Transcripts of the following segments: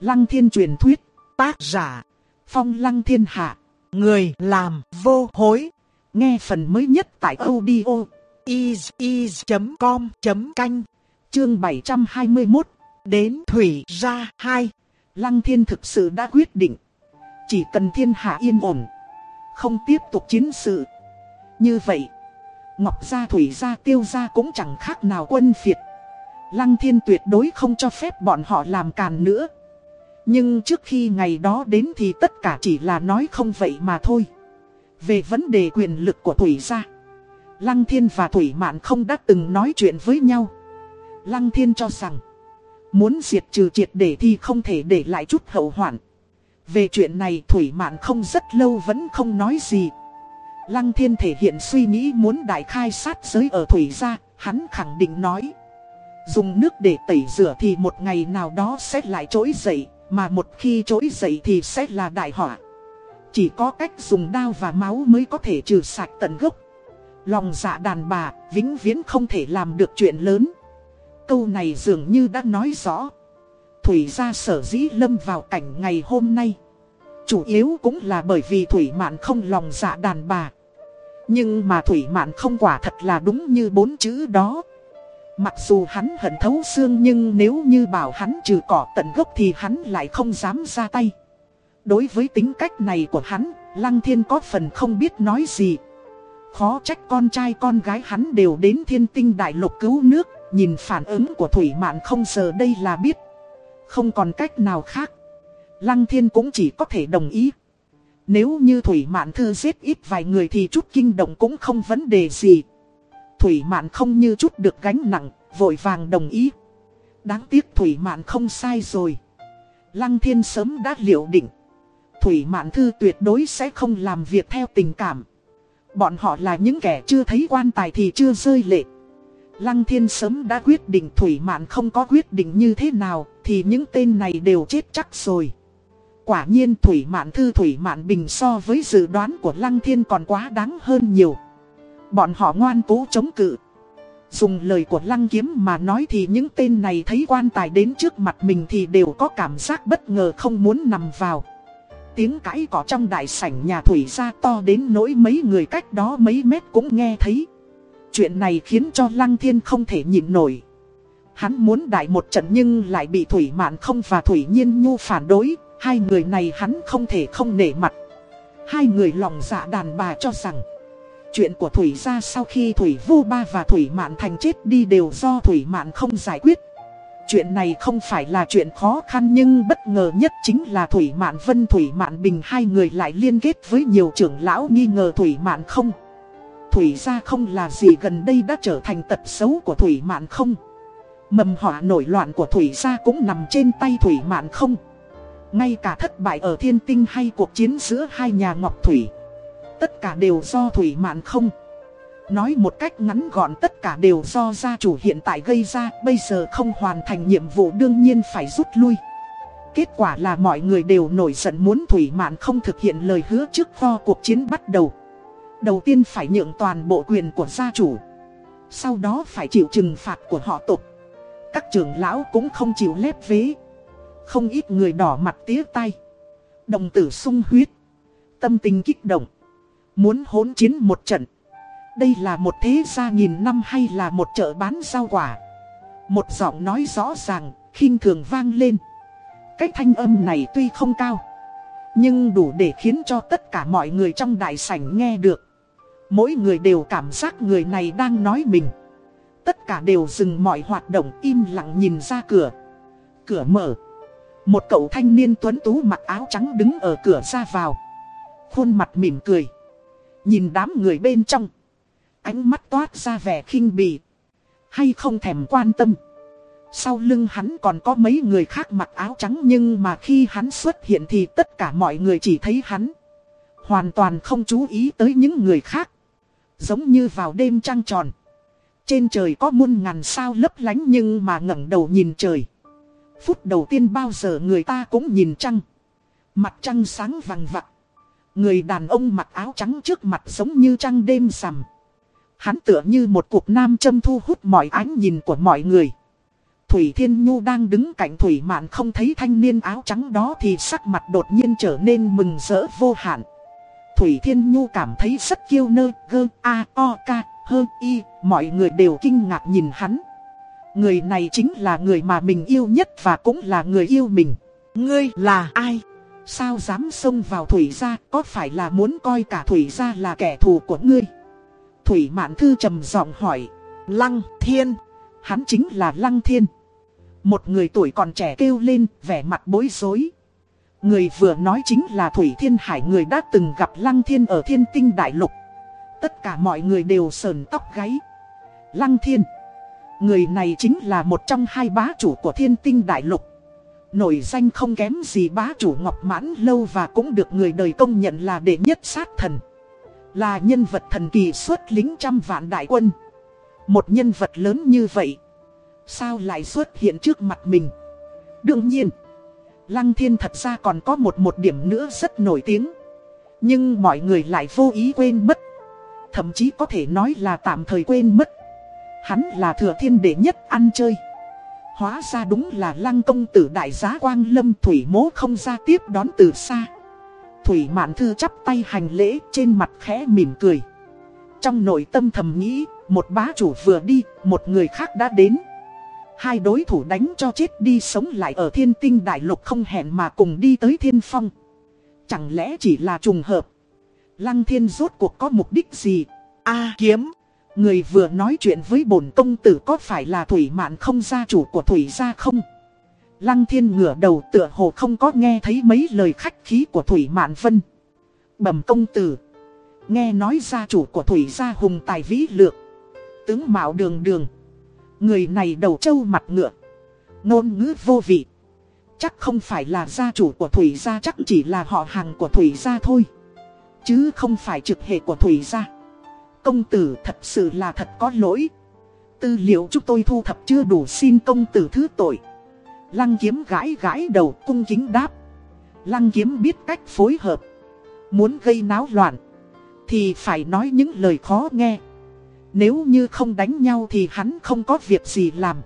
Lăng thiên truyền thuyết, tác giả, phong lăng thiên hạ, người làm vô hối. Nghe phần mới nhất tại audio is.com.canh, chương 721, đến Thủy ra 2. Lăng thiên thực sự đã quyết định, chỉ cần thiên hạ yên ổn, không tiếp tục chiến sự. Như vậy, Ngọc Gia Thủy Gia Tiêu Gia cũng chẳng khác nào quân phiệt. Lăng thiên tuyệt đối không cho phép bọn họ làm càn nữa. Nhưng trước khi ngày đó đến thì tất cả chỉ là nói không vậy mà thôi. Về vấn đề quyền lực của Thủy Gia, Lăng Thiên và Thủy Mạn không đã từng nói chuyện với nhau. Lăng Thiên cho rằng, muốn diệt trừ triệt để thì không thể để lại chút hậu hoạn. Về chuyện này Thủy Mạn không rất lâu vẫn không nói gì. Lăng Thiên thể hiện suy nghĩ muốn đại khai sát giới ở Thủy Gia, hắn khẳng định nói. Dùng nước để tẩy rửa thì một ngày nào đó sẽ lại trỗi dậy, mà một khi trỗi dậy thì sẽ là đại họa. Chỉ có cách dùng đao và máu mới có thể trừ sạch tận gốc. Lòng dạ đàn bà, vĩnh viễn không thể làm được chuyện lớn. Câu này dường như đã nói rõ. Thủy gia sở dĩ lâm vào cảnh ngày hôm nay. Chủ yếu cũng là bởi vì Thủy Mạn không lòng dạ đàn bà. Nhưng mà Thủy Mạn không quả thật là đúng như bốn chữ đó. Mặc dù hắn hận thấu xương nhưng nếu như bảo hắn trừ cỏ tận gốc thì hắn lại không dám ra tay. Đối với tính cách này của hắn, Lăng Thiên có phần không biết nói gì. Khó trách con trai con gái hắn đều đến thiên tinh đại lục cứu nước, nhìn phản ứng của Thủy Mạn không giờ đây là biết. Không còn cách nào khác. Lăng Thiên cũng chỉ có thể đồng ý. Nếu như Thủy Mạn Thư giết ít vài người thì chút kinh động cũng không vấn đề gì. Thủy Mạn không như chút được gánh nặng, vội vàng đồng ý. Đáng tiếc Thủy Mạn không sai rồi. Lăng Thiên sớm đã liệu định. Thủy Mạn Thư tuyệt đối sẽ không làm việc theo tình cảm. Bọn họ là những kẻ chưa thấy quan tài thì chưa rơi lệ. Lăng Thiên sớm đã quyết định Thủy Mạn không có quyết định như thế nào thì những tên này đều chết chắc rồi. Quả nhiên Thủy Mạn Thư Thủy Mạn Bình so với dự đoán của Lăng Thiên còn quá đáng hơn nhiều. Bọn họ ngoan cố chống cự. Dùng lời của Lăng Kiếm mà nói thì những tên này thấy quan tài đến trước mặt mình thì đều có cảm giác bất ngờ không muốn nằm vào. Tiếng cãi cỏ trong đại sảnh nhà Thủy ra to đến nỗi mấy người cách đó mấy mét cũng nghe thấy. Chuyện này khiến cho Lăng Thiên không thể nhịn nổi. Hắn muốn đại một trận nhưng lại bị Thủy Mạn không và Thủy Nhiên Nhu phản đối, hai người này hắn không thể không nể mặt. Hai người lòng dạ đàn bà cho rằng, chuyện của Thủy gia sau khi Thủy vu Ba và Thủy Mạn Thành chết đi đều do Thủy Mạn không giải quyết. Chuyện này không phải là chuyện khó khăn nhưng bất ngờ nhất chính là Thủy Mạn Vân, Thủy Mạn Bình hai người lại liên kết với nhiều trưởng lão nghi ngờ Thủy Mạn không. Thủy gia không là gì gần đây đã trở thành tật xấu của Thủy Mạn không. Mầm họa nổi loạn của Thủy gia cũng nằm trên tay Thủy Mạn không. Ngay cả thất bại ở thiên tinh hay cuộc chiến giữa hai nhà Ngọc Thủy. Tất cả đều do Thủy Mạn không. Nói một cách ngắn gọn tất cả đều do gia chủ hiện tại gây ra, bây giờ không hoàn thành nhiệm vụ đương nhiên phải rút lui. Kết quả là mọi người đều nổi giận muốn Thủy Mạn không thực hiện lời hứa trước kho cuộc chiến bắt đầu. Đầu tiên phải nhượng toàn bộ quyền của gia chủ. Sau đó phải chịu trừng phạt của họ tộc Các trưởng lão cũng không chịu lép vế. Không ít người đỏ mặt tía tay. Đồng tử sung huyết. Tâm tình kích động. Muốn hỗn chiến một trận. Đây là một thế gia nghìn năm hay là một chợ bán rau quả. Một giọng nói rõ ràng, khinh thường vang lên. Cách thanh âm này tuy không cao. Nhưng đủ để khiến cho tất cả mọi người trong đại sảnh nghe được. Mỗi người đều cảm giác người này đang nói mình. Tất cả đều dừng mọi hoạt động im lặng nhìn ra cửa. Cửa mở. Một cậu thanh niên tuấn tú mặc áo trắng đứng ở cửa ra vào. Khuôn mặt mỉm cười. Nhìn đám người bên trong. Ánh mắt toát ra vẻ khinh bỉ. Hay không thèm quan tâm. Sau lưng hắn còn có mấy người khác mặc áo trắng nhưng mà khi hắn xuất hiện thì tất cả mọi người chỉ thấy hắn. Hoàn toàn không chú ý tới những người khác. Giống như vào đêm trăng tròn. Trên trời có muôn ngàn sao lấp lánh nhưng mà ngẩng đầu nhìn trời. Phút đầu tiên bao giờ người ta cũng nhìn trăng. Mặt trăng sáng vằng vặc. Người đàn ông mặc áo trắng trước mặt giống như trăng đêm sầm. Hắn tựa như một cuộc nam châm thu hút mọi ánh nhìn của mọi người. Thủy Thiên Nhu đang đứng cạnh Thủy Mạn không thấy thanh niên áo trắng đó thì sắc mặt đột nhiên trở nên mừng rỡ vô hạn. Thủy Thiên Nhu cảm thấy rất kiêu nơ, gơ, a, o, k, hơ, y, mọi người đều kinh ngạc nhìn hắn. Người này chính là người mà mình yêu nhất và cũng là người yêu mình. Ngươi là ai? Sao dám xông vào Thủy gia, có phải là muốn coi cả Thủy gia là kẻ thù của ngươi? Thủy Mạn Thư trầm giọng hỏi. Lăng Thiên. Hắn chính là Lăng Thiên. Một người tuổi còn trẻ kêu lên, vẻ mặt bối rối. Người vừa nói chính là Thủy Thiên Hải người đã từng gặp Lăng Thiên ở Thiên Tinh Đại Lục. Tất cả mọi người đều sờn tóc gáy. Lăng Thiên. Người này chính là một trong hai bá chủ của Thiên Tinh Đại Lục. Nổi danh không kém gì bá chủ Ngọc Mãn Lâu và cũng được người đời công nhận là đệ nhất sát thần. Là nhân vật thần kỳ xuất lính trăm vạn đại quân. Một nhân vật lớn như vậy. Sao lại xuất hiện trước mặt mình? Đương nhiên. Lăng thiên thật ra còn có một một điểm nữa rất nổi tiếng. Nhưng mọi người lại vô ý quên mất. Thậm chí có thể nói là tạm thời quên mất. Hắn là thừa thiên đệ nhất ăn chơi. Hóa ra đúng là lăng công tử đại giá quang lâm thủy mố không ra tiếp đón từ xa. Thủy mạn thư chắp tay hành lễ trên mặt khẽ mỉm cười. Trong nội tâm thầm nghĩ, một bá chủ vừa đi, một người khác đã đến. Hai đối thủ đánh cho chết đi sống lại ở thiên tinh đại lục không hẹn mà cùng đi tới thiên phong. Chẳng lẽ chỉ là trùng hợp? Lăng thiên rốt cuộc có mục đích gì? A kiếm. Người vừa nói chuyện với bổn công tử có phải là Thủy Mạn không gia chủ của Thủy gia không? Lăng thiên ngửa đầu tựa hồ không có nghe thấy mấy lời khách khí của Thủy Mạn Vân. Bẩm công tử. Nghe nói gia chủ của Thủy gia hùng tài vĩ lược. Tướng mạo đường đường. Người này đầu trâu mặt ngựa. Ngôn ngữ vô vị. Chắc không phải là gia chủ của Thủy gia, chắc chỉ là họ hàng của Thủy gia thôi. Chứ không phải trực hệ của Thủy gia. Công tử thật sự là thật có lỗi. Tư liệu chúng tôi thu thập chưa đủ xin công tử thứ tội. Lăng kiếm gãi gãi đầu cung kính đáp. Lăng kiếm biết cách phối hợp. Muốn gây náo loạn. Thì phải nói những lời khó nghe. Nếu như không đánh nhau thì hắn không có việc gì làm.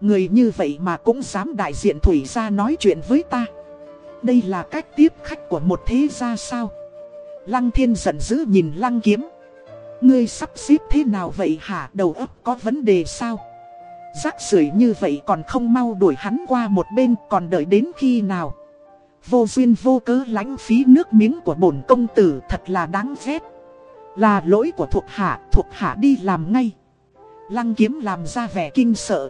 Người như vậy mà cũng dám đại diện Thủy ra nói chuyện với ta. Đây là cách tiếp khách của một thế gia sao? Lăng thiên giận dữ nhìn lăng kiếm. Ngươi sắp xếp thế nào vậy hả? Đầu óc có vấn đề sao? Rác rưởi như vậy còn không mau đuổi hắn qua một bên còn đợi đến khi nào? Vô duyên vô cớ lãnh phí nước miếng của bổn công tử thật là đáng ghét. Là lỗi của thuộc hạ, thuộc hạ đi làm ngay. Lăng kiếm làm ra vẻ kinh sợ.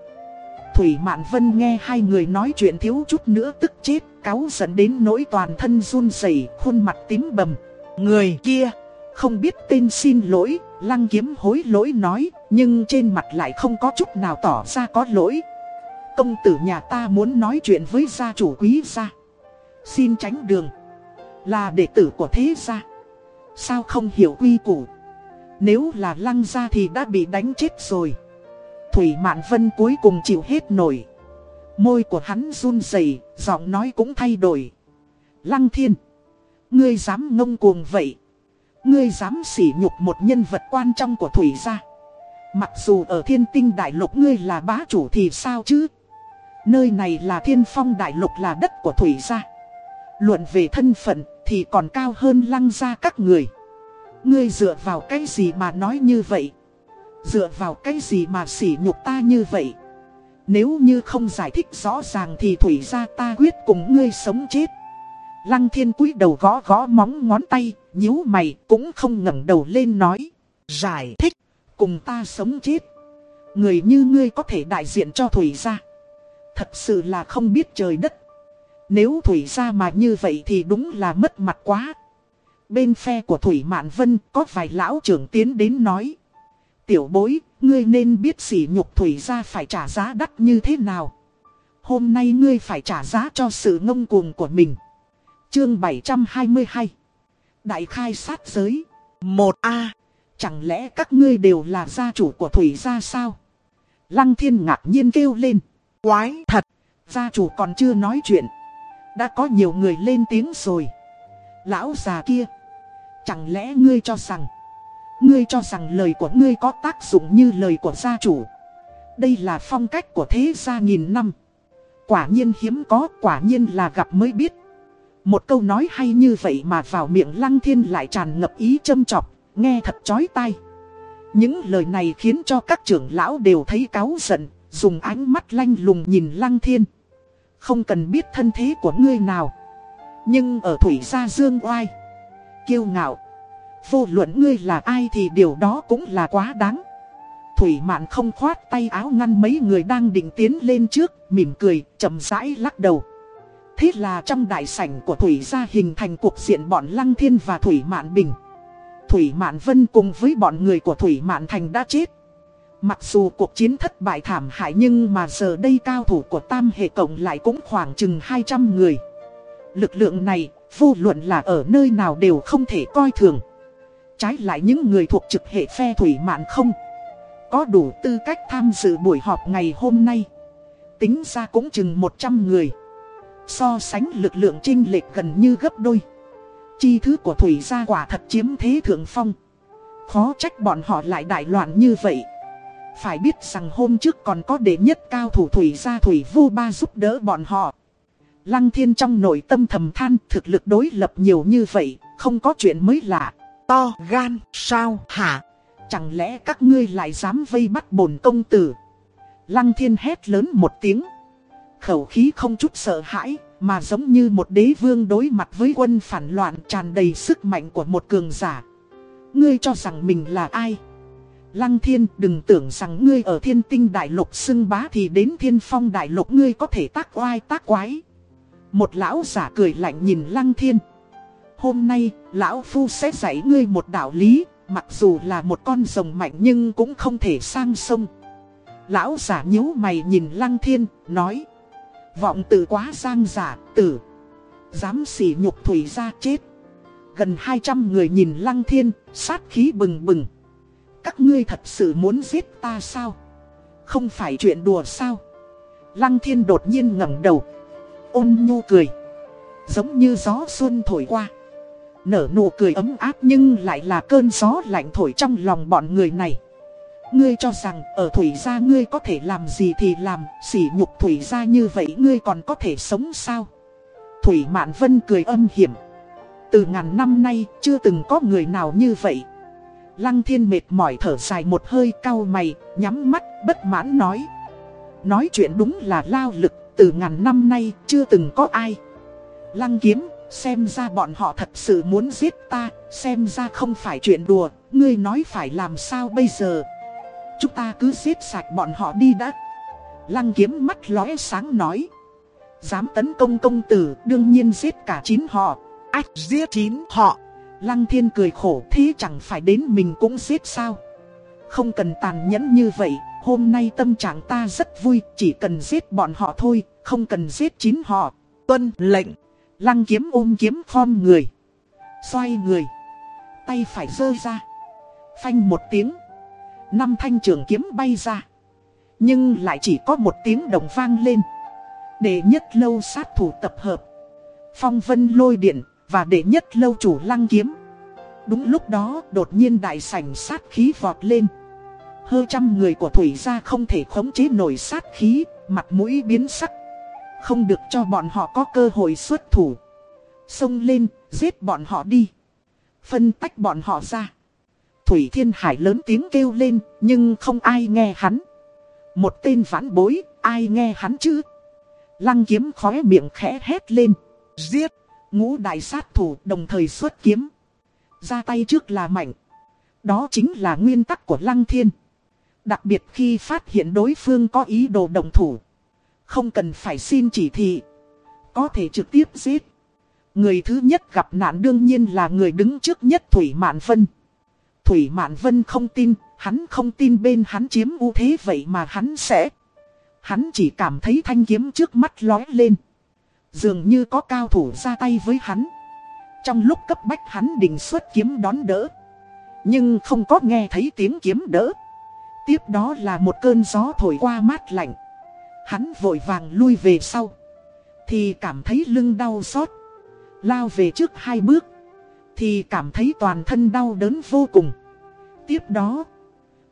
Thủy Mạn Vân nghe hai người nói chuyện thiếu chút nữa tức chết, cáu dẫn đến nỗi toàn thân run rẩy, khuôn mặt tím bầm. Người kia, không biết tên xin lỗi, lăng kiếm hối lỗi nói, nhưng trên mặt lại không có chút nào tỏ ra có lỗi. Công tử nhà ta muốn nói chuyện với gia chủ quý gia. Xin tránh đường. Là đệ tử của thế gia. Sao không hiểu quy củ Nếu là lăng gia thì đã bị đánh chết rồi Thủy Mạn Vân cuối cùng chịu hết nổi Môi của hắn run rẩy, giọng nói cũng thay đổi Lăng thiên Ngươi dám ngông cuồng vậy Ngươi dám sỉ nhục một nhân vật quan trọng của Thủy gia Mặc dù ở thiên tinh đại lục ngươi là bá chủ thì sao chứ Nơi này là thiên phong đại lục là đất của Thủy gia Luận về thân phận thì còn cao hơn lăng gia các người. Ngươi dựa vào cái gì mà nói như vậy? Dựa vào cái gì mà sỉ nhục ta như vậy? Nếu như không giải thích rõ ràng thì thủy gia ta quyết cùng ngươi sống chết. Lăng thiên Quý đầu gõ gõ móng ngón tay, nhíu mày cũng không ngẩng đầu lên nói. Giải thích, cùng ta sống chết. Người như ngươi có thể đại diện cho thủy gia, Thật sự là không biết trời đất. Nếu Thủy gia mà như vậy thì đúng là mất mặt quá. Bên phe của Thủy Mạn Vân có vài lão trưởng tiến đến nói. Tiểu bối, ngươi nên biết sỉ nhục Thủy gia phải trả giá đắt như thế nào. Hôm nay ngươi phải trả giá cho sự ngông cuồng của mình. Chương 722 Đại khai sát giới một a Chẳng lẽ các ngươi đều là gia chủ của Thủy gia sao? Lăng thiên ngạc nhiên kêu lên. Quái thật, gia chủ còn chưa nói chuyện. Đã có nhiều người lên tiếng rồi. Lão già kia. Chẳng lẽ ngươi cho rằng. Ngươi cho rằng lời của ngươi có tác dụng như lời của gia chủ. Đây là phong cách của thế gia nghìn năm. Quả nhiên hiếm có, quả nhiên là gặp mới biết. Một câu nói hay như vậy mà vào miệng lăng thiên lại tràn ngập ý châm chọc, nghe thật chói tai. Những lời này khiến cho các trưởng lão đều thấy cáu giận, dùng ánh mắt lanh lùng nhìn lăng thiên. Không cần biết thân thế của ngươi nào. Nhưng ở thủy gia dương oai, kiêu ngạo, vô luận ngươi là ai thì điều đó cũng là quá đáng. Thủy mạn không khoát tay áo ngăn mấy người đang định tiến lên trước, mỉm cười, chậm rãi lắc đầu. Thế là trong đại sảnh của Thủy gia hình thành cuộc diện bọn Lăng Thiên và Thủy Mạn Bình. Thủy Mạn Vân cùng với bọn người của Thủy Mạn Thành đã chết. Mặc dù cuộc chiến thất bại thảm hại nhưng mà giờ đây cao thủ của Tam Hệ Cộng lại cũng khoảng chừng 200 người. Lực lượng này, vô luận là ở nơi nào đều không thể coi thường. Trái lại những người thuộc trực hệ phe Thủy Mạn không có đủ tư cách tham dự buổi họp ngày hôm nay. Tính ra cũng chừng 100 người. So sánh lực lượng trinh lệch gần như gấp đôi. Chi thứ của Thủy gia quả thật chiếm thế thượng phong. Khó trách bọn họ lại đại loạn như vậy. Phải biết rằng hôm trước còn có đệ nhất cao thủ Thủy gia Thủy vô ba giúp đỡ bọn họ. Lăng thiên trong nội tâm thầm than thực lực đối lập nhiều như vậy, không có chuyện mới lạ. To gan, sao hả? Chẳng lẽ các ngươi lại dám vây bắt bổn công tử? Lăng thiên hét lớn một tiếng. Khẩu khí không chút sợ hãi, mà giống như một đế vương đối mặt với quân phản loạn tràn đầy sức mạnh của một cường giả. Ngươi cho rằng mình là ai? Lăng thiên đừng tưởng rằng ngươi ở thiên tinh đại lục xưng bá thì đến thiên phong đại lục ngươi có thể tác oai tác quái. Một lão giả cười lạnh nhìn lăng thiên. Hôm nay, lão phu sẽ dạy ngươi một đạo lý, Mặc dù là một con rồng mạnh nhưng cũng không thể sang sông Lão giả nhíu mày nhìn lăng thiên, nói Vọng tử quá sang giả, tử. Dám xỉ nhục thủy ra chết. Gần 200 người nhìn lăng thiên, sát khí bừng bừng. Các ngươi thật sự muốn giết ta sao? Không phải chuyện đùa sao? Lăng thiên đột nhiên ngẩng đầu Ôn nhu cười. Giống như gió xuân thổi qua. Nở nụ cười ấm áp nhưng lại là cơn gió lạnh thổi trong lòng bọn người này. Ngươi cho rằng ở thủy gia ngươi có thể làm gì thì làm Sỉ nhục thủy gia như vậy ngươi còn có thể sống sao? Thủy Mạn Vân cười âm hiểm. Từ ngàn năm nay chưa từng có người nào như vậy. Lăng thiên mệt mỏi thở dài một hơi cau mày Nhắm mắt bất mãn nói. Nói chuyện đúng là lao lực Từ ngàn năm nay chưa từng có ai. Lăng kiếm Xem ra bọn họ thật sự muốn giết ta, xem ra không phải chuyện đùa, ngươi nói phải làm sao bây giờ. Chúng ta cứ giết sạch bọn họ đi đã. Lăng kiếm mắt lóe sáng nói. Dám tấn công công tử, đương nhiên giết cả chín họ. Ách giết chín họ. Lăng thiên cười khổ thế chẳng phải đến mình cũng giết sao. Không cần tàn nhẫn như vậy, hôm nay tâm trạng ta rất vui, chỉ cần giết bọn họ thôi, không cần giết chín họ. Tuân lệnh. Lăng kiếm ôm kiếm khom người. Xoay người. Tay phải dơ ra. Phanh một tiếng. Năm thanh trường kiếm bay ra. Nhưng lại chỉ có một tiếng đồng vang lên. Đệ nhất lâu sát thủ tập hợp. Phong vân lôi điện và đệ nhất lâu chủ lăng kiếm. Đúng lúc đó đột nhiên đại sảnh sát khí vọt lên. Hơ trăm người của thủy gia không thể khống chế nổi sát khí, mặt mũi biến sắc không được cho bọn họ có cơ hội xuất thủ. Xông lên, giết bọn họ đi. Phân tách bọn họ ra. Thủy Thiên Hải lớn tiếng kêu lên, nhưng không ai nghe hắn. Một tên vãn bối, ai nghe hắn chứ? Lăng kiếm khóe miệng khẽ hét lên. Giết! Ngũ đại sát thủ đồng thời xuất kiếm. Ra tay trước là mạnh. Đó chính là nguyên tắc của Lăng Thiên. Đặc biệt khi phát hiện đối phương có ý đồ đồng thủ. Không cần phải xin chỉ thị. Có thể trực tiếp giết. Người thứ nhất gặp nạn đương nhiên là người đứng trước nhất Thủy Mạn phân Thủy Mạn Vân không tin, hắn không tin bên hắn chiếm ưu thế vậy mà hắn sẽ. Hắn chỉ cảm thấy thanh kiếm trước mắt lói lên. Dường như có cao thủ ra tay với hắn. Trong lúc cấp bách hắn định xuất kiếm đón đỡ. Nhưng không có nghe thấy tiếng kiếm đỡ. Tiếp đó là một cơn gió thổi qua mát lạnh. Hắn vội vàng lui về sau. Thì cảm thấy lưng đau xót. Lao về trước hai bước. Thì cảm thấy toàn thân đau đớn vô cùng. Tiếp đó.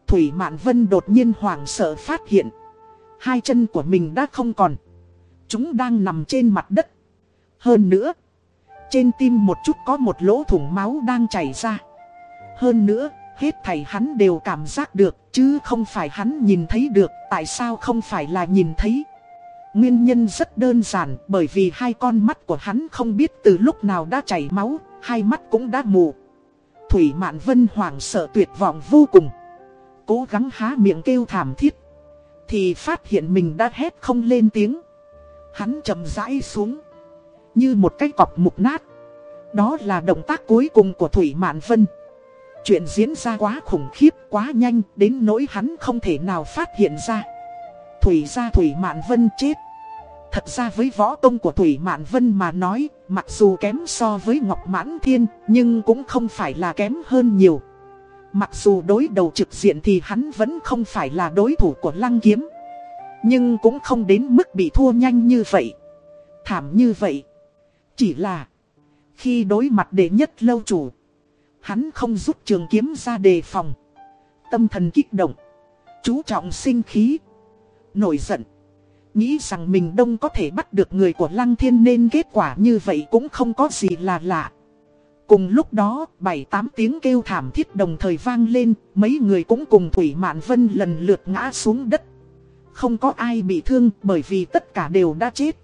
Thủy Mạn Vân đột nhiên hoảng sợ phát hiện. Hai chân của mình đã không còn. Chúng đang nằm trên mặt đất. Hơn nữa, trên tim một chút có một lỗ thủng máu đang chảy ra. Hơn nữa, hết thảy hắn đều cảm giác được, chứ không phải hắn nhìn thấy được, tại sao không phải là nhìn thấy. Nguyên nhân rất đơn giản, bởi vì hai con mắt của hắn không biết từ lúc nào đã chảy máu, hai mắt cũng đã mù. Thủy Mạn Vân hoảng sợ tuyệt vọng vô cùng. Cố gắng há miệng kêu thảm thiết. Thì phát hiện mình đã hét không lên tiếng. Hắn chậm rãi xuống. Như một cái cọc mục nát. Đó là động tác cuối cùng của Thủy Mạn Vân. Chuyện diễn ra quá khủng khiếp, quá nhanh, đến nỗi hắn không thể nào phát hiện ra. Thủy ra Thủy Mạn Vân chết. Thật ra với võ công của Thủy Mạn Vân mà nói, mặc dù kém so với Ngọc Mãn Thiên, nhưng cũng không phải là kém hơn nhiều. Mặc dù đối đầu trực diện thì hắn vẫn không phải là đối thủ của Lăng Kiếm. Nhưng cũng không đến mức bị thua nhanh như vậy. Thảm như vậy. Chỉ là khi đối mặt đệ nhất lâu chủ, hắn không rút trường kiếm ra đề phòng. Tâm thần kích động, chú trọng sinh khí, nổi giận. Nghĩ rằng mình đông có thể bắt được người của Lăng Thiên nên kết quả như vậy cũng không có gì là lạ. Cùng lúc đó, bảy tám tiếng kêu thảm thiết đồng thời vang lên, mấy người cũng cùng Thủy Mạn Vân lần lượt ngã xuống đất. Không có ai bị thương bởi vì tất cả đều đã chết.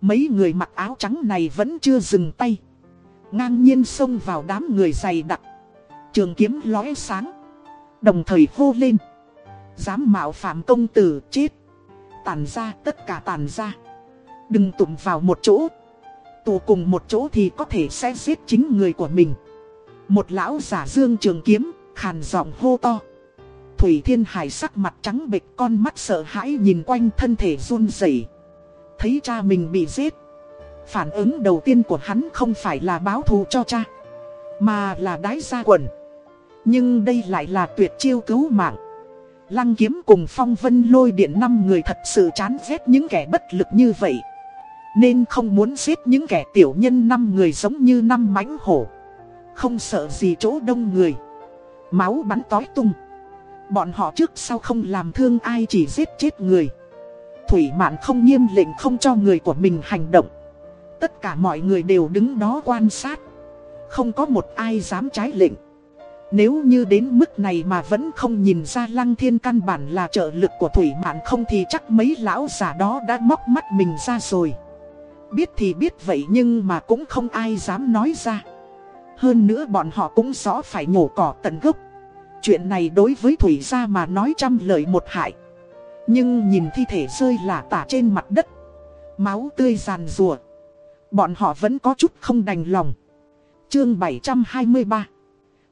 Mấy người mặc áo trắng này vẫn chưa dừng tay. Ngang nhiên xông vào đám người dày đặc. Trường kiếm lóe sáng. Đồng thời hô lên. Dám mạo phạm công tử chết. Tàn ra tất cả tàn ra. Đừng tụm vào một chỗ. Tụ cùng một chỗ thì có thể sẽ giết chính người của mình. Một lão giả dương trường kiếm, khàn giọng hô to. Thủy Thiên Hải sắc mặt trắng bệch con mắt sợ hãi nhìn quanh thân thể run rẩy Thấy cha mình bị giết Phản ứng đầu tiên của hắn không phải là báo thù cho cha Mà là đái ra quần Nhưng đây lại là tuyệt chiêu cứu mạng Lăng kiếm cùng phong vân lôi điện năm người thật sự chán ghét những kẻ bất lực như vậy. Nên không muốn giết những kẻ tiểu nhân năm người giống như năm mãnh hổ. Không sợ gì chỗ đông người. Máu bắn tói tung. Bọn họ trước sau không làm thương ai chỉ giết chết người. Thủy Mạn không nghiêm lệnh không cho người của mình hành động. Tất cả mọi người đều đứng đó quan sát. Không có một ai dám trái lệnh. Nếu như đến mức này mà vẫn không nhìn ra lăng thiên căn bản là trợ lực của Thủy Mạn không thì chắc mấy lão giả đó đã móc mắt mình ra rồi. Biết thì biết vậy nhưng mà cũng không ai dám nói ra. Hơn nữa bọn họ cũng rõ phải nhổ cỏ tận gốc. Chuyện này đối với Thủy gia mà nói trăm lời một hại. Nhưng nhìn thi thể rơi lả tả trên mặt đất. Máu tươi ràn rùa. Bọn họ vẫn có chút không đành lòng. Chương 723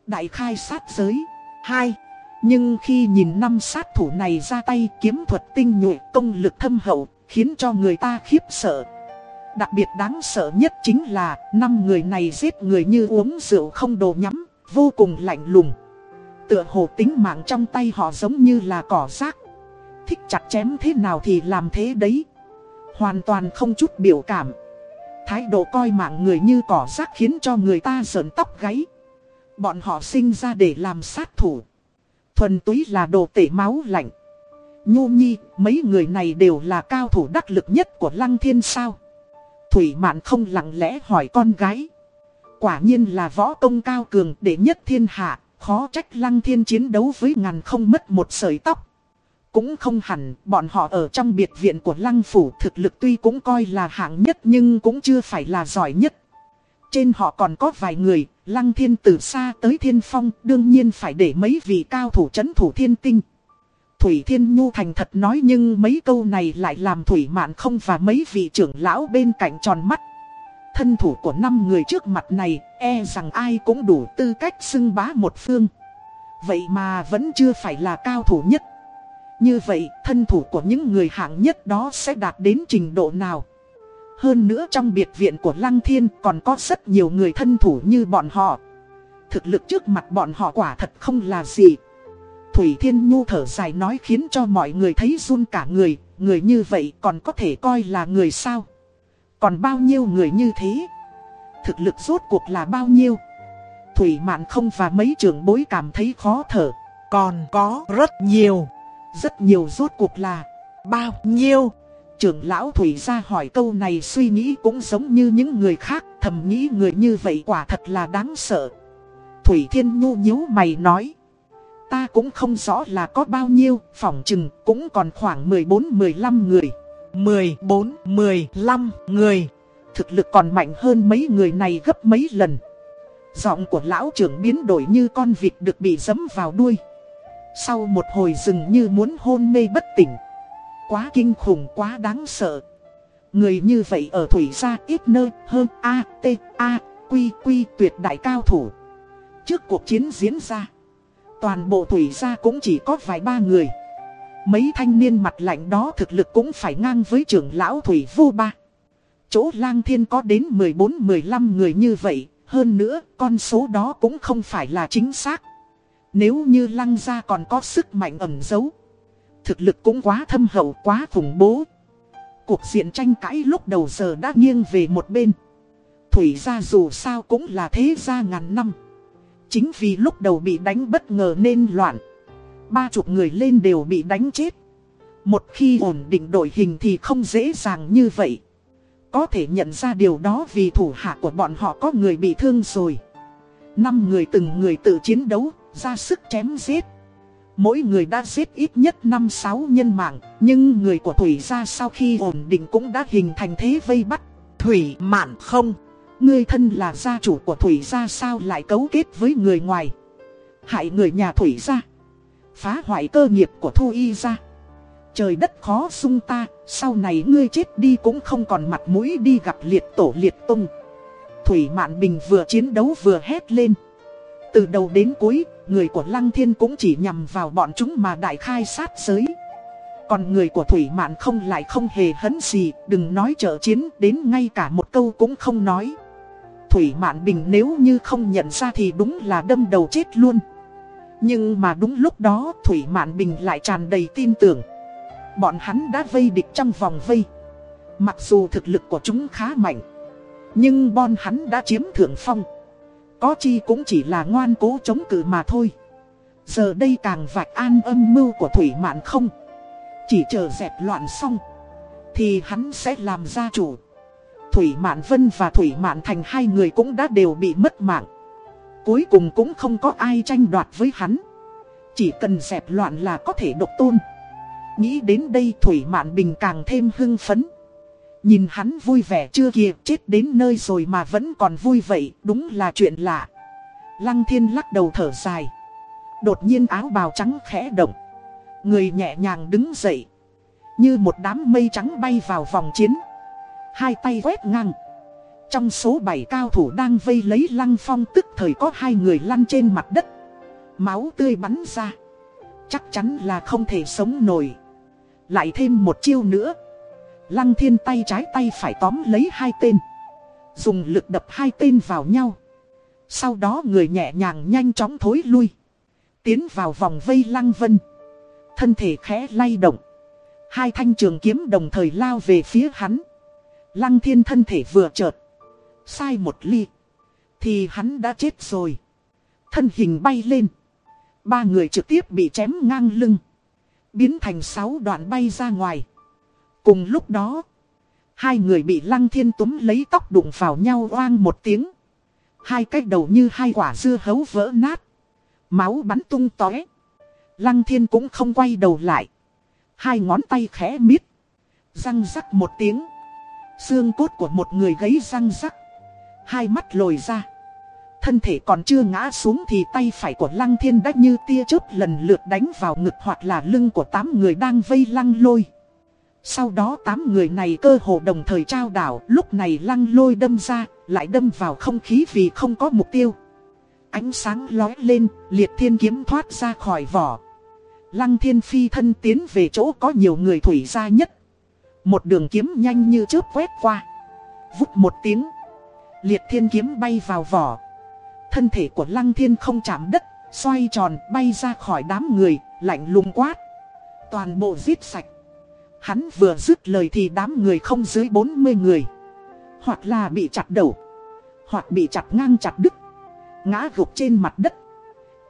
Đại khai sát giới. 2. Nhưng khi nhìn năm sát thủ này ra tay kiếm thuật tinh nhuệ công lực thâm hậu, Khiến cho người ta khiếp sợ. Đặc biệt đáng sợ nhất chính là năm người này giết người như uống rượu không đồ nhắm, Vô cùng lạnh lùng. Tựa hồ tính mạng trong tay họ giống như là cỏ rác. Thích chặt chém thế nào thì làm thế đấy. Hoàn toàn không chút biểu cảm. Thái độ coi mạng người như cỏ rác khiến cho người ta sờn tóc gáy. Bọn họ sinh ra để làm sát thủ Thuần túy là đồ tể máu lạnh Nhu nhi, mấy người này đều là cao thủ đắc lực nhất của Lăng Thiên sao Thủy Mạn không lặng lẽ hỏi con gái Quả nhiên là võ công cao cường để nhất thiên hạ Khó trách lăng thiên chiến đấu với ngàn không mất một sợi tóc. Cũng không hẳn, bọn họ ở trong biệt viện của lăng phủ thực lực tuy cũng coi là hạng nhất nhưng cũng chưa phải là giỏi nhất. Trên họ còn có vài người, lăng thiên từ xa tới thiên phong, đương nhiên phải để mấy vị cao thủ chấn thủ thiên tinh. Thủy Thiên Nhu thành thật nói nhưng mấy câu này lại làm Thủy Mạn không và mấy vị trưởng lão bên cạnh tròn mắt. Thân thủ của năm người trước mặt này, e rằng ai cũng đủ tư cách xưng bá một phương. Vậy mà vẫn chưa phải là cao thủ nhất. Như vậy, thân thủ của những người hạng nhất đó sẽ đạt đến trình độ nào? Hơn nữa trong biệt viện của Lăng Thiên còn có rất nhiều người thân thủ như bọn họ. Thực lực trước mặt bọn họ quả thật không là gì. Thủy Thiên Nhu thở dài nói khiến cho mọi người thấy run cả người, người như vậy còn có thể coi là người sao? Còn bao nhiêu người như thế? Thực lực rốt cuộc là bao nhiêu? Thủy Mạn không và mấy trưởng bối cảm thấy khó thở. còn có rất nhiều. Rất nhiều rốt cuộc là Bao nhiêu? Trưởng lão Thủy ra hỏi câu này suy nghĩ cũng giống như những người khác Thầm nghĩ người như vậy quả thật là đáng sợ. Thủy Thiên Nhu nhíu mày nói Ta cũng không rõ là có bao nhiêu Phỏng chừng cũng còn khoảng 14-15 người. 14-15 người. Thực lực còn mạnh hơn mấy người này gấp mấy lần. Giọng của lão trưởng biến đổi như con vịt được bị dấm vào đuôi. Sau một hồi dừng như muốn hôn mê bất tỉnh Quá kinh khủng quá đáng sợ. Người như vậy ở thủy gia ít nơi hơn A, T, A, Quy, Quy tuyệt đại cao thủ. Trước cuộc chiến diễn ra Toàn bộ thủy gia cũng chỉ có vài ba người. Mấy thanh niên mặt lạnh đó thực lực cũng phải ngang với trưởng lão thủy vô ba. Chỗ lang thiên có đến 14-15 người như vậy Hơn nữa con số đó cũng không phải là chính xác. Nếu như lăng gia còn có sức mạnh ẩn giấu Thực lực cũng quá thâm hậu quá khủng bố. Cuộc diện tranh cãi lúc đầu giờ đã nghiêng về một bên. Thủy gia dù sao cũng là thế gia ngàn năm. Chính vì lúc đầu bị đánh bất ngờ nên loạn. Ba chục người lên đều bị đánh chết. Một khi ổn định đội hình thì không dễ dàng như vậy. Có thể nhận ra điều đó vì thủ hạ của bọn họ có người bị thương rồi. Năm người từng người tự chiến đấu, ra sức chém giết. Mỗi người đã giết ít nhất 5-6 nhân mạng, Nhưng người của Thủy gia sau khi ổn định cũng đã hình thành thế vây bắt. Thủy mạn không? Ngươi thân là gia chủ của Thủy gia sao lại cấu kết với người ngoài? Hại người nhà Thủy gia. Phá hoại cơ nghiệp của Thu Y gia. Trời đất khó sung ta, Sau này ngươi chết đi cũng không còn mặt mũi đi gặp liệt tổ liệt tung Thủy Mạn Bình vừa chiến đấu vừa hét lên. Từ đầu đến cuối, Người của Lăng Thiên cũng chỉ nhằm vào bọn chúng mà đại khai sát giới. Còn người của Thủy Mạn không lại không hề hấn gì, Đừng nói trợ chiến, đến ngay cả một câu cũng không nói. Thủy Mạn Bình nếu như không nhận ra thì đúng là đâm đầu chết luôn. Nhưng mà đúng lúc đó, Thủy Mạn Bình lại tràn đầy tin tưởng. Bọn hắn đã vây địch trong vòng vây. Mặc dù thực lực của chúng khá mạnh, Nhưng bọn hắn đã chiếm thượng phong có chi cũng chỉ là ngoan cố chống cự mà thôi. Giờ đây càng vạch an âm mưu của Thủy Mạn không. Chỉ chờ dẹp loạn xong, Thì hắn sẽ làm gia chủ. Thủy Mạn Vân và Thủy Mạn Thành hai người cũng đã đều bị mất mạng. Cuối cùng cũng không có ai tranh đoạt với hắn. Chỉ cần dẹp loạn là có thể độc tôn. Nghĩ đến đây Thủy Mạn Bình càng thêm hưng phấn. Nhìn hắn vui vẻ chưa kìa chết đến nơi rồi mà vẫn còn vui vậy, đúng là chuyện lạ. Lăng thiên lắc đầu thở dài. Đột nhiên áo bào trắng khẽ động. Người nhẹ nhàng đứng dậy. Như một đám mây trắng bay vào vòng chiến. Hai tay quét ngang. Trong số 7 cao thủ đang vây lấy lăng phong tức thời có hai người lăn trên mặt đất. Máu tươi bắn ra. Chắc chắn là không thể sống nổi. Lại thêm một chiêu nữa. Lăng thiên tay trái tay phải tóm lấy hai tên. Dùng lực đập hai tên vào nhau. Sau đó người nhẹ nhàng nhanh chóng thối lui. Tiến vào vòng vây lăng vân. Thân thể khẽ lay động. Hai thanh trường kiếm đồng thời lao về phía hắn. Lăng thiên thân thể vừa chợt. Sai một ly. Thì hắn đã chết rồi. Thân hình bay lên. Ba người trực tiếp bị chém ngang lưng. Biến thành sáu đoạn bay ra ngoài. Cùng lúc đó, hai người bị lăng thiên túm lấy tóc đụng vào nhau oang một tiếng. Hai cái đầu như hai quả dưa hấu vỡ nát. Máu bắn tung tóe. Lăng thiên cũng không quay đầu lại. Hai ngón tay khẽ mít, Răng rắc một tiếng. Xương cốt của một người gấy răng rắc. Hai mắt lồi ra. Thân thể còn chưa ngã xuống thì tay phải của lăng thiên đã như tia chớp lần lượt đánh vào ngực hoặc là lưng của tám người đang vây lăng lôi. Sau đó tám người này cơ hồ đồng thời trao đảo, lúc này lăng lôi đâm ra, lại đâm vào không khí vì không có mục tiêu. Ánh sáng lói lên, liệt thiên kiếm thoát ra khỏi vỏ. Lăng thiên phi thân tiến về chỗ có nhiều người thủy ra nhất. Một đường kiếm nhanh như chớp quét qua. Vút một tiếng. Liệt thiên kiếm bay vào vỏ. Thân thể của lăng thiên không chạm đất, xoay tròn bay ra khỏi đám người, lạnh lùng quát. Toàn bộ giết sạch. Hắn vừa dứt lời thì đám người không dưới 40 người. Hoặc là bị chặt đầu. Hoặc bị chặt ngang chặt đứt. Ngã gục trên mặt đất.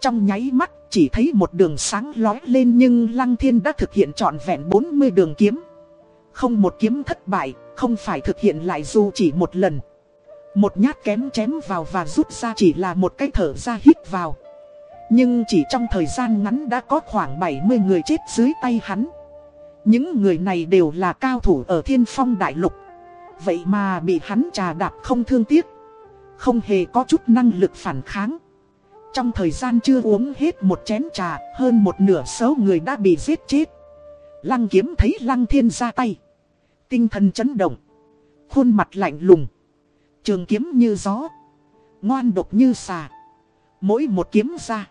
Trong nháy mắt chỉ thấy một đường sáng lói lên nhưng Lăng Thiên đã thực hiện trọn vẹn 40 đường kiếm. Không một kiếm thất bại, không phải thực hiện lại dù chỉ một lần. Một nhát kém chém vào và rút ra chỉ là một cái thở ra hít vào. Nhưng chỉ trong thời gian ngắn đã có khoảng 70 người chết dưới tay hắn. Những người này đều là cao thủ ở thiên phong đại lục. Vậy mà bị hắn trà đạp không thương tiếc. Không hề có chút năng lực phản kháng. Trong thời gian chưa uống hết một chén trà, hơn một nửa số người đã bị giết chết. Lăng kiếm thấy lăng thiên ra tay. Tinh thần chấn động. Khuôn mặt lạnh lùng. Trường kiếm như gió. Ngoan độc như xà. Mỗi một kiếm ra.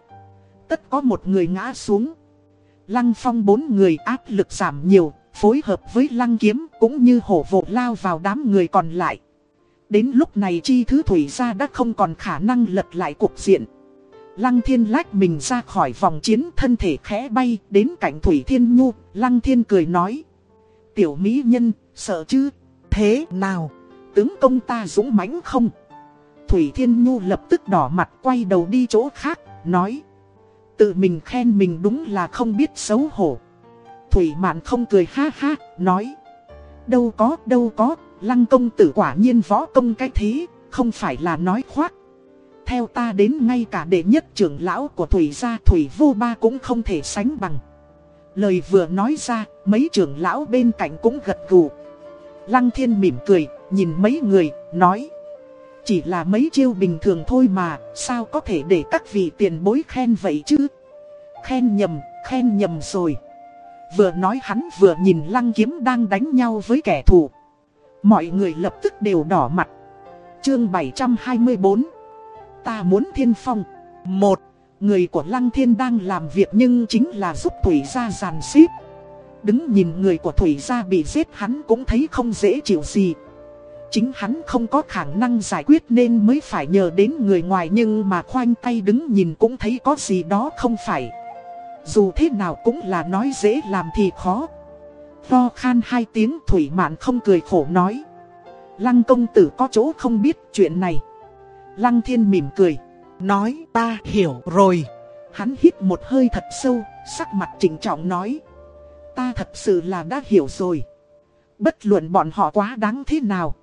Tất có một người ngã xuống. Lăng phong bốn người áp lực giảm nhiều. Phối hợp với lăng kiếm cũng như hổ vộ lao vào đám người còn lại. Đến lúc này chi thứ thủy ra đã không còn khả năng lật lại cuộc diện. Lăng thiên lách mình ra khỏi vòng chiến thân thể khẽ bay đến cạnh Thủy Thiên Nhu. Lăng thiên cười nói. Tiểu mỹ nhân, sợ chứ? Thế nào? Tướng công ta dũng mãnh không? Thủy Thiên Nhu lập tức đỏ mặt quay đầu đi chỗ khác, nói. Tự mình khen mình đúng là không biết xấu hổ. Thủy Mạn không cười ha ha, nói. Đâu có, đâu có, lăng công tử quả nhiên võ công cái thế, không phải là nói khoác. Theo ta đến ngay cả đệ nhất trưởng lão của Thủy gia Thủy vô ba cũng không thể sánh bằng. Lời vừa nói ra, mấy trưởng lão bên cạnh cũng gật gù. Lăng thiên mỉm cười, nhìn mấy người, nói. Chỉ là mấy chiêu bình thường thôi mà, sao có thể để các vị tiền bối khen vậy chứ? Khen nhầm, khen nhầm rồi. Vừa nói hắn vừa nhìn lăng kiếm đang đánh nhau với kẻ thù. Mọi người lập tức đều đỏ mặt. Chương 724 Ta muốn thiên phong. Một, người của Lăng Thiên đang làm việc nhưng chính là giúp Thủy gia giàn xếp. Đứng nhìn người của Thủy gia bị giết hắn cũng thấy không dễ chịu gì. Chính hắn không có khả năng giải quyết nên mới phải nhờ đến người ngoài nhưng mà khoanh tay đứng nhìn cũng thấy có gì đó không phải. Dù thế nào cũng là nói dễ làm thì khó. Lo khan hai tiếng Thủy Mạn không cười khổ nói. Lăng công tử có chỗ không biết chuyện này. Lăng thiên mỉm cười, nói ta hiểu rồi. Hắn hít một hơi thật sâu, sắc mặt chỉnh trọng nói. Ta thật sự là đã hiểu rồi. Bất luận bọn họ quá đáng thế nào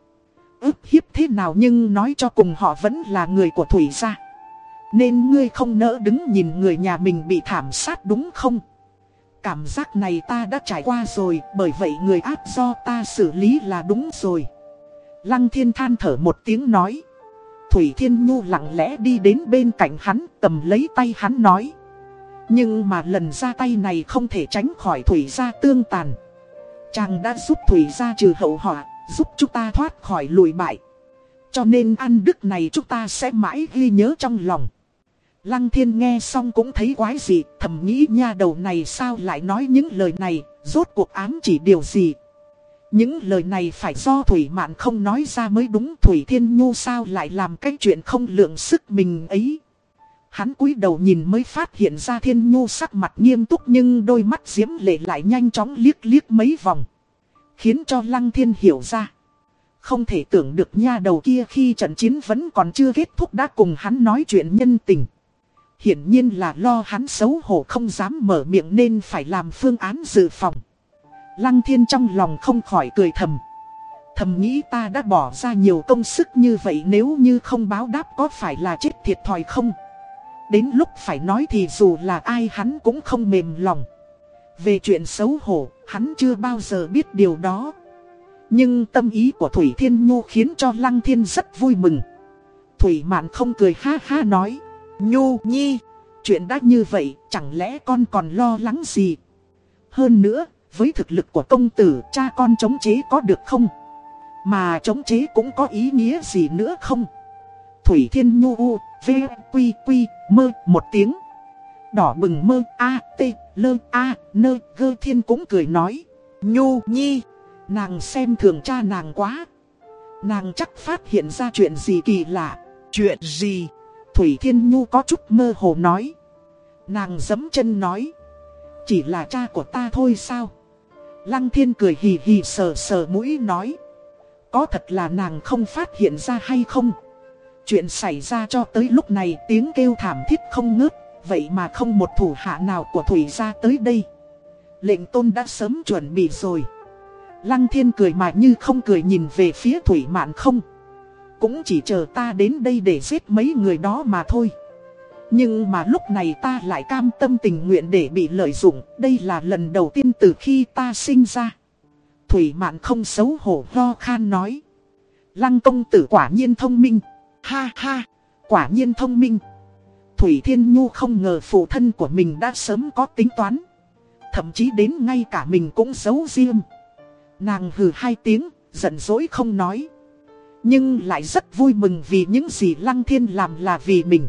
ức hiếp thế nào nhưng nói cho cùng họ vẫn là người của Thủy gia. Nên ngươi không nỡ đứng nhìn người nhà mình bị thảm sát đúng không? Cảm giác này ta đã trải qua rồi, bởi vậy người ác do ta xử lý là đúng rồi. Lăng thiên than thở một tiếng nói. Thủy Thiên Nhu lặng lẽ đi đến bên cạnh hắn, cầm lấy tay hắn nói. Nhưng mà lần ra tay này không thể tránh khỏi Thủy gia tương tàn. Chàng đã giúp Thủy gia trừ hậu họa, giúp chúng ta thoát khỏi lùi bại. Cho nên ăn đức này chúng ta sẽ mãi ghi nhớ trong lòng. Lăng thiên nghe xong cũng thấy quái gì, thầm nghĩ nha đầu này sao lại nói những lời này, rốt cuộc ám chỉ điều gì. Những lời này phải do Thủy Mạn không nói ra mới đúng Thủy Thiên Nhu sao lại làm cái chuyện không lượng sức mình ấy. Hắn cúi đầu nhìn mới phát hiện ra Thiên Nhu sắc mặt nghiêm túc nhưng đôi mắt diễm lệ lại nhanh chóng liếc liếc mấy vòng. Khiến cho Lăng Thiên hiểu ra. Không thể tưởng được nha đầu kia khi trận chiến vẫn còn chưa kết thúc đã cùng hắn nói chuyện nhân tình. Hiển nhiên là lo hắn xấu hổ không dám mở miệng nên phải làm phương án dự phòng. Lăng thiên trong lòng không khỏi cười thầm. Thầm nghĩ ta đã bỏ ra nhiều công sức như vậy nếu như không báo đáp có phải là chết thiệt thòi không? Đến lúc phải nói thì dù là ai hắn cũng không mềm lòng. Về chuyện xấu hổ, hắn chưa bao giờ biết điều đó. Nhưng tâm ý của Thủy Thiên Nhu khiến cho Lăng Thiên rất vui mừng. Thủy Mạn không cười ha ha nói. Nhu Nhi, chuyện đã như vậy, chẳng lẽ con còn lo lắng gì? Hơn nữa, với thực lực của công tử cha con chống chế có được không? Mà chống chế cũng có ý nghĩa gì nữa không? Thủy Thiên Nhu U, V, Quy, Quy, Mơ, một tiếng. Đỏ bừng mơ, A, T, Lơ, A, Nơ, Gơ Thiên cũng cười nói. Nhu, Nhi, nàng xem thường cha nàng quá. Nàng chắc phát hiện ra chuyện gì kỳ lạ. Chuyện gì? Thủy Thiên Nhu có chút mơ hồ nói. Nàng giấm chân nói. Chỉ là cha của ta thôi sao? Lăng thiên cười hì hì sờ sờ mũi nói. Có thật là nàng không phát hiện ra hay không? Chuyện xảy ra cho tới lúc này tiếng kêu thảm thiết không ngớt. Vậy mà không một thủ hạ nào của Thủy gia tới đây. Lệnh tôn đã sớm chuẩn bị rồi. Lăng thiên cười mà như không cười nhìn về phía Thủy Mạn không. Cũng chỉ chờ ta đến đây để giết mấy người đó mà thôi. Nhưng mà lúc này ta lại cam tâm tình nguyện để bị lợi dụng. Đây là lần đầu tiên từ khi ta sinh ra. Thủy Mạn không xấu hổ ho khan nói. Lăng công tử quả nhiên thông minh. Ha ha, quả nhiên thông minh. Thủy Thiên Nhu không ngờ phụ thân của mình đã sớm có tính toán. Thậm chí đến ngay cả mình cũng giấu riêng. Nàng hừ hai tiếng, giận dỗi không nói. Nhưng lại rất vui mừng vì những gì Lăng Thiên làm là vì mình.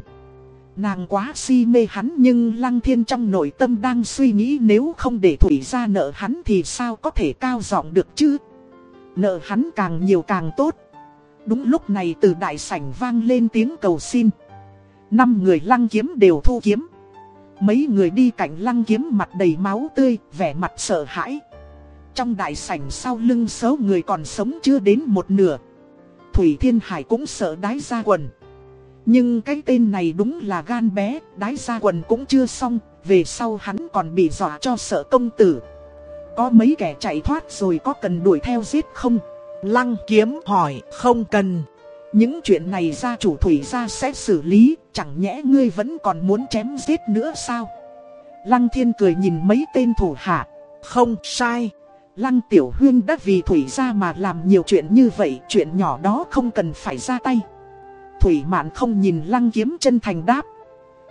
Nàng quá si mê hắn nhưng Lăng Thiên trong nội tâm đang suy nghĩ nếu không để Thủy ra nợ hắn thì sao có thể cao giọng được chứ? Nợ hắn càng nhiều càng tốt. Đúng lúc này từ đại sảnh vang lên tiếng cầu xin. Năm người lăng kiếm đều thu kiếm. Mấy người đi cạnh lăng kiếm mặt đầy máu tươi, vẻ mặt sợ hãi. Trong đại sảnh sau lưng số người còn sống chưa đến một nửa. Thủy Thiên Hải cũng sợ đái ra quần. Nhưng cái tên này đúng là gan bé, đái ra quần cũng chưa xong Về sau hắn còn bị dọa cho sợ công tử. Có mấy kẻ chạy thoát rồi có cần đuổi theo giết không? Lăng kiếm hỏi không cần. Những chuyện này gia chủ thủy gia sẽ xử lý, chẳng nhẽ ngươi vẫn còn muốn chém giết nữa sao? Lăng thiên cười nhìn mấy tên thủ hạ. Không sai. Lăng tiểu huyên đã vì thủy gia mà làm nhiều chuyện như vậy, chuyện nhỏ đó không cần phải ra tay. Thủy mạn không nhìn lăng kiếm chân thành đáp.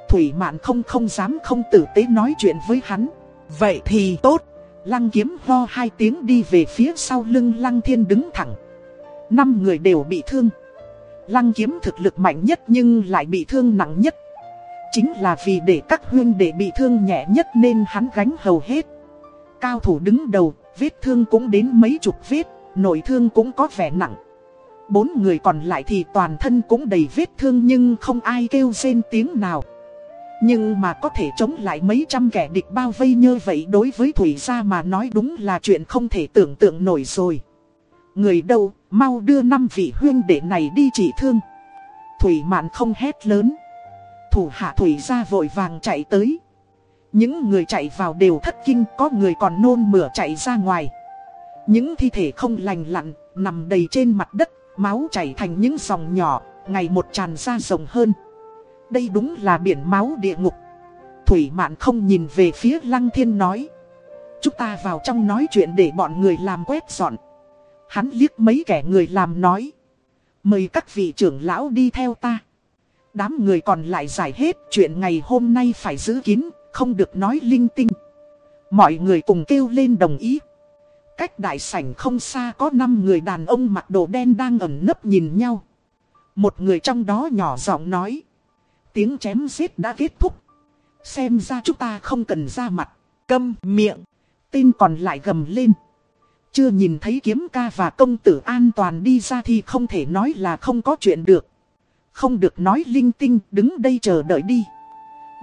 Thủy mạn không không dám không tử tế nói chuyện với hắn. Vậy thì tốt. Lăng kiếm ho hai tiếng đi về phía sau lưng lăng thiên đứng thẳng. Năm người đều bị thương. Lăng kiếm thực lực mạnh nhất nhưng lại bị thương nặng nhất. Chính là vì để các huyên đệ bị thương nhẹ nhất nên hắn gánh hầu hết. Cao thủ đứng đầu, vết thương cũng đến mấy chục vết, nội thương cũng có vẻ nặng. Bốn người còn lại thì toàn thân cũng đầy vết thương nhưng không ai kêu rên tiếng nào. Nhưng mà có thể chống lại mấy trăm kẻ địch bao vây như vậy đối với Thủy gia mà nói đúng là chuyện không thể tưởng tượng nổi rồi. Người đâu, mau đưa năm vị huyên đệ này đi trị thương. Thủy mạn không hét lớn. Thủ hạ Thủy ra vội vàng chạy tới. Những người chạy vào đều thất kinh, có người còn nôn mửa chạy ra ngoài. Những thi thể không lành lặn, nằm đầy trên mặt đất, máu chảy thành những dòng nhỏ, ngày một tràn ra rộng hơn. Đây đúng là biển máu địa ngục. Thủy mạn không nhìn về phía lăng thiên nói. Chúng ta vào trong nói chuyện để bọn người làm quét dọn. Hắn liếc mấy kẻ người làm nói. Mời các vị trưởng lão đi theo ta. Đám người còn lại giải hết chuyện ngày hôm nay phải giữ kín, không được nói linh tinh. Mọi người cùng kêu lên đồng ý. Cách đại sảnh không xa có 5 người đàn ông mặc đồ đen đang ẩn nấp nhìn nhau. Một người trong đó nhỏ giọng nói. Tiếng chém giết đã kết thúc. Xem ra chúng ta không cần ra mặt. Câm miệng. Tên còn lại gầm lên. Chưa nhìn thấy kiếm ca và công tử an toàn đi ra thì không thể nói là không có chuyện được. Không được nói linh tinh đứng đây chờ đợi đi.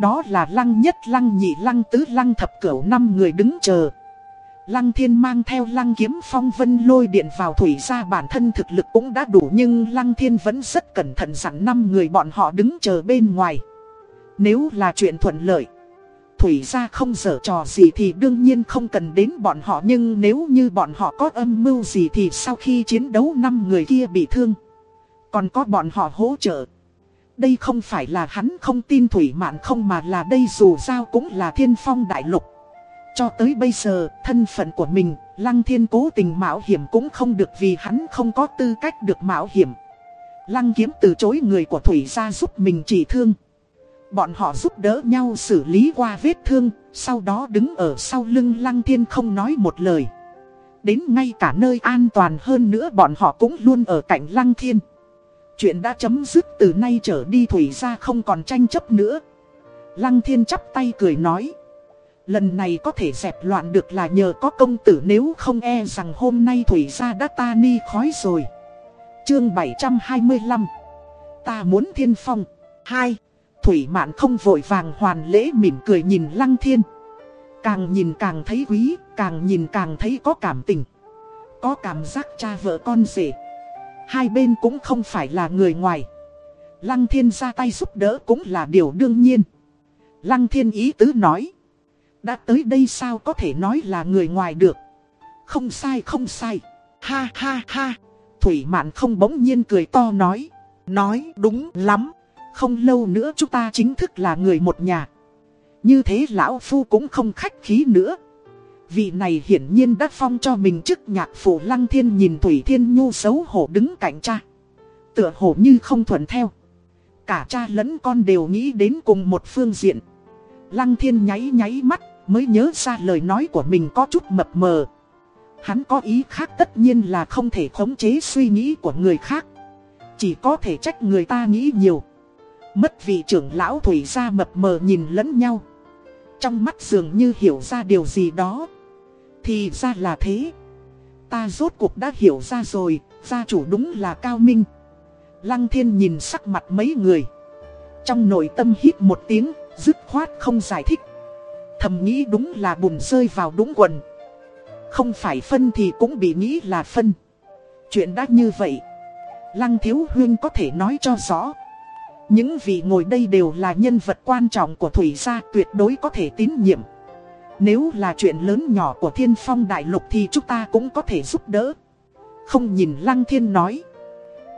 Đó là lăng nhất lăng nhị lăng tứ lăng thập cửu năm người đứng chờ. Lăng thiên mang theo lăng kiếm phong vân lôi điện vào thủy ra bản thân thực lực cũng đã đủ nhưng lăng thiên vẫn rất cẩn thận sẵn năm người bọn họ đứng chờ bên ngoài. Nếu là chuyện thuận lợi, thủy ra không dở trò gì thì đương nhiên không cần đến bọn họ nhưng nếu như bọn họ có âm mưu gì thì sau khi chiến đấu năm người kia bị thương, còn có bọn họ hỗ trợ. Đây không phải là hắn không tin thủy mạn không mà là đây dù sao cũng là thiên phong đại lục. Cho tới bây giờ, thân phận của mình, Lăng Thiên cố tình mạo hiểm cũng không được vì hắn không có tư cách được mạo hiểm. Lăng kiếm từ chối người của Thủy ra giúp mình trị thương. Bọn họ giúp đỡ nhau xử lý qua vết thương, sau đó đứng ở sau lưng Lăng Thiên không nói một lời. Đến ngay cả nơi an toàn hơn nữa bọn họ cũng luôn ở cạnh Lăng Thiên. Chuyện đã chấm dứt từ nay trở đi Thủy ra không còn tranh chấp nữa. Lăng Thiên chắp tay cười nói. Lần này có thể dẹp loạn được là nhờ có công tử nếu không e rằng hôm nay Thủy gia đã ta ni khói rồi. Chương 725 Ta muốn thiên phong 2. Thủy mạn không vội vàng hoàn lễ mỉm cười nhìn lăng thiên. Càng nhìn càng thấy quý, càng nhìn càng thấy có cảm tình. Có cảm giác cha vợ con rể. Hai bên cũng không phải là người ngoài. Lăng thiên ra tay giúp đỡ cũng là điều đương nhiên. Lăng thiên ý tứ nói. Đã tới đây sao có thể nói là người ngoài được. Không sai không sai. Ha ha ha. Thủy mạn không bỗng nhiên cười to nói. Nói đúng lắm. Không lâu nữa chúng ta chính thức là người một nhà. Như thế lão phu cũng không khách khí nữa. Vị này hiển nhiên đã phong cho mình chức nhạc phủ lăng thiên nhìn Thủy Thiên Nhu xấu hổ đứng cạnh cha. Tựa hổ như không thuận theo. Cả cha lẫn con đều nghĩ đến cùng một phương diện. Lăng thiên nháy nháy mắt, mới nhớ ra lời nói của mình có chút mập mờ. Hắn có ý khác tất nhiên là không thể khống chế suy nghĩ của người khác. Chỉ có thể trách người ta nghĩ nhiều. Mất vị trưởng lão thủy ra mập mờ nhìn lẫn nhau. Trong mắt dường như hiểu ra điều gì đó. Thì ra là thế. Ta rốt cuộc đã hiểu ra rồi, gia chủ đúng là cao minh. Lăng thiên nhìn sắc mặt mấy người. Trong nội tâm hít một tiếng, dứt khoát không giải thích. Thầm nghĩ đúng là bùn rơi vào đúng quần. Không phải phân thì cũng bị nghĩ là phân. Chuyện đã như vậy. Lăng thiếu huyên có thể nói cho rõ. Những vị ngồi đây đều là nhân vật quan trọng của Thủy gia tuyệt đối có thể tín nhiệm. Nếu là chuyện lớn nhỏ của thiên phong đại lục thì chúng ta cũng có thể giúp đỡ. Không nhìn lăng thiên nói.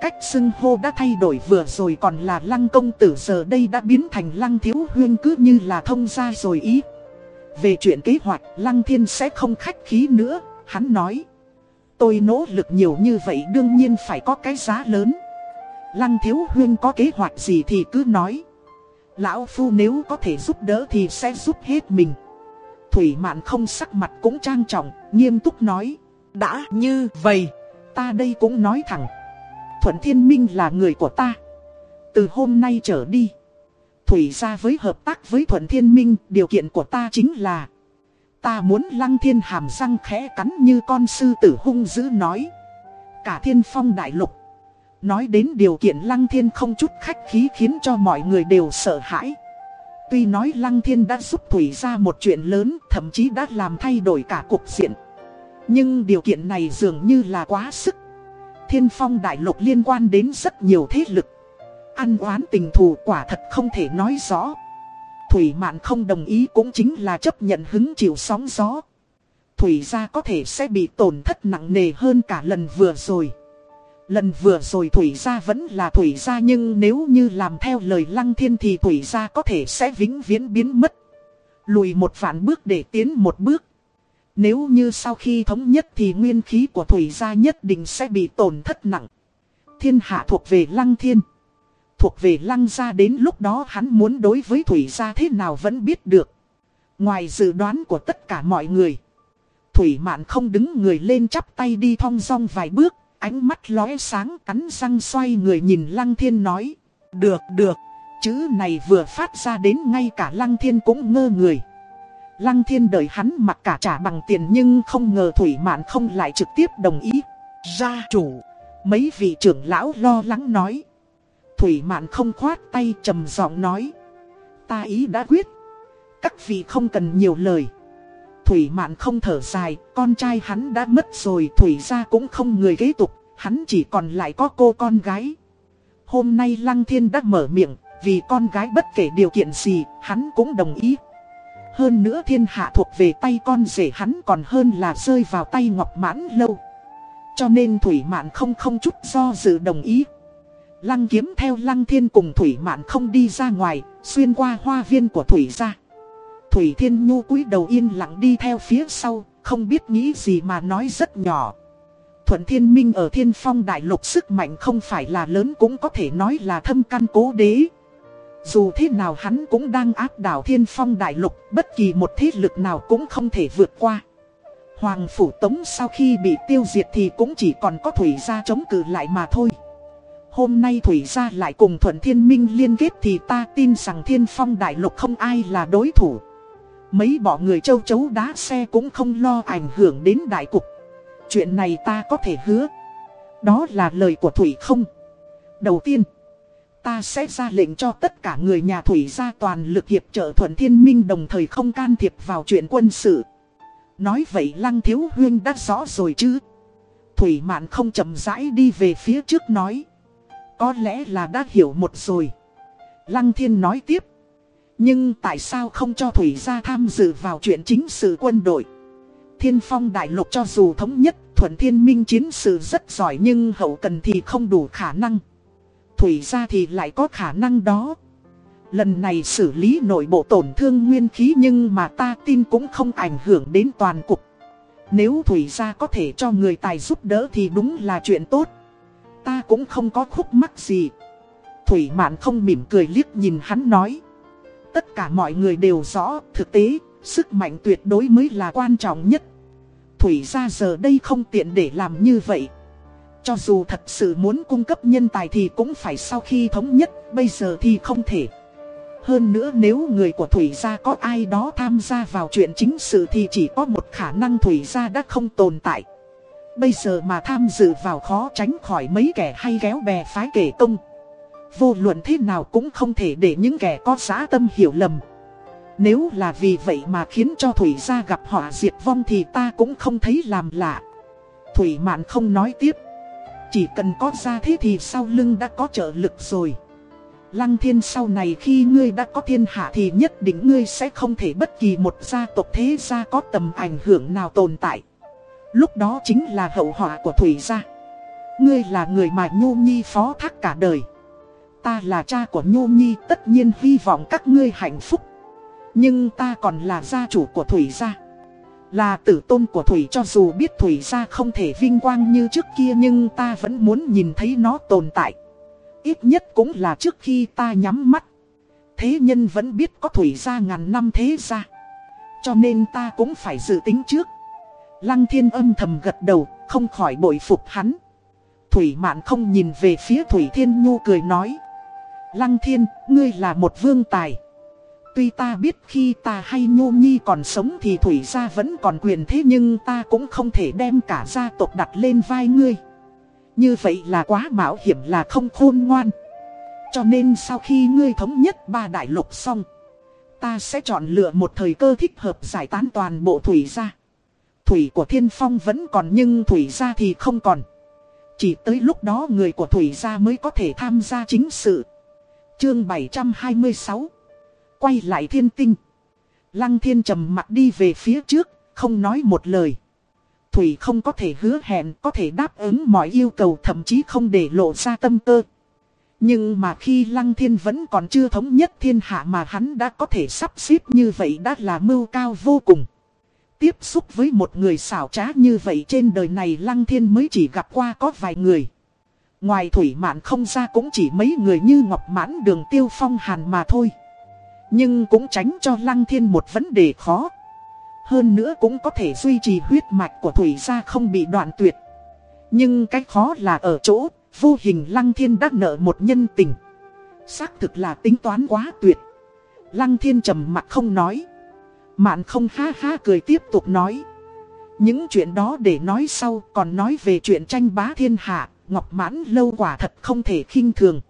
Cách xưng hô đã thay đổi vừa rồi còn là lăng công tử giờ đây đã biến thành lăng thiếu huyên cứ như là thông ra rồi ý. Về chuyện kế hoạch lăng thiên sẽ không khách khí nữa, hắn nói. Tôi nỗ lực nhiều như vậy đương nhiên phải có cái giá lớn. Lăng thiếu huyên có kế hoạch gì thì cứ nói. Lão Phu nếu có thể giúp đỡ thì sẽ giúp hết mình. Thủy mạn không sắc mặt cũng trang trọng, nghiêm túc nói. Đã như vậy, ta đây cũng nói thẳng. Thuận Thiên Minh là người của ta. Từ hôm nay trở đi. Thủy ra với hợp tác với Thuận Thiên Minh, điều kiện của ta chính là. Ta muốn lăng thiên hàm răng khẽ cắn như con sư tử hung dữ nói. Cả thiên phong đại lục. Nói đến điều kiện lăng thiên không chút khách khí khiến cho mọi người đều sợ hãi. Tuy nói lăng thiên đã giúp Thủy ra một chuyện lớn, thậm chí đã làm thay đổi cả cục diện. Nhưng điều kiện này dường như là quá sức. Thiên phong đại lục liên quan đến rất nhiều thế lực. Ăn oán tình thù quả thật không thể nói rõ. Thủy mạn không đồng ý cũng chính là chấp nhận hứng chịu sóng gió. Thủy ra có thể sẽ bị tổn thất nặng nề hơn cả lần vừa rồi. Lần vừa rồi Thủy gia vẫn là Thủy gia nhưng nếu như làm theo lời Lăng Thiên thì Thủy gia có thể sẽ vĩnh viễn biến mất. Lùi một vạn bước để tiến một bước. Nếu như sau khi thống nhất thì nguyên khí của Thủy gia nhất định sẽ bị tổn thất nặng. Thiên hạ thuộc về Lăng Thiên. Thuộc về Lăng gia đến lúc đó hắn muốn đối với Thủy gia thế nào vẫn biết được. Ngoài dự đoán của tất cả mọi người. Thủy mạn không đứng người lên chắp tay đi thong dong vài bước. Ánh mắt lóe sáng cắn răng xoay người nhìn Lăng Thiên nói. Được, được. Chữ này vừa phát ra đến ngay cả Lăng Thiên cũng ngơ người. Lăng Thiên đợi hắn mặc cả trả bằng tiền nhưng không ngờ Thủy Mạn không lại trực tiếp đồng ý. Gia chủ. Mấy vị trưởng lão lo lắng nói. Thủy Mạn không khoát tay trầm giọng nói. Ta ý đã quyết. Các vị không cần nhiều lời. Thủy Mạn không thở dài, con trai hắn đã mất rồi, Thủy ra cũng không người kế tục, hắn chỉ còn lại có cô con gái. Hôm nay Lăng Thiên đã mở miệng, vì con gái bất kể điều kiện gì, hắn cũng đồng ý. Hơn nữa thiên hạ thuộc về tay con rể hắn còn hơn là rơi vào tay Ngọc Mãn lâu. Cho nên Thủy Mạn không không chút do dự đồng ý. Lăng kiếm theo Lăng Thiên cùng Thủy Mạn không đi ra ngoài, xuyên qua hoa viên của Thủy ra. Thủy Thiên Nhu cúi đầu yên lặng đi theo phía sau, không biết nghĩ gì mà nói rất nhỏ. Thuận Thiên Minh ở Thiên Phong Đại Lục sức mạnh không phải là lớn cũng có thể nói là thâm căn cố đế. Dù thế nào hắn cũng đang áp đảo Thiên Phong Đại Lục, bất kỳ một thế lực nào cũng không thể vượt qua. Hoàng Phủ Tống sau khi bị tiêu diệt thì cũng chỉ còn có Thủy Gia chống cự lại mà thôi. Hôm nay Thủy Gia lại cùng Thuận Thiên Minh liên kết thì ta tin rằng Thiên Phong Đại Lục không ai là đối thủ. Mấy bỏ người châu chấu đá xe cũng không lo ảnh hưởng đến đại cục. Chuyện này ta có thể hứa. Đó là lời của Thủy không? Đầu tiên, ta sẽ ra lệnh cho tất cả người nhà Thủy ra toàn lực hiệp trợ Thuận Thiên Minh đồng thời không can thiệp vào chuyện quân sự. Nói vậy Lăng Thiếu Huyên đã rõ rồi chứ. Thủy Mạn không chậm rãi đi về phía trước nói. Có lẽ là đã hiểu một rồi. Lăng Thiên nói tiếp. Nhưng tại sao không cho Thủy gia tham dự vào chuyện chính sự quân đội? Thiên phong đại lục cho dù thống nhất, thuận thiên minh chiến sự rất giỏi nhưng hậu cần thì không đủ khả năng. Thủy gia thì lại có khả năng đó. Lần này xử lý nội bộ tổn thương nguyên khí nhưng mà ta tin cũng không ảnh hưởng đến toàn cục. Nếu Thủy gia có thể cho người tài giúp đỡ thì đúng là chuyện tốt. Ta cũng không có khúc mắc gì. Thủy mạn không mỉm cười liếc nhìn hắn nói. Tất cả mọi người đều rõ, thực tế, sức mạnh tuyệt đối mới là quan trọng nhất. Thủy gia giờ đây không tiện để làm như vậy. Cho dù thật sự muốn cung cấp nhân tài thì cũng phải sau khi thống nhất, bây giờ thì không thể. Hơn nữa nếu người của Thủy gia có ai đó tham gia vào chuyện chính sự thì chỉ có một khả năng Thủy gia đã không tồn tại. Bây giờ mà tham dự vào khó tránh khỏi mấy kẻ hay ghéo bè phái kể công. Vô luận thế nào cũng không thể để những kẻ có giá tâm hiểu lầm. Nếu là vì vậy mà khiến cho Thủy gia gặp họa diệt vong thì ta cũng không thấy làm lạ. Thủy mạn không nói tiếp. Chỉ cần có ra thế thì sau lưng đã có trợ lực rồi. Lăng thiên sau này khi ngươi đã có thiên hạ thì nhất định ngươi sẽ không thể bất kỳ một gia tộc thế gia có tầm ảnh hưởng nào tồn tại. Lúc đó chính là hậu họa của Thủy gia. Ngươi là người mà Nhu Nhi phó thác cả đời. Ta là cha của Nhô Nhi tất nhiên hy vọng các ngươi hạnh phúc. Nhưng ta còn là gia chủ của Thủy gia. Là tử tôn của Thủy cho dù biết Thủy gia không thể vinh quang như trước kia nhưng ta vẫn muốn nhìn thấy nó tồn tại. Ít nhất cũng là trước khi ta nhắm mắt. Thế nhân vẫn biết có Thủy gia ngàn năm thế gia. Cho nên ta cũng phải dự tính trước. Lăng thiên âm thầm gật đầu, không khỏi bội phục hắn. Thủy mạn không nhìn về phía Thủy Thiên Nhu cười nói. Lăng thiên, ngươi là một vương tài. Tuy ta biết khi ta hay Nhô Nhi còn sống thì Thủy gia vẫn còn quyền thế nhưng ta cũng không thể đem cả gia tộc đặt lên vai ngươi. Như vậy là quá mạo hiểm là không khôn ngoan. Cho nên sau khi ngươi thống nhất ba đại lục xong, ta sẽ chọn lựa một thời cơ thích hợp giải tán toàn bộ Thủy gia. Thủy của Thiên Phong vẫn còn nhưng Thủy gia thì không còn. Chỉ tới lúc đó người của Thủy gia mới có thể tham gia chính sự. Chương 726 Quay lại thiên tinh. Lăng thiên trầm mặt đi về phía trước, không nói một lời. Thủy không có thể hứa hẹn, có thể đáp ứng mọi yêu cầu thậm chí không để lộ ra tâm cơ. Nhưng mà khi Lăng Thiên vẫn còn chưa thống nhất thiên hạ mà hắn đã có thể sắp xếp như vậy đã là mưu cao vô cùng. Tiếp xúc với một người xảo trá như vậy trên đời này Lăng Thiên mới chỉ gặp qua có vài người. Ngoài Thủy Mạn không ra cũng chỉ mấy người như Ngọc Mãn Đường Tiêu Phong Hàn mà thôi. Nhưng cũng tránh cho Lăng Thiên một vấn đề khó. Hơn nữa cũng có thể duy trì huyết mạch của Thủy gia không bị đoạn tuyệt. Nhưng cái khó là ở chỗ, vô hình Lăng Thiên đã nợ một nhân tình. Xác thực là tính toán quá tuyệt. Lăng Thiên trầm mặt không nói. Mạn không ha ha cười tiếp tục nói. Những chuyện đó để nói sau còn nói về chuyện tranh bá thiên hạ, Ngọc Mãn lâu quả thật không thể khinh thường.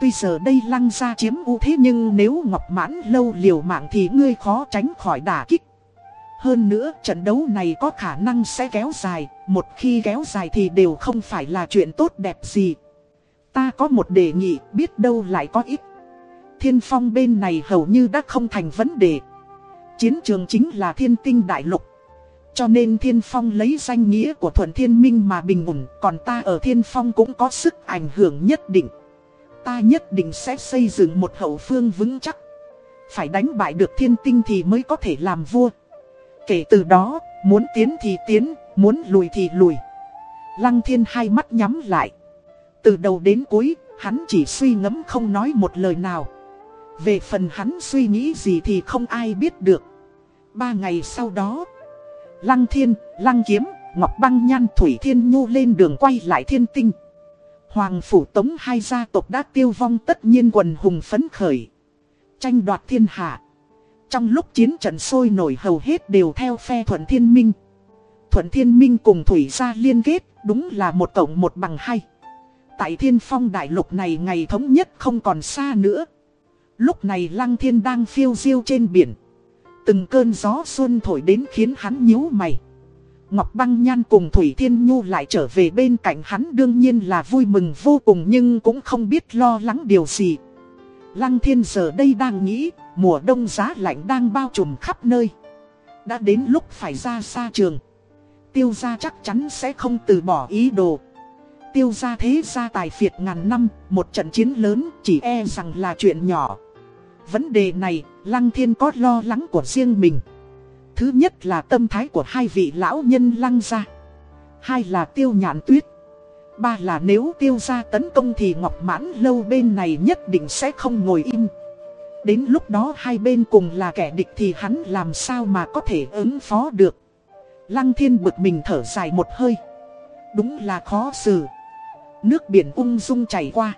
Tuy giờ đây lăng ra chiếm ưu thế nhưng nếu Ngọc Mãn lâu liều mạng thì ngươi khó tránh khỏi đả kích. Hơn nữa trận đấu này có khả năng sẽ kéo dài, một khi kéo dài thì đều không phải là chuyện tốt đẹp gì. Ta có một đề nghị biết đâu lại có ít. Thiên phong bên này hầu như đã không thành vấn đề. Chiến trường chính là thiên tinh đại lục. Cho nên thiên phong lấy danh nghĩa của thuận thiên minh mà bình ổn, còn ta ở thiên phong cũng có sức ảnh hưởng nhất định. Ta nhất định sẽ xây dựng một hậu phương vững chắc. Phải đánh bại được thiên tinh thì mới có thể làm vua. Kể từ đó, muốn tiến thì tiến, muốn lùi thì lùi. Lăng thiên hai mắt nhắm lại. Từ đầu đến cuối, hắn chỉ suy ngẫm không nói một lời nào. Về phần hắn suy nghĩ gì thì không ai biết được. Ba ngày sau đó, Lăng Thiên, Lăng Kiếm, Ngọc Băng Nhan Thủy Thiên Nhu lên đường quay lại thiên tinh. Hoàng Phủ Tống hai gia tộc đã tiêu vong tất nhiên quần hùng phấn khởi. Tranh đoạt thiên hạ. Trong lúc chiến trận sôi nổi hầu hết đều theo phe Thuận Thiên Minh. Thuận Thiên Minh cùng Thủy gia liên kết, đúng là một cộng một bằng hai. Tại thiên phong đại lục này ngày thống nhất không còn xa nữa. Lúc này Lăng Thiên đang phiêu diêu trên biển. Từng cơn gió xuân thổi đến khiến hắn nhíu mày. Ngọc Băng Nhan cùng Thủy Thiên Nhu lại trở về bên cạnh hắn đương nhiên là vui mừng vô cùng nhưng cũng không biết lo lắng điều gì. Lăng Thiên giờ đây đang nghĩ, Mùa đông giá lạnh đang bao trùm khắp nơi Đã đến lúc phải ra xa trường Tiêu gia chắc chắn sẽ không từ bỏ ý đồ Tiêu gia thế gia tài phiệt ngàn năm Một trận chiến lớn chỉ e rằng là chuyện nhỏ Vấn đề này, Lăng thiên có lo lắng của riêng mình. Thứ nhất là tâm thái của hai vị lão nhân lăng gia. Hai là tiêu nhạn tuyết. Ba là nếu tiêu gia tấn công thì Ngọc Mãn lâu bên này nhất định sẽ không ngồi im. Đến lúc đó hai bên cùng là kẻ địch thì hắn làm sao mà có thể ứng phó được? Lăng thiên bực mình thở dài một hơi. Đúng là khó xử. Nước biển ung dung chảy qua.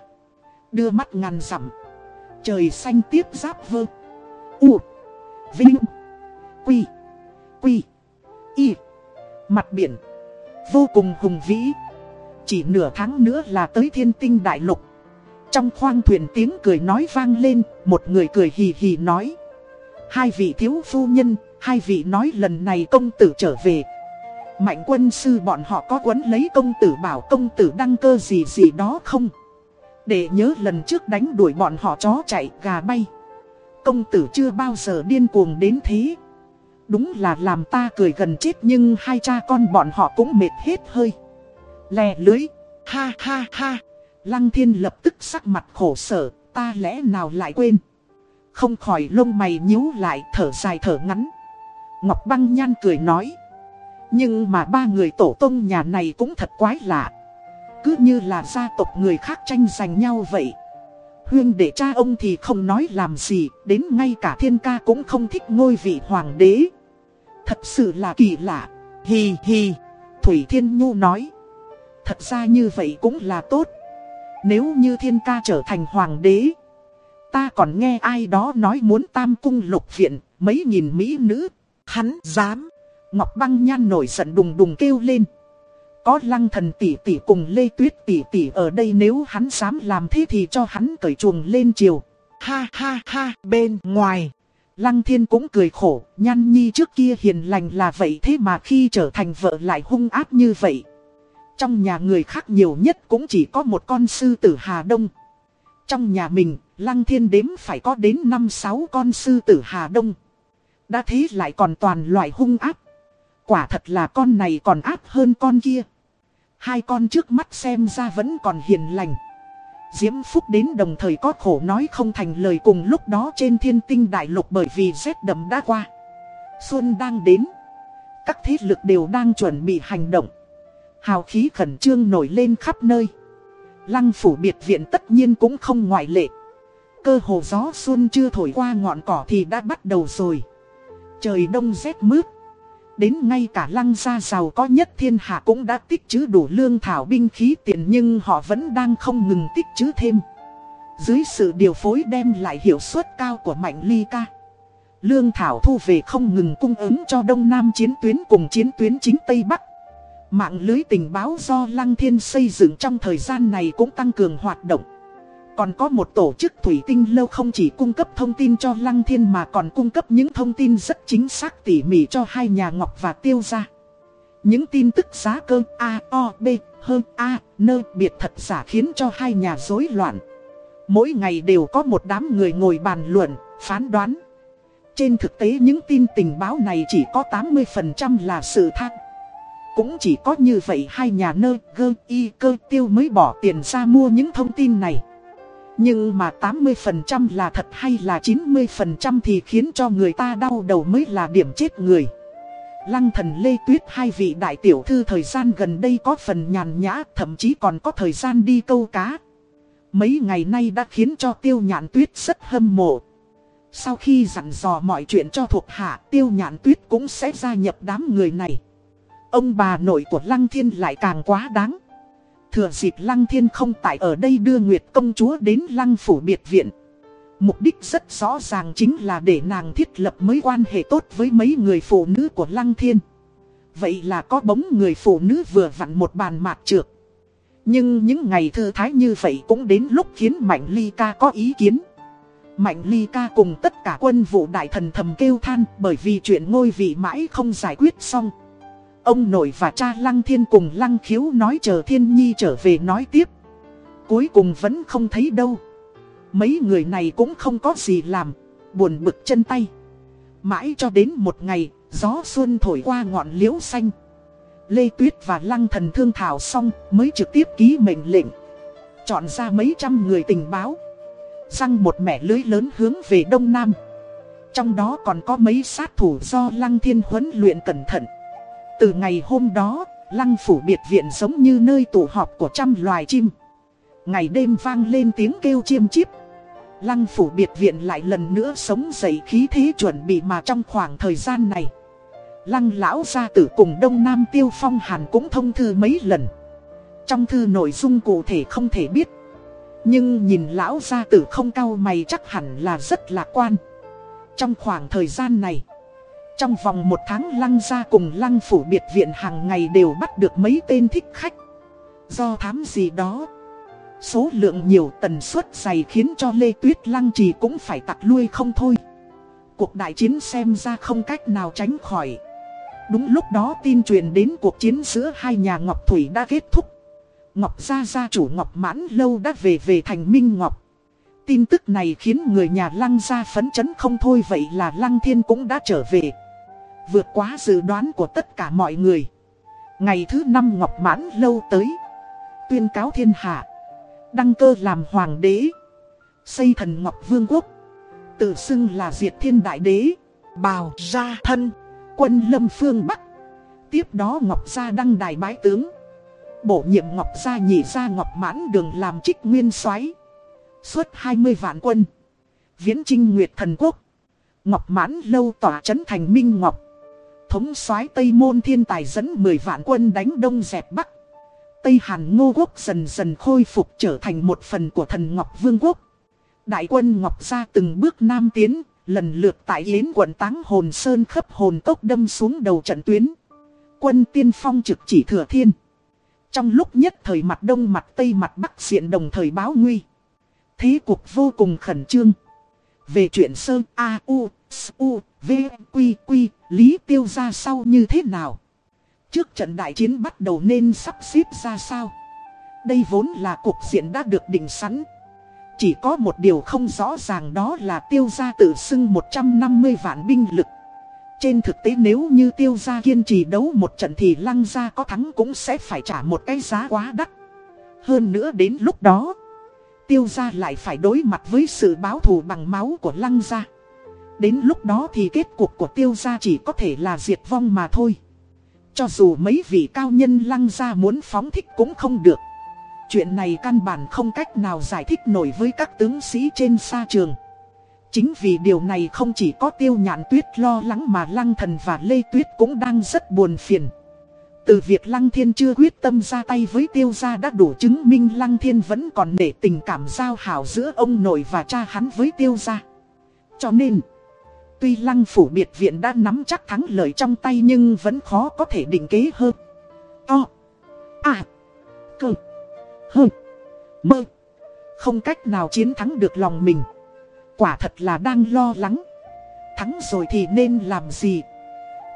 Đưa mắt ngàn dặm. Trời xanh tiếp giáp vơ. U, Vinh, Quy Quy, Y. Mặt biển, Vô cùng hùng vĩ. Chỉ nửa tháng nữa là tới thiên tinh đại lục. Trong khoang thuyền tiếng cười nói vang lên, Một người cười hì hì nói. Hai vị thiếu phu nhân, Hai vị nói lần này công tử trở về. Mạnh quân sư bọn họ có quấn lấy công tử bảo công tử đăng cơ gì gì đó không? Để nhớ lần trước đánh đuổi bọn họ chó chạy gà bay. Công tử chưa bao giờ điên cuồng đến thế. Đúng là làm ta cười gần chết nhưng hai cha con bọn họ cũng mệt hết hơi. Lè lưới. Ha ha ha. Lăng thiên lập tức sắc mặt khổ sở, Ta lẽ nào lại quên? Không khỏi lông mày nhíu lại, thở dài thở ngắn. Ngọc băng nhan cười nói. Nhưng mà ba người tổ tông nhà này cũng thật quái lạ. Cứ như là gia tộc người khác tranh giành nhau vậy. Huyên để cha ông thì không nói làm gì, Đến ngay cả thiên ca cũng không thích ngôi vị hoàng đế. Thật sự là kỳ lạ. Hì hì, Thủy Thiên Nhu nói. Thật ra như vậy cũng là tốt. Nếu như thiên ca trở thành hoàng đế, Ta còn nghe ai đó nói muốn tam cung lục viện, Mấy nghìn mỹ nữ, Hắn dám. Ngọc băng nhan nổi giận đùng đùng kêu lên. Có lăng thần tỷ tỷ cùng Lê Tuyết tỷ tỷ ở đây nếu hắn dám làm thế thì cho hắn cởi chuồng lên chiều Ha ha ha bên ngoài Lăng thiên cũng cười khổ, nhan nhi trước kia hiền lành là vậy thế mà khi trở thành vợ lại hung ác như vậy. Trong nhà người khác nhiều nhất cũng chỉ có một con sư tử Hà Đông. Trong nhà mình, lăng thiên đếm phải có đến 5-6 con sư tử Hà Đông. Đã thế lại còn toàn loại hung ác. Quả thật là con này còn ác hơn con kia. Hai con trước mắt xem ra vẫn còn hiền lành. Diễm Phúc đến đồng thời có khổ nói không thành lời cùng lúc đó trên thiên tinh đại lục bởi vì rét đậm đã qua. Xuân đang đến. Các thế lực đều đang chuẩn bị hành động. Hào khí khẩn trương nổi lên khắp nơi. Lăng phủ biệt viện tất nhiên cũng không ngoại lệ. Cơ hồ gió xuân chưa thổi qua ngọn cỏ thì đã bắt đầu rồi. Trời đông rét mướt. Đến ngay cả lăng gia giàu có nhất thiên hạ cũng đã tích trữ đủ lương thảo binh khí tiền nhưng họ vẫn đang không ngừng tích trữ thêm. Dưới sự điều phối đem lại hiệu suất cao của Mạnh Ly Ca. Lương thảo thu về không ngừng cung ứng cho Đông Nam chiến tuyến cùng chiến tuyến chính Tây Bắc. Mạng lưới tình báo do Lăng Thiên xây dựng trong thời gian này cũng tăng cường hoạt động. Còn có một tổ chức thủy tinh lâu không chỉ cung cấp thông tin cho Lăng Thiên mà còn cung cấp những thông tin rất chính xác tỉ mỉ cho hai nhà Ngọc và Tiêu gia. Những tin tức giá cơ A, O, B, hơn A, N biệt thật giả khiến cho hai nhà rối loạn. Mỗi ngày đều có một đám người ngồi bàn luận, phán đoán. Trên thực tế những tin tình báo này chỉ có 80% là sự thang. Cũng chỉ có như vậy hai nhà nơ, gơ, y, cơ tiêu mới bỏ tiền ra mua những thông tin này. Nhưng mà 80% là thật hay là 90% thì khiến cho người ta đau đầu mới là điểm chết người. Lăng thần Lê Tuyết hai vị đại tiểu thư thời gian gần đây có phần nhàn nhã, thậm chí còn có thời gian đi câu cá. Mấy ngày nay đã khiến cho tiêu nhạn tuyết rất hâm mộ. Sau khi dặn dò mọi chuyện cho thuộc hạ, tiêu nhạn tuyết cũng sẽ gia nhập đám người này. Ông bà nội của Lăng Thiên lại càng quá đáng. Thừa dịp Lăng Thiên không tại ở đây đưa Nguyệt công chúa đến Lăng phủ biệt viện. Mục đích rất rõ ràng chính là để nàng thiết lập mối quan hệ tốt với mấy người phụ nữ của Lăng Thiên. Vậy là có bóng người phụ nữ vừa vặn một bàn mạt trược. Nhưng những ngày thư thái như vậy cũng đến lúc khiến Mạnh Ly Ca có ý kiến. Mạnh Ly Ca cùng tất cả quân vụ đại thần thầm kêu than bởi vì chuyện ngôi vị mãi không giải quyết xong. Ông nội và cha Lăng Thiên cùng Lăng Khiếu nói chờ Thiên Nhi trở về nói tiếp. Cuối cùng vẫn không thấy đâu. Mấy người này cũng không có gì làm. buồn bực chân tay. Mãi cho đến một ngày, gió xuân thổi qua ngọn liễu xanh. Lê Tuyết và Lăng Thần thương thảo xong mới trực tiếp ký mệnh lệnh. Chọn ra mấy trăm người tình báo. Răng một mẻ lưới lớn hướng về Đông Nam. Trong đó còn có mấy sát thủ do Lăng Thiên huấn luyện cẩn thận. Từ ngày hôm đó, Lăng Phủ Biệt Viện giống như nơi tụ họp của trăm loài chim. Ngày đêm vang lên tiếng kêu chiêm chiếp. Lăng Phủ Biệt Viện lại lần nữa sống dậy khí thế chuẩn bị mà trong khoảng thời gian này. Lăng lão gia tử cùng Đông Nam Tiêu Phong Hàn cũng thông thư mấy lần. Trong thư nội dung cụ thể không thể biết. Nhưng nhìn lão gia tử không cao mày chắc hẳn là rất lạc quan. Trong khoảng thời gian này, trong vòng một tháng lăng gia cùng lăng phủ biệt viện hàng ngày đều bắt được mấy tên thích khách. Do thám gì đó, số lượng nhiều tần suất dày khiến cho Lê Tuyết lăng trì cũng phải tặc lui không thôi. Cuộc đại chiến xem ra không cách nào tránh khỏi. Đúng lúc đó tin truyền đến cuộc chiến giữa hai nhà Ngọc Thủy đã kết thúc. Ngọc Gia Gia chủ Ngọc Mãn Lâu đã về về thành Minh Ngọc. Tin tức này khiến người nhà Lăng Gia phấn chấn không thôi vậy là Lăng Thiên cũng đã trở về. Vượt quá dự đoán của tất cả mọi người. Ngày thứ năm Ngọc Mãn Lâu tới. Tuyên cáo thiên hạ. Đăng cơ làm hoàng đế. Xây thần Ngọc Vương quốc. Tự xưng là diệt thiên đại đế. Bào ra thân. Quân lâm phương Bắc. Tiếp đó Ngọc Gia đăng đài bái tướng. Bổ nhiệm Ngọc Gia nhị gia Ngọc Mãn Đường làm trích nguyên soái Suốt 20 vạn quân. Viễn trinh Nguyệt Thần Quốc. Ngọc Mãn lâu tỏa chấn thành Minh Ngọc. Thống soái Tây Môn Thiên Tài dẫn 10 vạn quân đánh đông dẹp Bắc. Tây Hàn Ngô Quốc dần dần khôi phục trở thành một phần của thần Ngọc Vương Quốc. Đại quân Ngọc Gia từng bước nam tiến, lần lượt tại Yến quận Táng Hồn Sơn khắp hồn tốc đâm xuống đầu trận tuyến. Quân tiên phong trực chỉ thừa thiên. Trong lúc nhất thời mặt đông mặt tây mặt bắc diện đồng thời báo nguy. Thế cuộc vô cùng khẩn trương. Về chuyện sơn A, U, S, U, V, Quy, Quy, Lý tiêu ra sau như thế nào? Trước trận đại chiến bắt đầu nên sắp xếp ra sao? Đây vốn là cuộc diện đã được định sẵn. Chỉ có một điều không rõ ràng đó là tiêu gia tự xưng 150 vạn binh lực. Trên thực tế nếu như tiêu gia kiên trì đấu một trận thì lăng gia có thắng cũng sẽ phải trả một cái giá quá đắt. Hơn nữa đến lúc đó, tiêu gia lại phải đối mặt với sự báo thù bằng máu của lăng gia. Đến lúc đó thì kết cục của tiêu gia chỉ có thể là diệt vong mà thôi. Cho dù mấy vị cao nhân lăng gia muốn phóng thích cũng không được. Chuyện này căn bản không cách nào giải thích nổi với các tướng sĩ trên xa trường. Chính vì điều này không chỉ có tiêu nhạn tuyết lo lắng mà lăng thần và lê tuyết cũng đang rất buồn phiền. Từ việc lăng thiên chưa quyết tâm ra tay với tiêu gia đã đủ chứng minh lăng thiên vẫn còn để tình cảm giao hảo giữa ông nội và cha hắn với tiêu gia. Cho nên, tuy lăng phủ biệt viện đã nắm chắc thắng lợi trong tay nhưng vẫn khó có thể định kế hơn. To. À. Cơ. Hơn. Mơ. Không cách nào chiến thắng được lòng mình. Quả thật là đang lo lắng. Thắng rồi thì nên làm gì?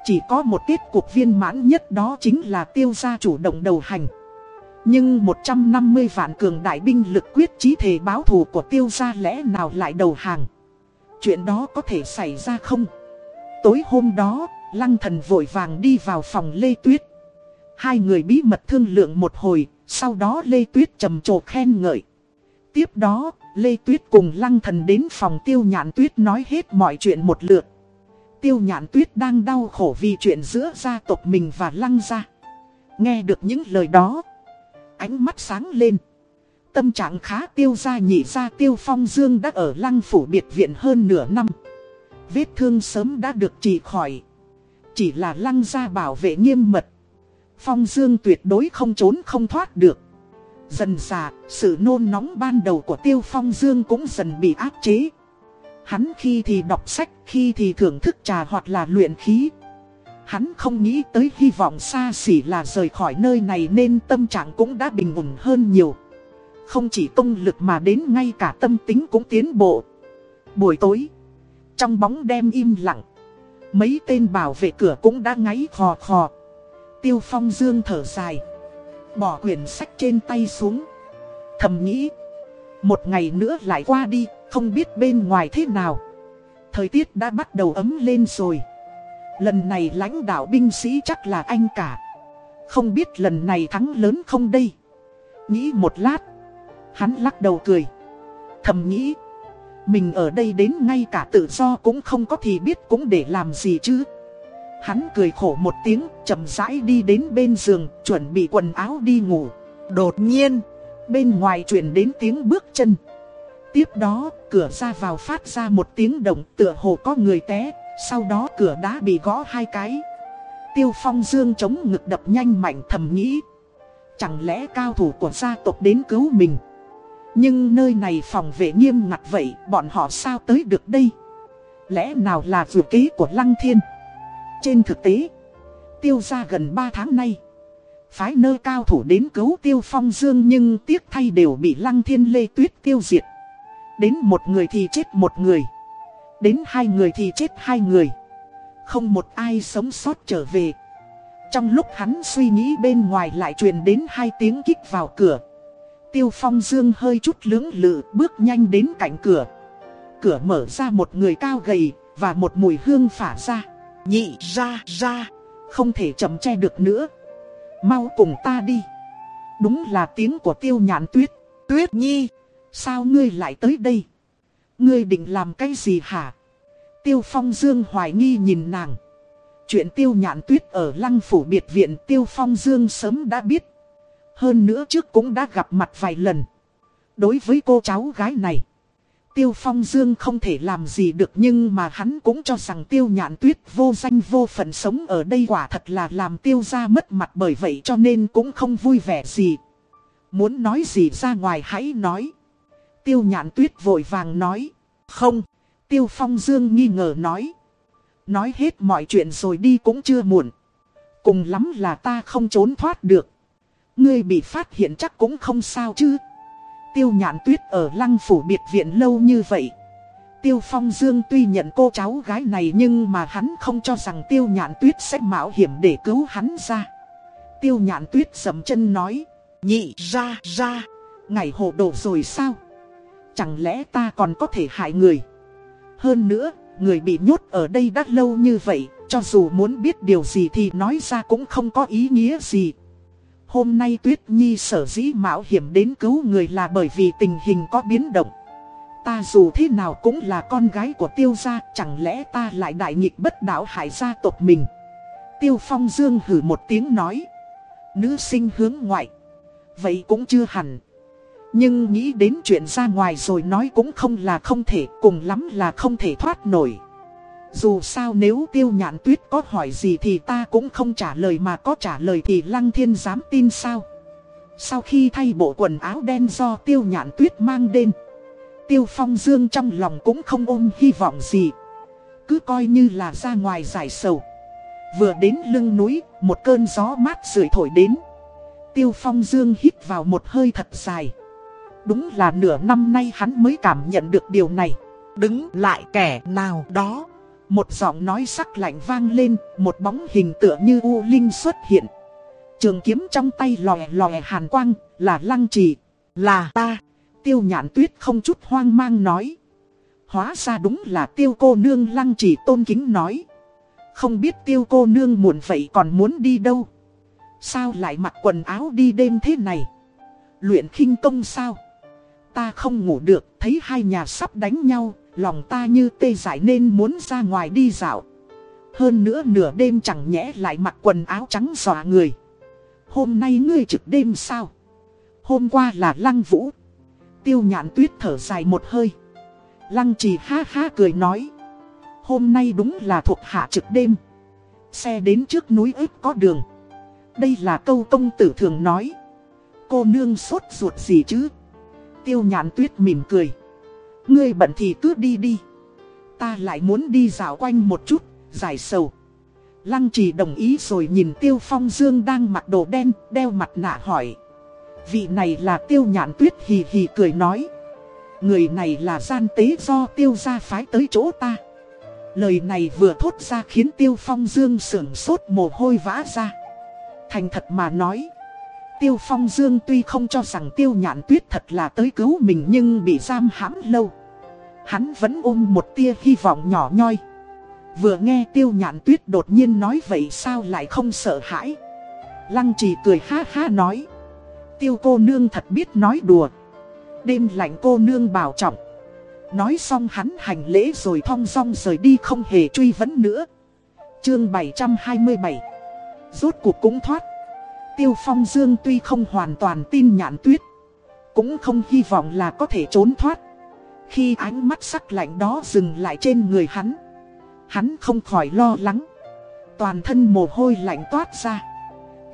Chỉ có một kết cục viên mãn nhất đó chính là tiêu gia chủ động đầu hành. Nhưng 150 vạn cường đại binh lực quyết chí thể báo thù của tiêu gia lẽ nào lại đầu hàng? Chuyện đó có thể xảy ra không? Tối hôm đó, lăng thần vội vàng đi vào phòng Lê Tuyết. Hai người bí mật thương lượng một hồi, sau đó Lê Tuyết trầm trồ khen ngợi. Tiếp đó, Lê Tuyết cùng Lăng Thần đến phòng Tiêu Nhạn Tuyết nói hết mọi chuyện một lượt. Tiêu Nhạn Tuyết đang đau khổ vì chuyện giữa gia tộc mình và Lăng gia. Nghe được những lời đó, ánh mắt sáng lên. Tâm trạng khá tiêu ra nhị gia Tiêu Phong Dương đã ở Lăng Phủ Biệt Viện hơn nửa năm. Vết thương sớm đã được trị khỏi. Chỉ là Lăng gia bảo vệ nghiêm mật. Phong Dương tuyệt đối không trốn không thoát được. Dần dà, sự nôn nóng ban đầu của Tiêu Phong Dương cũng dần bị áp chế. Hắn khi thì đọc sách, khi thì thưởng thức trà hoặc là luyện khí. Hắn không nghĩ tới hy vọng xa xỉ là rời khỏi nơi này nên tâm trạng cũng đã bình ổn hơn nhiều. Không chỉ công lực mà đến ngay cả tâm tính cũng tiến bộ. Buổi tối, trong bóng đêm im lặng, mấy tên bảo vệ cửa cũng đã ngáy khò khò. Tiêu Phong Dương thở dài. Bỏ quyển sách trên tay xuống. Thầm nghĩ. Một ngày nữa lại qua đi, không biết bên ngoài thế nào. Thời tiết đã bắt đầu ấm lên rồi. Lần này lãnh đạo binh sĩ chắc là anh cả. Không biết lần này thắng lớn không đây. Nghĩ một lát. Hắn lắc đầu cười. Thầm nghĩ. Mình ở đây đến ngay cả tự do cũng không có thì biết cũng để làm gì chứ. Hắn cười khổ một tiếng, chậm rãi đi đến bên giường, chuẩn bị quần áo đi ngủ. Đột nhiên, bên ngoài truyền đến tiếng bước chân. Tiếp đó, cửa ra vào phát ra một tiếng động tựa hồ có người té, sau đó cửa đá bị gõ hai cái. Tiêu phong dương chống ngực đập nhanh mạnh thầm nghĩ. Chẳng lẽ cao thủ của gia tộc đến cứu mình? Nhưng nơi này phòng vệ nghiêm ngặt vậy, bọn họ sao tới được đây? Lẽ nào là vừa ký của Lăng Thiên? Trên thực tế, tiêu ra gần 3 tháng nay. Phái nơi cao thủ đến cứu tiêu phong dương nhưng tiếc thay đều bị Lăng Thiên Lê Tuyết tiêu diệt. Đến một người thì chết một người. Đến hai người thì chết hai người. Không một ai sống sót trở về. Trong lúc hắn suy nghĩ bên ngoài lại truyền đến hai tiếng kích vào cửa. Tiêu phong dương hơi chút lưỡng lự bước nhanh đến cạnh cửa. Cửa mở ra một người cao gầy và một mùi hương phả ra. Nhị ra ra, không thể chậm che được nữa. Mau cùng ta đi. Đúng là tiếng của tiêu nhãn tuyết. Tuyết nhi, sao ngươi lại tới đây? Ngươi định làm cái gì hả? Tiêu phong dương hoài nghi nhìn nàng. Chuyện tiêu nhãn tuyết ở lăng phủ biệt viện tiêu phong dương sớm đã biết. Hơn nữa trước cũng đã gặp mặt vài lần. Đối với cô cháu gái này. Tiêu phong dương không thể làm gì được nhưng mà hắn cũng cho rằng tiêu nhạn tuyết vô danh vô phận sống ở đây quả thật là làm tiêu ra mất mặt bởi vậy cho nên cũng không vui vẻ gì. Muốn nói gì ra ngoài hãy nói. Tiêu nhạn tuyết vội vàng nói. Không. Tiêu Phong Dương nghi ngờ nói. Nói hết mọi chuyện rồi đi cũng chưa muộn. Cùng lắm là ta không trốn thoát được. Ngươi bị phát hiện chắc cũng không sao chứ. Tiêu nhạn tuyết ở lăng phủ biệt viện lâu như vậy. Tiêu Phong Dương tuy nhận cô cháu gái này nhưng mà hắn không cho rằng Tiêu nhạn tuyết sẽ mạo hiểm để cứu hắn ra. Tiêu nhạn tuyết sầm chân nói. Nhị ra ra. Ngày hồ đồ rồi sao? Chẳng lẽ ta còn có thể hại người? Hơn nữa, người bị nhốt ở đây đã lâu như vậy, cho dù muốn biết điều gì thì nói ra cũng không có ý nghĩa gì. Hôm nay Tuyết Nhi sở dĩ mạo hiểm đến cứu người là bởi vì tình hình có biến động. Ta dù thế nào cũng là con gái của tiêu gia, chẳng lẽ ta lại đại nghịch bất đạo hại gia tộc mình. Tiêu Phong Dương hử một tiếng nói. Nữ sinh hướng ngoại. Vậy cũng chưa hẳn. Nhưng nghĩ đến chuyện ra ngoài rồi nói cũng không là không thể, cùng lắm là không thể thoát nổi. Dù sao nếu tiêu nhạn tuyết có hỏi gì thì ta cũng không trả lời mà có trả lời thì lăng thiên dám tin sao. Sau khi thay bộ quần áo đen do tiêu nhạn tuyết mang đến, tiêu phong dương trong lòng cũng không ôm hy vọng gì. Cứ coi như là ra ngoài giải sầu. Vừa đến lưng núi, một cơn gió mát rượi thổi đến. Tiêu phong dương hít vào một hơi thật dài. Đúng là nửa năm nay hắn mới cảm nhận được điều này. Đứng lại kẻ nào đó. Một giọng nói sắc lạnh vang lên, một bóng hình tựa như U Linh xuất hiện. Trường kiếm trong tay lòe lòe hàn quang, là lăng trì, là ta. Tiêu nhạn tuyết không chút hoang mang nói. Hóa ra đúng là tiêu cô nương lăng trì tôn kính nói. Không biết tiêu cô nương muộn vậy còn muốn đi đâu. Sao lại mặc quần áo đi đêm thế này? Luyện khinh công sao? ta không ngủ được, thấy hai nhà sắp đánh nhau, lòng ta như tê dại nên muốn ra ngoài đi dạo. Hơn nữa nửa đêm chẳng nhẽ lại mặc quần áo trắng dọa người. Hôm nay ngươi trực đêm sao? Hôm qua là lăng vũ. Tiêu nhạn tuyết thở dài một hơi. Lăng trì ha ha cười nói. Hôm nay đúng là thuộc hạ trực đêm. Xe đến trước núi ếp có đường. Đây là câu công tử thường nói. Cô nương sốt ruột gì chứ? tiêu nhàn tuyết mỉm cười. Ngươi bận thì cứ đi đi. Ta lại muốn đi dạo quanh một chút, giải sầu. Lăng trì đồng ý rồi nhìn tiêu phong dương đang mặc đồ đen, đeo mặt nạ hỏi. Vị này là tiêu nhạn tuyết hì hì cười nói. Người này là gian tế do tiêu gia phái tới chỗ ta. Lời này vừa thốt ra khiến tiêu phong dương sưởng sốt mồ hôi vã ra. Thành thật mà nói. Tiêu Phong Dương tuy không cho rằng Tiêu Nhạn Tuyết thật là tới cứu mình nhưng bị giam hãm lâu. Hắn vẫn ôm một tia hy vọng nhỏ nhoi. Vừa nghe tiêu nhạn tuyết đột nhiên nói vậy sao lại không sợ hãi? Lăng trì cười ha ha nói. Tiêu cô nương thật biết nói đùa. Đêm lạnh cô nương bảo trọng. Nói xong hắn hành lễ rồi thong dong rời đi không hề truy vấn nữa. Chương 727 Rốt cuộc cũng thoát. Tiêu Phong Dương tuy không hoàn toàn tin nhạn tuyết, Cũng không hy vọng là có thể trốn thoát. Khi ánh mắt sắc lạnh đó dừng lại trên người hắn Hắn không khỏi lo lắng. Toàn thân mồ hôi lạnh toát ra.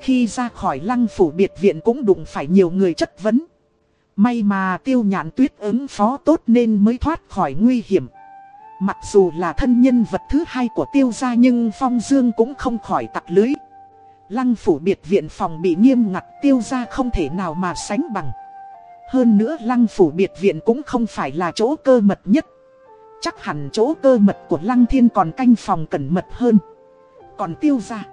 Khi ra khỏi lăng phủ biệt viện cũng đụng phải nhiều người chất vấn. May mà tiêu nhạn tuyết ứng phó tốt nên mới thoát khỏi nguy hiểm. Mặc dù là thân nhân vật thứ hai của tiêu gia nhưng Phong Dương cũng không khỏi tặc lưới Lăng phủ biệt viện phòng bị nghiêm ngặt tiêu gia không thể nào mà sánh bằng. Hơn nữa lăng phủ biệt viện cũng không phải là chỗ cơ mật nhất. Chắc hẳn chỗ cơ mật của lăng thiên còn canh phòng cẩn mật hơn. Còn tiêu gia,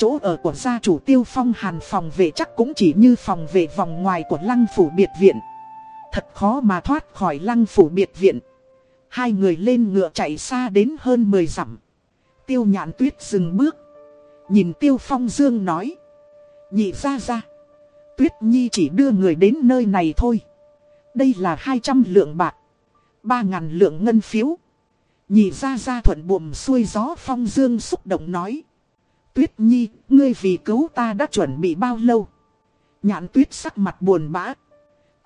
Chỗ ở của gia chủ tiêu phong hàn phòng vệ chắc cũng chỉ như phòng vệ vòng ngoài của lăng phủ biệt viện. Thật khó mà thoát khỏi lăng phủ biệt viện. Hai người lên ngựa chạy xa đến hơn 10 dặm. Tiêu nhạn tuyết dừng bước Nhìn tiêu phong dương nói Nhị ra ra Tuyết nhi chỉ đưa người đến nơi này thôi Đây là 200 lượng bạc 3.000 lượng ngân phiếu Nhị ra ra thuận buồm xuôi gió phong dương xúc động nói Tuyết nhi, ngươi vì cứu ta đã chuẩn bị bao lâu? Nhãn tuyết sắc mặt buồn bã.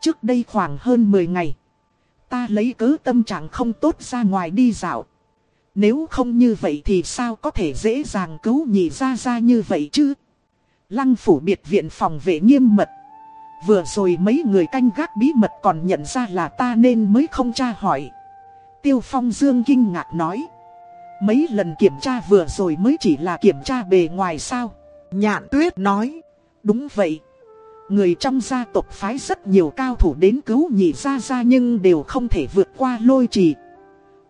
Trước đây khoảng hơn 10 ngày. Ta lấy cớ tâm trạng không tốt ra ngoài đi dạo. Nếu không như vậy thì sao có thể dễ dàng cứu nhị ra ra như vậy chứ? Lăng phủ biệt viện phòng vệ nghiêm mật. Vừa rồi mấy người canh gác bí mật còn nhận ra là ta nên mới không tra hỏi. Tiêu Phong Dương kinh ngạc nói. Mấy lần kiểm tra vừa rồi mới chỉ là kiểm tra bề ngoài sao. Nhạn tuyết nói. Đúng vậy. Người trong gia tộc phái rất nhiều cao thủ đến cứu nhị gia gia nhưng đều không thể vượt qua lôi trì.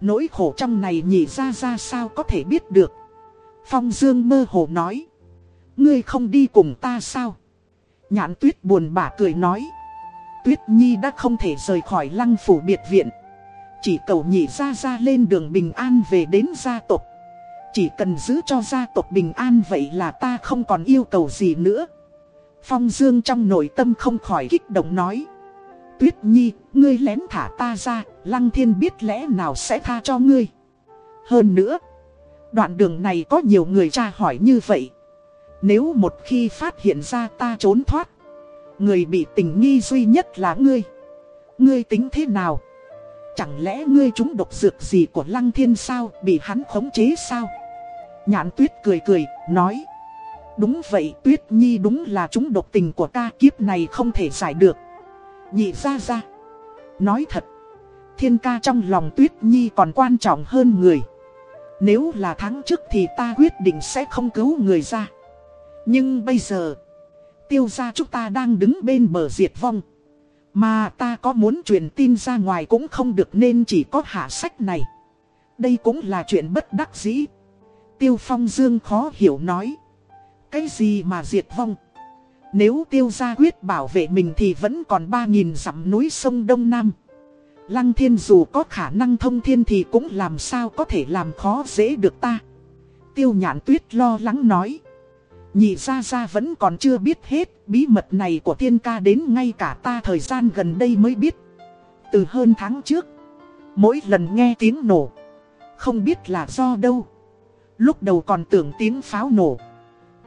Nỗi khổ trong này nhị gia gia sao có thể biết được. Phong Dương mơ hồ nói. Ngươi không đi cùng ta sao? Nhãn tuyết buồn bã cười nói. Tuyết Nhi đã không thể rời khỏi lăng phủ biệt viện. Chỉ cầu nhị gia gia lên đường bình an về đến gia tộc Chỉ cần giữ cho gia tộc bình an vậy là ta không còn yêu cầu gì nữa Phong Dương trong nội tâm không khỏi kích động nói Tuyết Nhi, ngươi lén thả ta ra, Lăng Thiên biết lẽ nào sẽ tha cho ngươi Hơn nữa, đoạn đường này có nhiều người tra hỏi như vậy Nếu một khi phát hiện ra ta trốn thoát Người bị tình nghi duy nhất là ngươi Ngươi tính thế nào? Chẳng lẽ ngươi chúng độc dược gì của Lăng Thiên sao, bị hắn khống chế sao? Nhãn tuyết cười cười, nói. Đúng vậy, tuyết nhi đúng là chúng độc tình của ta kiếp này không thể giải được. Nhị ra ra. Nói thật, thiên ca trong lòng tuyết nhi còn quan trọng hơn người. Nếu là tháng trước thì ta quyết định sẽ không cứu người ra. Nhưng bây giờ, tiêu gia chúng ta đang đứng bên bờ diệt vong. Mà ta có muốn truyền tin ra ngoài cũng không được nên chỉ có hạ sách này. Đây cũng là chuyện bất đắc dĩ. Tiêu Phong Dương khó hiểu nói. Cái gì mà diệt vong? Nếu tiêu gia quyết bảo vệ mình thì vẫn còn 3.000 dặm núi sông Đông Nam. Lăng thiên dù có khả năng thông thiên thì cũng làm sao có thể làm khó dễ được ta. Tiêu nhãn tuyết lo lắng nói. Nhị ra ra vẫn còn chưa biết hết bí mật này của tiên ca đến ngay cả ta thời gian gần đây mới biết. Từ hơn tháng trước, mỗi lần nghe tiếng nổ, không biết là do đâu. Lúc đầu còn tưởng tiếng pháo nổ.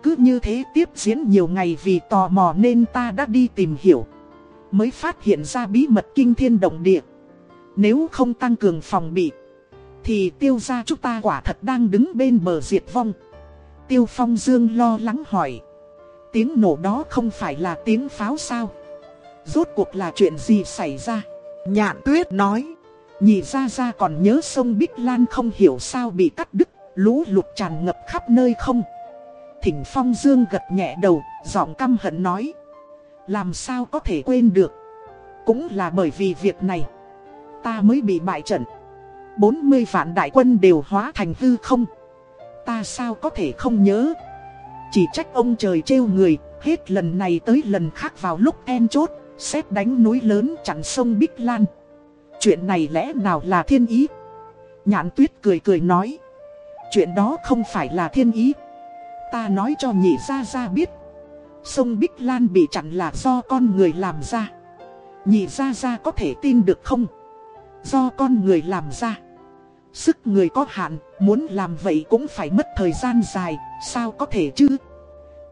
Cứ như thế tiếp diễn nhiều ngày vì tò mò nên ta đã đi tìm hiểu. Mới phát hiện ra bí mật kinh thiên động địa. Nếu không tăng cường phòng bị, thì tiêu gia chúng ta quả thật đang đứng bên bờ diệt vong. Tiêu Phong Dương lo lắng hỏi. Tiếng nổ đó không phải là tiếng pháo sao? Rốt cuộc là chuyện gì xảy ra? Nhạn tuyết nói. Nhị ra ra còn nhớ sông Bích Lan không hiểu sao bị cắt đứt, lũ lụt tràn ngập khắp nơi không? Thỉnh Phong Dương gật nhẹ đầu, giọng căm hận nói. Làm sao có thể quên được? Cũng là bởi vì việc này. Ta mới bị bại trận. 40 vạn đại quân đều hóa thành hư không ta sao có thể không nhớ. Chỉ trách ông trời trêu người, hết lần này tới lần khác vào lúc en chốt, xét đánh núi lớn chặn sông Bích Lan. chuyện này lẽ nào là thiên ý? Nhạn tuyết cười cười nói. Chuyện đó không phải là thiên ý. Ta nói cho nhị ra ra biết. Sông Bích Lan bị chặn là do con người làm ra. Nhị ra ra có thể tin được không? Do con người làm ra. Sức người có hạn, muốn làm vậy cũng phải mất thời gian dài, sao có thể chứ?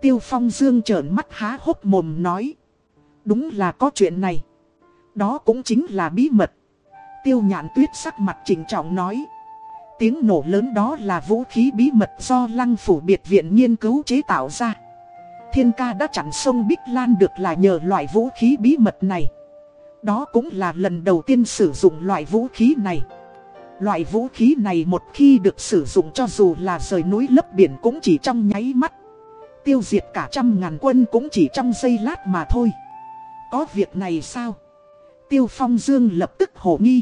Tiêu Phong Dương trợn mắt há hốc mồm nói. Đúng là có chuyện này. Đó cũng chính là bí mật. Tiêu nhạn tuyết sắc mặt trình trọng nói. Tiếng nổ lớn đó là vũ khí bí mật do lăng phủ biệt viện nghiên cứu chế tạo ra. Thiên ca đã chặn sông Bích Lan được là nhờ loại vũ khí bí mật này. Đó cũng là lần đầu tiên sử dụng loại vũ khí này. Loại vũ khí này một khi được sử dụng cho dù là rời núi lấp biển cũng chỉ trong nháy mắt. Tiêu diệt cả trăm ngàn quân cũng chỉ trong giây lát mà thôi. Có việc này sao? Tiêu Phong Dương lập tức hổ nghi.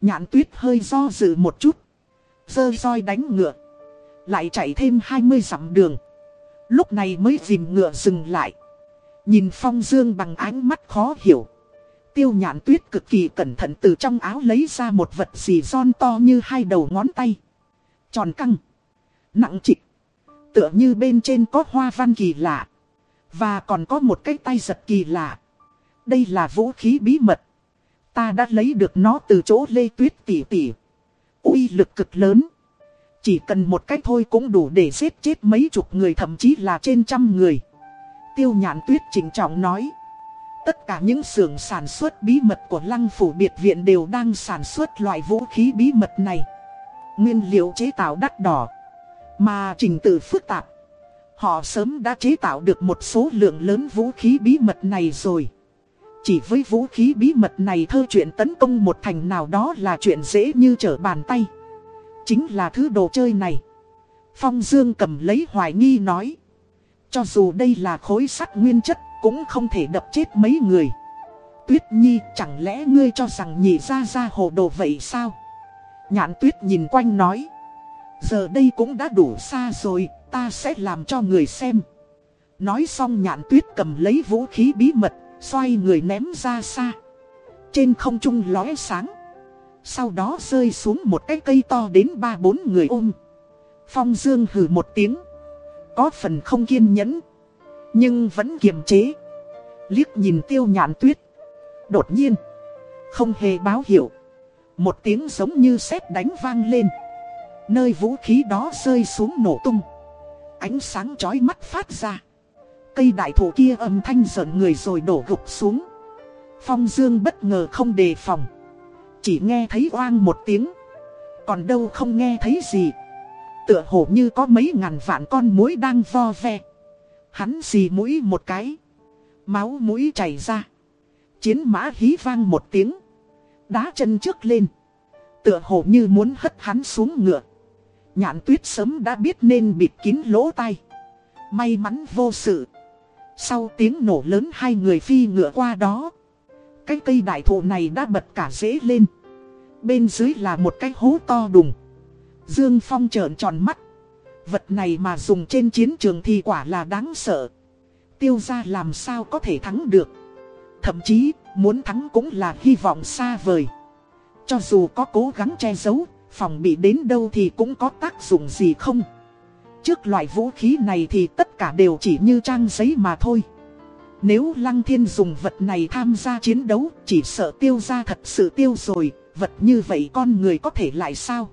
Nhãn tuyết hơi do dự một chút. Dơ roi đánh ngựa. Lại chạy thêm 20 dặm đường. Lúc này mới dìm ngựa dừng lại. Nhìn Phong Dương bằng ánh mắt khó hiểu. Tiêu nhạn tuyết cực kỳ cẩn thận từ trong áo lấy ra một vật gì son to như hai đầu ngón tay. Tròn căng. Nặng trịch. Tựa như bên trên có hoa văn kỳ lạ. Và còn có một cái tay giật kỳ lạ. Đây là vũ khí bí mật. Ta đã lấy được nó từ chỗ Lê Tuyết tỉ tỉ uy lực cực lớn. Chỉ cần một cách thôi cũng đủ để giết chết mấy chục người, thậm chí là trên trăm người. Tiêu nhãn tuyết chỉnh trọng nói. Tất cả những xưởng sản xuất bí mật của lăng phủ biệt viện đều đang sản xuất loại vũ khí bí mật này. Nguyên liệu chế tạo đắt đỏ. Mà trình tự phức tạp. Họ sớm đã chế tạo được một số lượng lớn vũ khí bí mật này rồi. Chỉ với vũ khí bí mật này thơ chuyện tấn công một thành nào đó là chuyện dễ như trở bàn tay. Chính là thứ đồ chơi này. Phong Dương cầm lấy hoài nghi nói. Cho dù đây là khối sắt nguyên chất cũng không thể đập chết mấy người. Tuyết Nhi chẳng lẽ ngươi cho rằng nhị ra ra hồ đồ vậy sao? Nhãn tuyết nhìn quanh nói. Giờ đây cũng đã đủ xa rồi, ta sẽ làm cho người xem. Nói xong nhạn tuyết cầm lấy vũ khí bí mật, xoay người ném ra xa. Trên không trung lóe sáng. Sau đó rơi xuống một cái cây to đến ba bốn người ôm. Phong Dương hừ một tiếng. Có phần không kiên nhẫn. Nhưng vẫn kiềm chế. Liếc nhìn tiêu nhạn tuyết. Đột nhiên. Không hề báo hiệu. Một tiếng giống như sét đánh vang lên. Nơi vũ khí đó rơi xuống nổ tung. Ánh sáng chói mắt phát ra. Cây đại thụ kia âm thanh giận người rồi đổ gục xuống. Phong Dương bất ngờ không đề phòng. Chỉ nghe thấy oang một tiếng. Còn đâu không nghe thấy gì. Tựa hồ như có mấy ngàn vạn con muối đang vo ve. Hắn xì mũi một cái. Máu mũi chảy ra. Chiến mã hí vang một tiếng. Đá chân trước lên. Tựa hồ như muốn hất hắn xuống ngựa. Nhãn tuyết sớm đã biết nên bịt kín lỗ tai. May mắn vô sự. Sau tiếng nổ lớn hai người phi ngựa qua đó. Cái cây đại thụ này đã bật cả rễ lên. Bên dưới là một cái hố to đùng. Dương Phong trợn tròn mắt. Vật này mà dùng trên chiến trường thì quả là đáng sợ. Tiêu ra làm sao có thể thắng được. Thậm chí, muốn thắng cũng là hy vọng xa vời. Cho dù có cố gắng che giấu, phòng bị đến đâu thì cũng có tác dụng gì không. Trước loại vũ khí này thì tất cả đều chỉ như trang giấy mà thôi. Nếu Lăng Thiên dùng vật này tham gia chiến đấu, chỉ sợ tiêu ra thật sự tiêu rồi, vật như vậy con người có thể lại sao?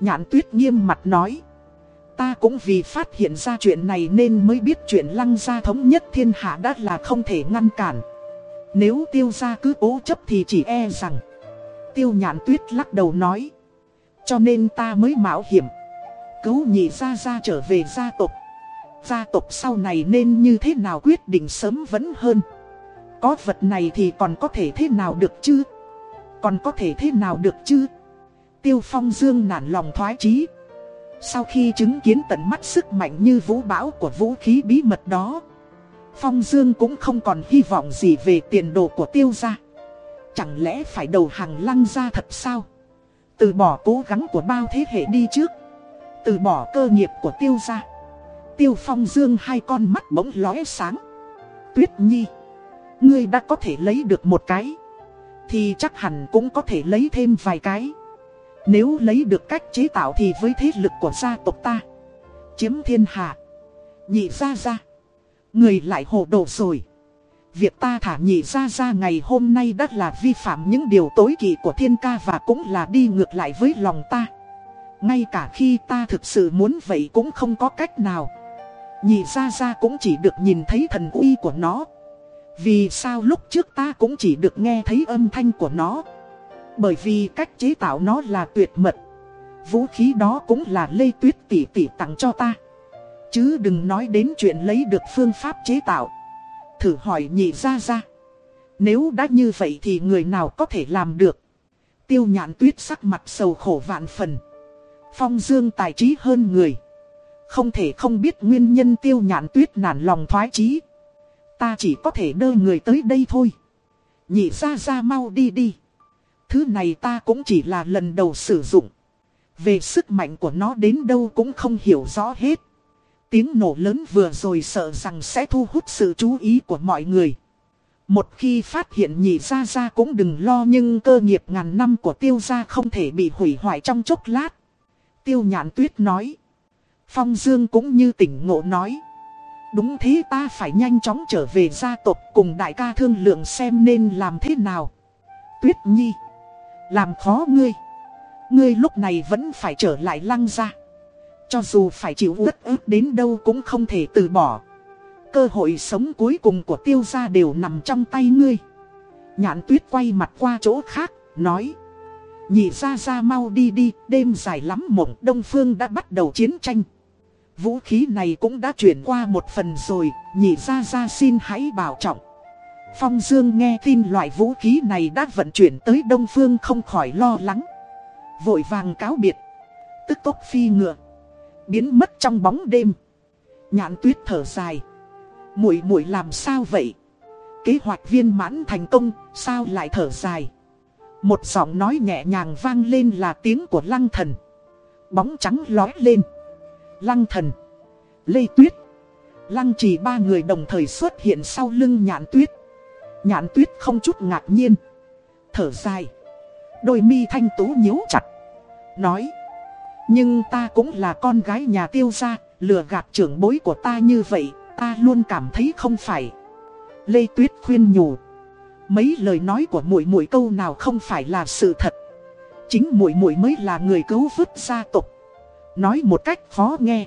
Nhãn tuyết nghiêm mặt nói. Ta cũng vì phát hiện ra chuyện này nên mới biết chuyện lăng gia thống nhất thiên hạ đã là không thể ngăn cản. Nếu tiêu gia cứ cố chấp thì chỉ e rằng. Tiêu nhãn tuyết lắc đầu nói. Cho nên ta mới mạo hiểm. Cứu nhị gia gia trở về gia tộc. Gia tộc sau này nên như thế nào quyết định sớm vẫn hơn. Có vật này thì còn có thể thế nào được chứ? Còn có thể thế nào được chứ? Tiêu phong dương nản lòng thoái chí sau khi chứng kiến tận mắt sức mạnh như vũ bão của vũ khí bí mật đó, Phong Dương cũng không còn hy vọng gì về tiền đồ của tiêu gia Chẳng lẽ phải đầu hàng lăng gia thật sao Từ bỏ cố gắng của bao thế hệ đi trước từ bỏ cơ nghiệp của tiêu gia. Tiêu Phong Dương hai con mắt bỗng lóe sáng. Tuyết Nhi, Ngươi đã có thể lấy được một cái, Thì chắc hẳn cũng có thể lấy thêm vài cái. Nếu lấy được cách chế tạo thì với thế lực của gia tộc ta, Chiếm thiên hạ, Nhị ra ra Người lại hồ đồ rồi. Việc ta thả nhị ra ra ngày hôm nay đã là vi phạm những điều tối kỵ của thiên ca và cũng là đi ngược lại với lòng ta. Ngay cả khi ta thực sự muốn vậy cũng không có cách nào. Nhị ra ra cũng chỉ được nhìn thấy thần uy của nó. Vì sao lúc trước ta cũng chỉ được nghe thấy âm thanh của nó. Bởi vì cách chế tạo nó là tuyệt mật. Vũ khí đó cũng là lê tuyết tỷ tỷ tặng cho ta. Chứ đừng nói đến chuyện lấy được phương pháp chế tạo thử hỏi nhị ra ra. Nếu đã như vậy thì người nào có thể làm được? Tiêu nhãn tuyết sắc mặt sầu khổ vạn phần. Phong dương tài trí hơn người. Không thể không biết nguyên nhân tiêu nhạn tuyết nản lòng thoái trí. Ta chỉ có thể đưa người tới đây thôi. Nhị ra ra mau đi đi. Thứ này ta cũng chỉ là lần đầu sử dụng. Về sức mạnh của nó đến đâu cũng không hiểu rõ hết. Tiếng nổ lớn vừa rồi sợ rằng sẽ thu hút sự chú ý của mọi người. Một khi phát hiện nhị ra ra cũng đừng lo nhưng cơ nghiệp ngàn năm của tiêu gia không thể bị hủy hoại trong chốc lát. Tiêu nhạn tuyết nói. Phong Dương cũng như tỉnh ngộ nói. Đúng thế ta phải nhanh chóng trở về gia tộc cùng đại ca thương lượng xem nên làm thế nào. Tuyết Nhi. Làm khó ngươi. Ngươi lúc này vẫn phải trở lại lăng ra. Cho dù phải chịu uất ức đến đâu cũng không thể từ bỏ. Cơ hội sống cuối cùng của tiêu gia đều nằm trong tay ngươi. Nhãn tuyết quay mặt qua chỗ khác, nói. Nhị ra ra mau đi đi, đêm dài lắm mộng Đông Phương đã bắt đầu chiến tranh. Vũ khí này cũng đã chuyển qua một phần rồi, nhị ra ra xin hãy bảo trọng. Phong Dương nghe tin loại vũ khí này đã vận chuyển tới Đông Phương không khỏi lo lắng. Vội vàng cáo biệt, tức tốc phi ngựa biến mất trong bóng đêm. Nhãn tuyết thở dài. Muội muội làm sao vậy? Kế hoạch viên mãn thành công, sao lại thở dài? Một giọng nói nhẹ nhàng vang lên là tiếng của lăng thần. Bóng trắng lói lên. Lăng thần. Lê Tuyết. Lăng chỉ ba người đồng thời xuất hiện sau lưng nhãn tuyết. Nhãn tuyết không chút ngạc nhiên. Thở dài. Đôi mi thanh tú nhíu chặt. Nói. Nhưng ta cũng là con gái nhà tiêu gia, lừa gạt trưởng bối của ta như vậy, ta luôn cảm thấy không phải. Lê Tuyết khuyên nhủ. Mấy lời nói của muội muội câu nào không phải là sự thật. Chính muội muội mới là người cứu vớt gia tộc. Nói một cách khó nghe.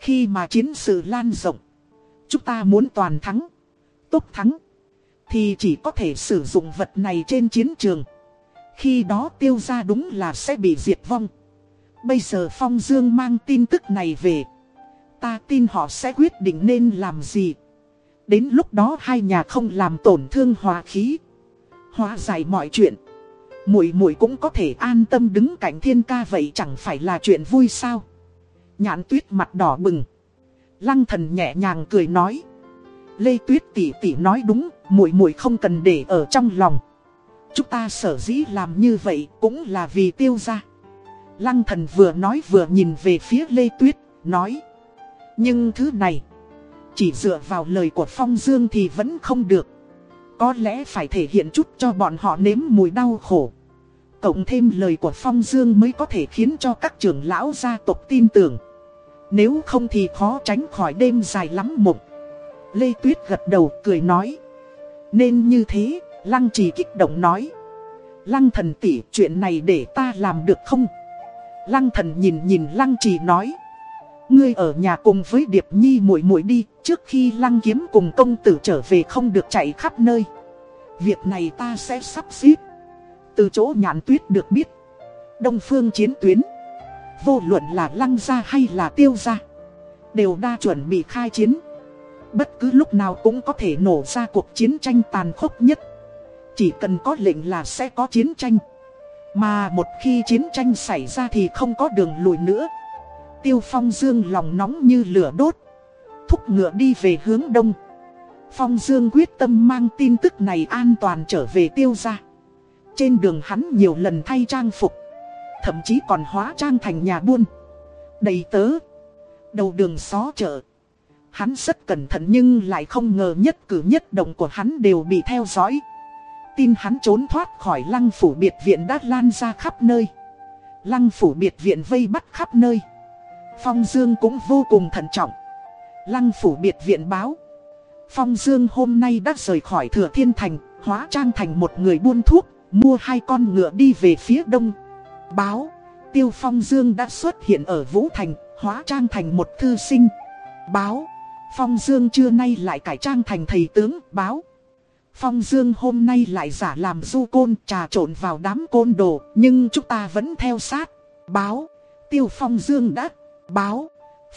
Khi mà chiến sự lan rộng, chúng ta muốn toàn thắng, tốt thắng, thì chỉ có thể sử dụng vật này trên chiến trường. Khi đó tiêu gia đúng là sẽ bị diệt vong. Bây giờ Phong Dương mang tin tức này về. Ta tin họ sẽ quyết định nên làm gì. Đến lúc đó hai nhà không làm tổn thương hòa khí. Hóa giải mọi chuyện. Muội muội cũng có thể an tâm đứng cạnh thiên ca vậy chẳng phải là chuyện vui sao. Nhãn tuyết mặt đỏ bừng. Lăng thần nhẹ nhàng cười nói. Lê Tuyết tỷ tỷ nói đúng, muội muội không cần để ở trong lòng. Chúng ta sở dĩ làm như vậy cũng là vì tiêu gia. Lăng thần vừa nói vừa nhìn về phía Lê Tuyết, nói. Nhưng thứ này, chỉ dựa vào lời của Phong Dương thì vẫn không được. Có lẽ phải thể hiện chút cho bọn họ nếm mùi đau khổ. Cộng thêm lời của Phong Dương mới có thể khiến cho các trưởng lão gia tộc tin tưởng. Nếu không thì khó tránh khỏi đêm dài lắm mộng. Lê Tuyết gật đầu cười nói. Nên như thế, Lăng trì kích động nói. Lăng thần tỷ chuyện này để ta làm được không? Lăng thần nhìn nhìn lăng trì nói. Ngươi ở nhà cùng với Điệp Nhi muội muội đi, trước khi lăng kiếm cùng công tử trở về không được chạy khắp nơi. Việc này ta sẽ sắp xếp. Từ chỗ nhãn tuyết được biết. Đông phương chiến tuyến. Vô luận là lăng gia hay là tiêu gia. Đều đa chuẩn bị khai chiến. Bất cứ lúc nào cũng có thể nổ ra cuộc chiến tranh tàn khốc nhất. Chỉ cần có lệnh là sẽ có chiến tranh. Mà một khi chiến tranh xảy ra thì không có đường lùi nữa. Tiêu Phong Dương lòng nóng như lửa đốt. Thúc ngựa đi về hướng đông. Phong Dương quyết tâm mang tin tức này an toàn trở về tiêu gia. Trên đường hắn nhiều lần thay trang phục. Thậm chí còn hóa trang thành nhà buôn. Đầy tớ. Đầu đường xó chợ. Hắn rất cẩn thận nhưng lại không ngờ nhất cử nhất động của hắn đều bị theo dõi. Tin hắn trốn thoát khỏi lăng phủ biệt viện đã lan ra khắp nơi. Lăng phủ biệt viện vây bắt khắp nơi. Phong Dương cũng vô cùng thận trọng. Lăng phủ biệt viện báo. Phong Dương hôm nay đã rời khỏi thừa thiên thành, hóa trang thành một người buôn thuốc, mua hai con ngựa đi về phía đông. Báo, Tiêu Phong Dương đã xuất hiện ở Vũ Thành, hóa trang thành một thư sinh. Báo, Phong Dương trưa nay lại cải trang thành thầy tướng, báo. Phong Dương hôm nay lại giả làm du côn trà trộn vào đám côn đồ, nhưng chúng ta vẫn theo sát. Báo, Tiêu Phong Dương đã, báo.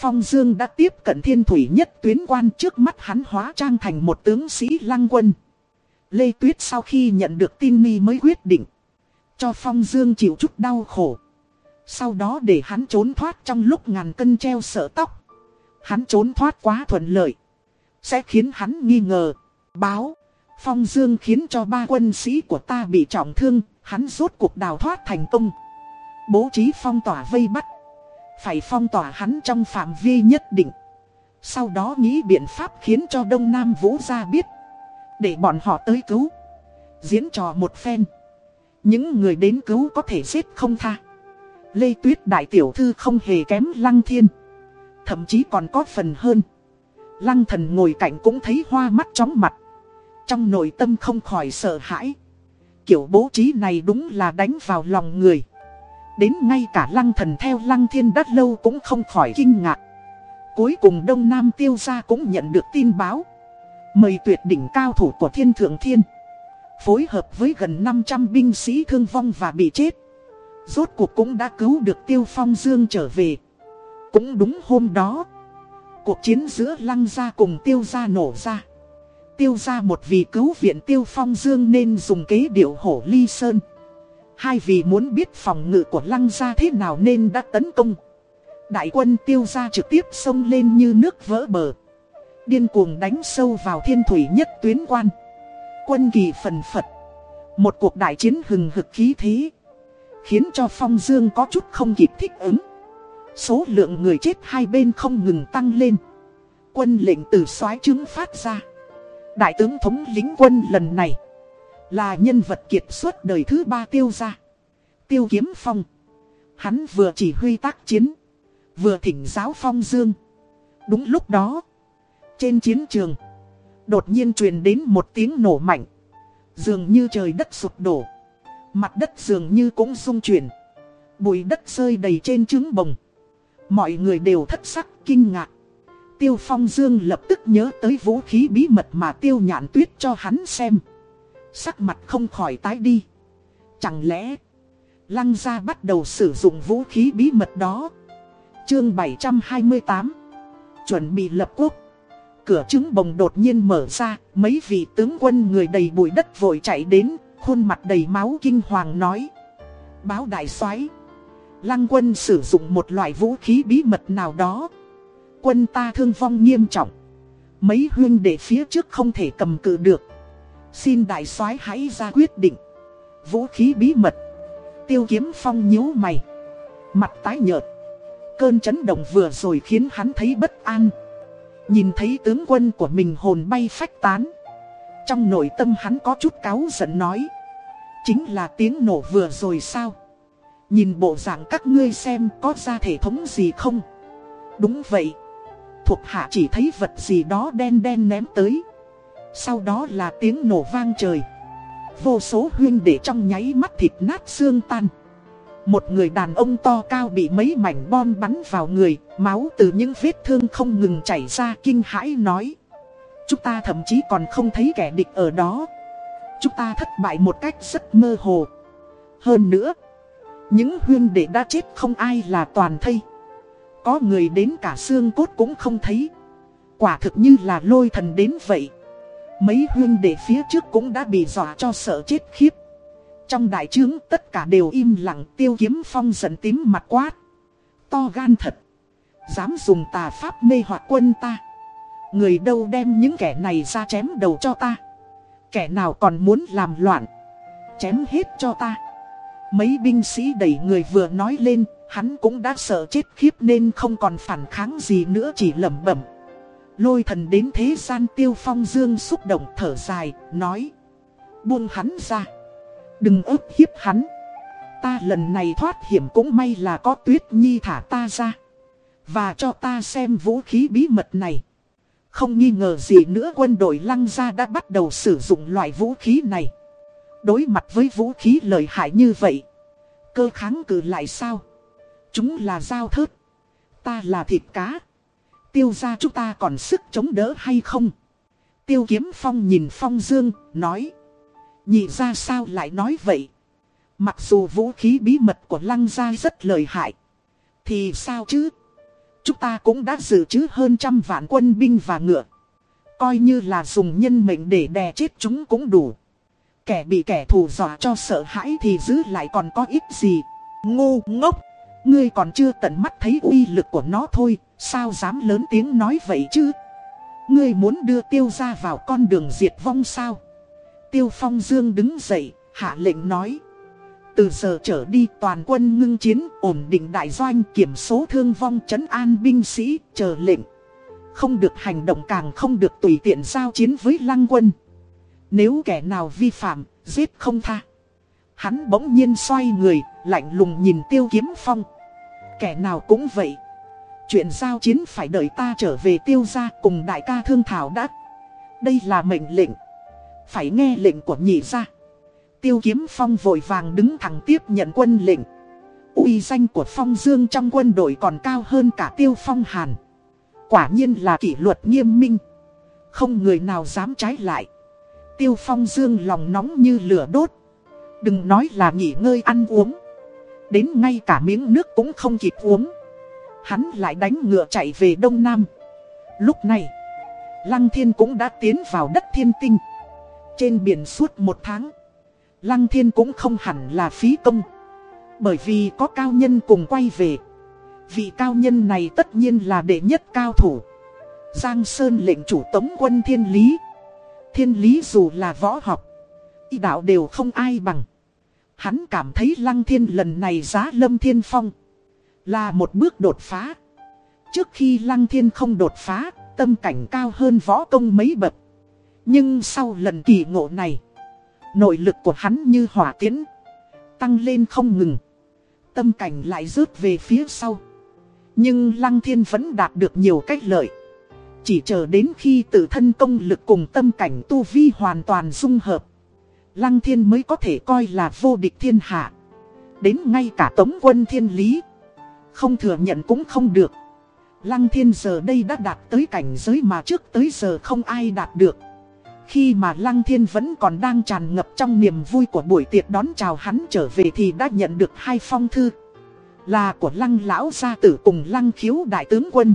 Phong Dương đã tiếp cận thiên thủy nhất tuyến quan trước mắt hắn hóa trang thành một tướng sĩ lăng quân. Lê Tuyết sau khi nhận được tin mi mới quyết định. Cho Phong Dương chịu chút đau khổ. Sau đó để hắn trốn thoát trong lúc ngàn cân treo sợ tóc. Hắn trốn thoát quá thuận lợi. Sẽ khiến hắn nghi ngờ. Báo. Phong Dương khiến cho ba quân sĩ của ta bị trọng thương. Hắn rốt cuộc đào thoát thành công. Bố trí phong tỏa vây bắt. Phải phong tỏa hắn trong phạm vi nhất định. Sau đó nghĩ biện pháp khiến cho Đông Nam Vũ gia biết. Để bọn họ tới cứu. Diễn trò một phen. Những người đến cứu có thể giết không tha. Lê Tuyết đại tiểu thư không hề kém Lăng Thiên. Thậm chí còn có phần hơn. Lăng thần ngồi cạnh cũng thấy hoa mắt chóng mặt. Trong nội tâm không khỏi sợ hãi. Kiểu bố trí này đúng là đánh vào lòng người. Đến ngay cả lăng thần theo lăng thiên đắt lâu cũng không khỏi kinh ngạc. Cuối cùng Đông Nam Tiêu Gia cũng nhận được tin báo. Mời tuyệt đỉnh cao thủ của thiên thượng thiên. Phối hợp với gần 500 binh sĩ thương vong và bị chết. Rốt cuộc cũng đã cứu được Tiêu Phong Dương trở về. Cũng đúng hôm đó. Cuộc chiến giữa Lăng Gia cùng Tiêu Gia nổ ra. Tiêu Gia một vì cứu viện Tiêu Phong Dương nên dùng kế điệu hổ ly sơn. Hai vị muốn biết phòng ngự của Lăng Gia thế nào nên đã tấn công. Đại quân Tiêu Gia trực tiếp xông lên như nước vỡ bờ. Điên cuồng đánh sâu vào thiên thủy nhất tuyến quan. Quân kỳ phần phật. Một cuộc đại chiến hừng hực khí thế. Khiến cho Phong Dương có chút không kịp thích ứng. Số lượng người chết hai bên không ngừng tăng lên. Quân lệnh từ soái trướng phát ra. Đại tướng thống lính quân lần này. Là nhân vật kiệt xuất đời thứ ba tiêu gia, Tiêu kiếm phong. Hắn vừa chỉ huy tác chiến. Vừa thỉnh giáo phong dương. Đúng lúc đó. Trên chiến trường. Đột nhiên truyền đến một tiếng nổ mạnh. Dường như trời đất sụp đổ. Mặt đất dường như cũng rung chuyển. Bụi đất rơi đầy trên trứng bồng. Mọi người đều thất sắc kinh ngạc. Tiêu Phong Dương lập tức nhớ tới vũ khí bí mật mà Tiêu Nhạn Tuyết cho hắn xem. Sắc mặt không khỏi tái đi. Chẳng lẽ, Lăng gia bắt đầu sử dụng vũ khí bí mật đó. Chương 728 Chuẩn bị lập quốc. Cửa trứng bồng đột nhiên mở ra, Mấy vị tướng quân người đầy bụi đất vội chạy đến, Khuôn mặt đầy máu kinh hoàng nói. Báo đại soái, Lăng quân sử dụng một loại vũ khí bí mật nào đó. Quân ta thương vong nghiêm trọng. Mấy huyên đệ phía trước không thể cầm cự được. Xin đại soái hãy ra quyết định. Vũ khí bí mật. Tiêu kiếm phong nhíu mày. Mặt tái nhợt. Cơn chấn động vừa rồi khiến hắn thấy bất an. Nhìn thấy tướng quân của mình hồn bay phách tán. Trong nội tâm hắn có chút cáu giận nói. Chính là tiếng nổ vừa rồi sao? Nhìn bộ dạng các ngươi xem có ra thể thống gì không? Đúng vậy. Thuộc hạ chỉ thấy vật gì đó đen đen ném tới. Sau đó là tiếng nổ vang trời. Vô số huyên để trong nháy mắt thịt nát xương tan. Một người đàn ông to cao bị mấy mảnh bom bắn vào người, Máu từ những vết thương không ngừng chảy ra kinh hãi nói. Chúng ta thậm chí còn không thấy kẻ địch ở đó. Chúng ta thất bại một cách rất mơ hồ. Hơn nữa, Những huyên đệ đã chết không ai là toàn thây. Có người đến cả xương cốt cũng không thấy. Quả thực như là lôi thần đến vậy. Mấy huyên đệ phía trước cũng đã bị dọa cho sợ chết khiếp. Trong đại trướng tất cả đều im lặng tiêu kiếm phong giận tím mặt quát. To gan thật. Dám dùng tà pháp mê hoặc quân ta. Người đâu đem những kẻ này ra chém đầu cho ta. Kẻ nào còn muốn làm loạn. Chém hết cho ta. Mấy binh sĩ đẩy người vừa nói lên, Hắn cũng đã sợ chết khiếp nên không còn phản kháng gì nữa chỉ lẩm bẩm. Lôi thần đến thế gian tiêu phong dương xúc động thở dài, nói Buông hắn ra. Đừng ức hiếp hắn. Ta lần này thoát hiểm cũng may là có tuyết nhi thả ta ra. Và cho ta xem vũ khí bí mật này. Không nghi ngờ gì nữa quân đội lăng gia đã bắt đầu sử dụng loại vũ khí này. Đối mặt với vũ khí lợi hại như vậy. Cơ kháng cự lại sao? Chúng là dao thớt. Ta là thịt cá. Tiêu ra chúng ta còn sức chống đỡ hay không? Tiêu kiếm phong nhìn phong dương, nói. Nhị ra sao lại nói vậy? Mặc dù vũ khí bí mật của lăng gia rất lợi hại. Thì sao chứ? Chúng ta cũng đã dự trữ hơn trăm vạn quân binh và ngựa. Coi như là dùng nhân mệnh để đè chết chúng cũng đủ. Kẻ bị kẻ thù dọa cho sợ hãi thì giữ lại còn có ích gì. Ngu ngốc. Ngươi còn chưa tận mắt thấy uy lực của nó thôi. Sao dám lớn tiếng nói vậy chứ? Ngươi muốn đưa tiêu ra vào con đường diệt vong sao? Tiêu phong dương đứng dậy, hạ lệnh nói. Từ giờ trở đi toàn quân ngưng chiến, ổn định đại doanh, kiểm số thương vong trấn an binh sĩ, chờ lệnh. Không được hành động càng không được tùy tiện giao chiến với lăng quân. Nếu kẻ nào vi phạm, giết không tha. Hắn bỗng nhiên xoay người, lạnh lùng nhìn tiêu kiếm phong. Kẻ nào cũng vậy. Chuyện giao chiến phải đợi ta trở về tiêu gia cùng đại ca thương thảo đã. Đây là mệnh lệnh. Phải nghe lệnh của nhị gia. Tiêu kiếm phong vội vàng đứng thẳng tiếp nhận quân lệnh. uy danh của phong dương trong quân đội còn cao hơn cả tiêu phong hàn. Quả nhiên là kỷ luật nghiêm minh. Không người nào dám trái lại. Tiêu phong dương lòng nóng như lửa đốt. Đừng nói là nghỉ ngơi ăn uống. Đến ngay cả miếng nước cũng không kịp uống. Hắn lại đánh ngựa chạy về Đông Nam. Lúc này, Lăng Thiên cũng đã tiến vào đất thiên tinh. Trên biển suốt một tháng, Lăng Thiên cũng không hẳn là phí công. Bởi vì có cao nhân cùng quay về. Vị cao nhân này tất nhiên là đệ nhất cao thủ. Giang Sơn lệnh chủ tống quân thiên lý. Thiên lý dù là võ học, y đạo đều không ai bằng. Hắn cảm thấy Lăng Thiên lần này giá lâm thiên phong. Là một bước đột phá. Trước khi Lăng Thiên không đột phá, tâm cảnh cao hơn võ công mấy bậc. Nhưng sau lần kỳ ngộ này, nội lực của hắn như hỏa tiến, tăng lên không ngừng. Tâm cảnh lại rớt về phía sau. Nhưng Lăng Thiên vẫn đạt được nhiều cách lợi. Chỉ chờ đến khi tự thân công lực cùng tâm cảnh tu vi hoàn toàn dung hợp. Lăng Thiên mới có thể coi là vô địch thiên hạ. Đến ngay cả tống quân thiên lý. Không thừa nhận cũng không được. Lăng thiên giờ đây đã đạt tới cảnh giới mà trước tới giờ không ai đạt được. Khi mà Lăng Thiên vẫn còn đang tràn ngập trong niềm vui của buổi tiệc đón chào hắn trở về thì đã nhận được hai phong thư. Là của Lăng Lão Gia Tử cùng Lăng Khiếu Đại Tướng Quân.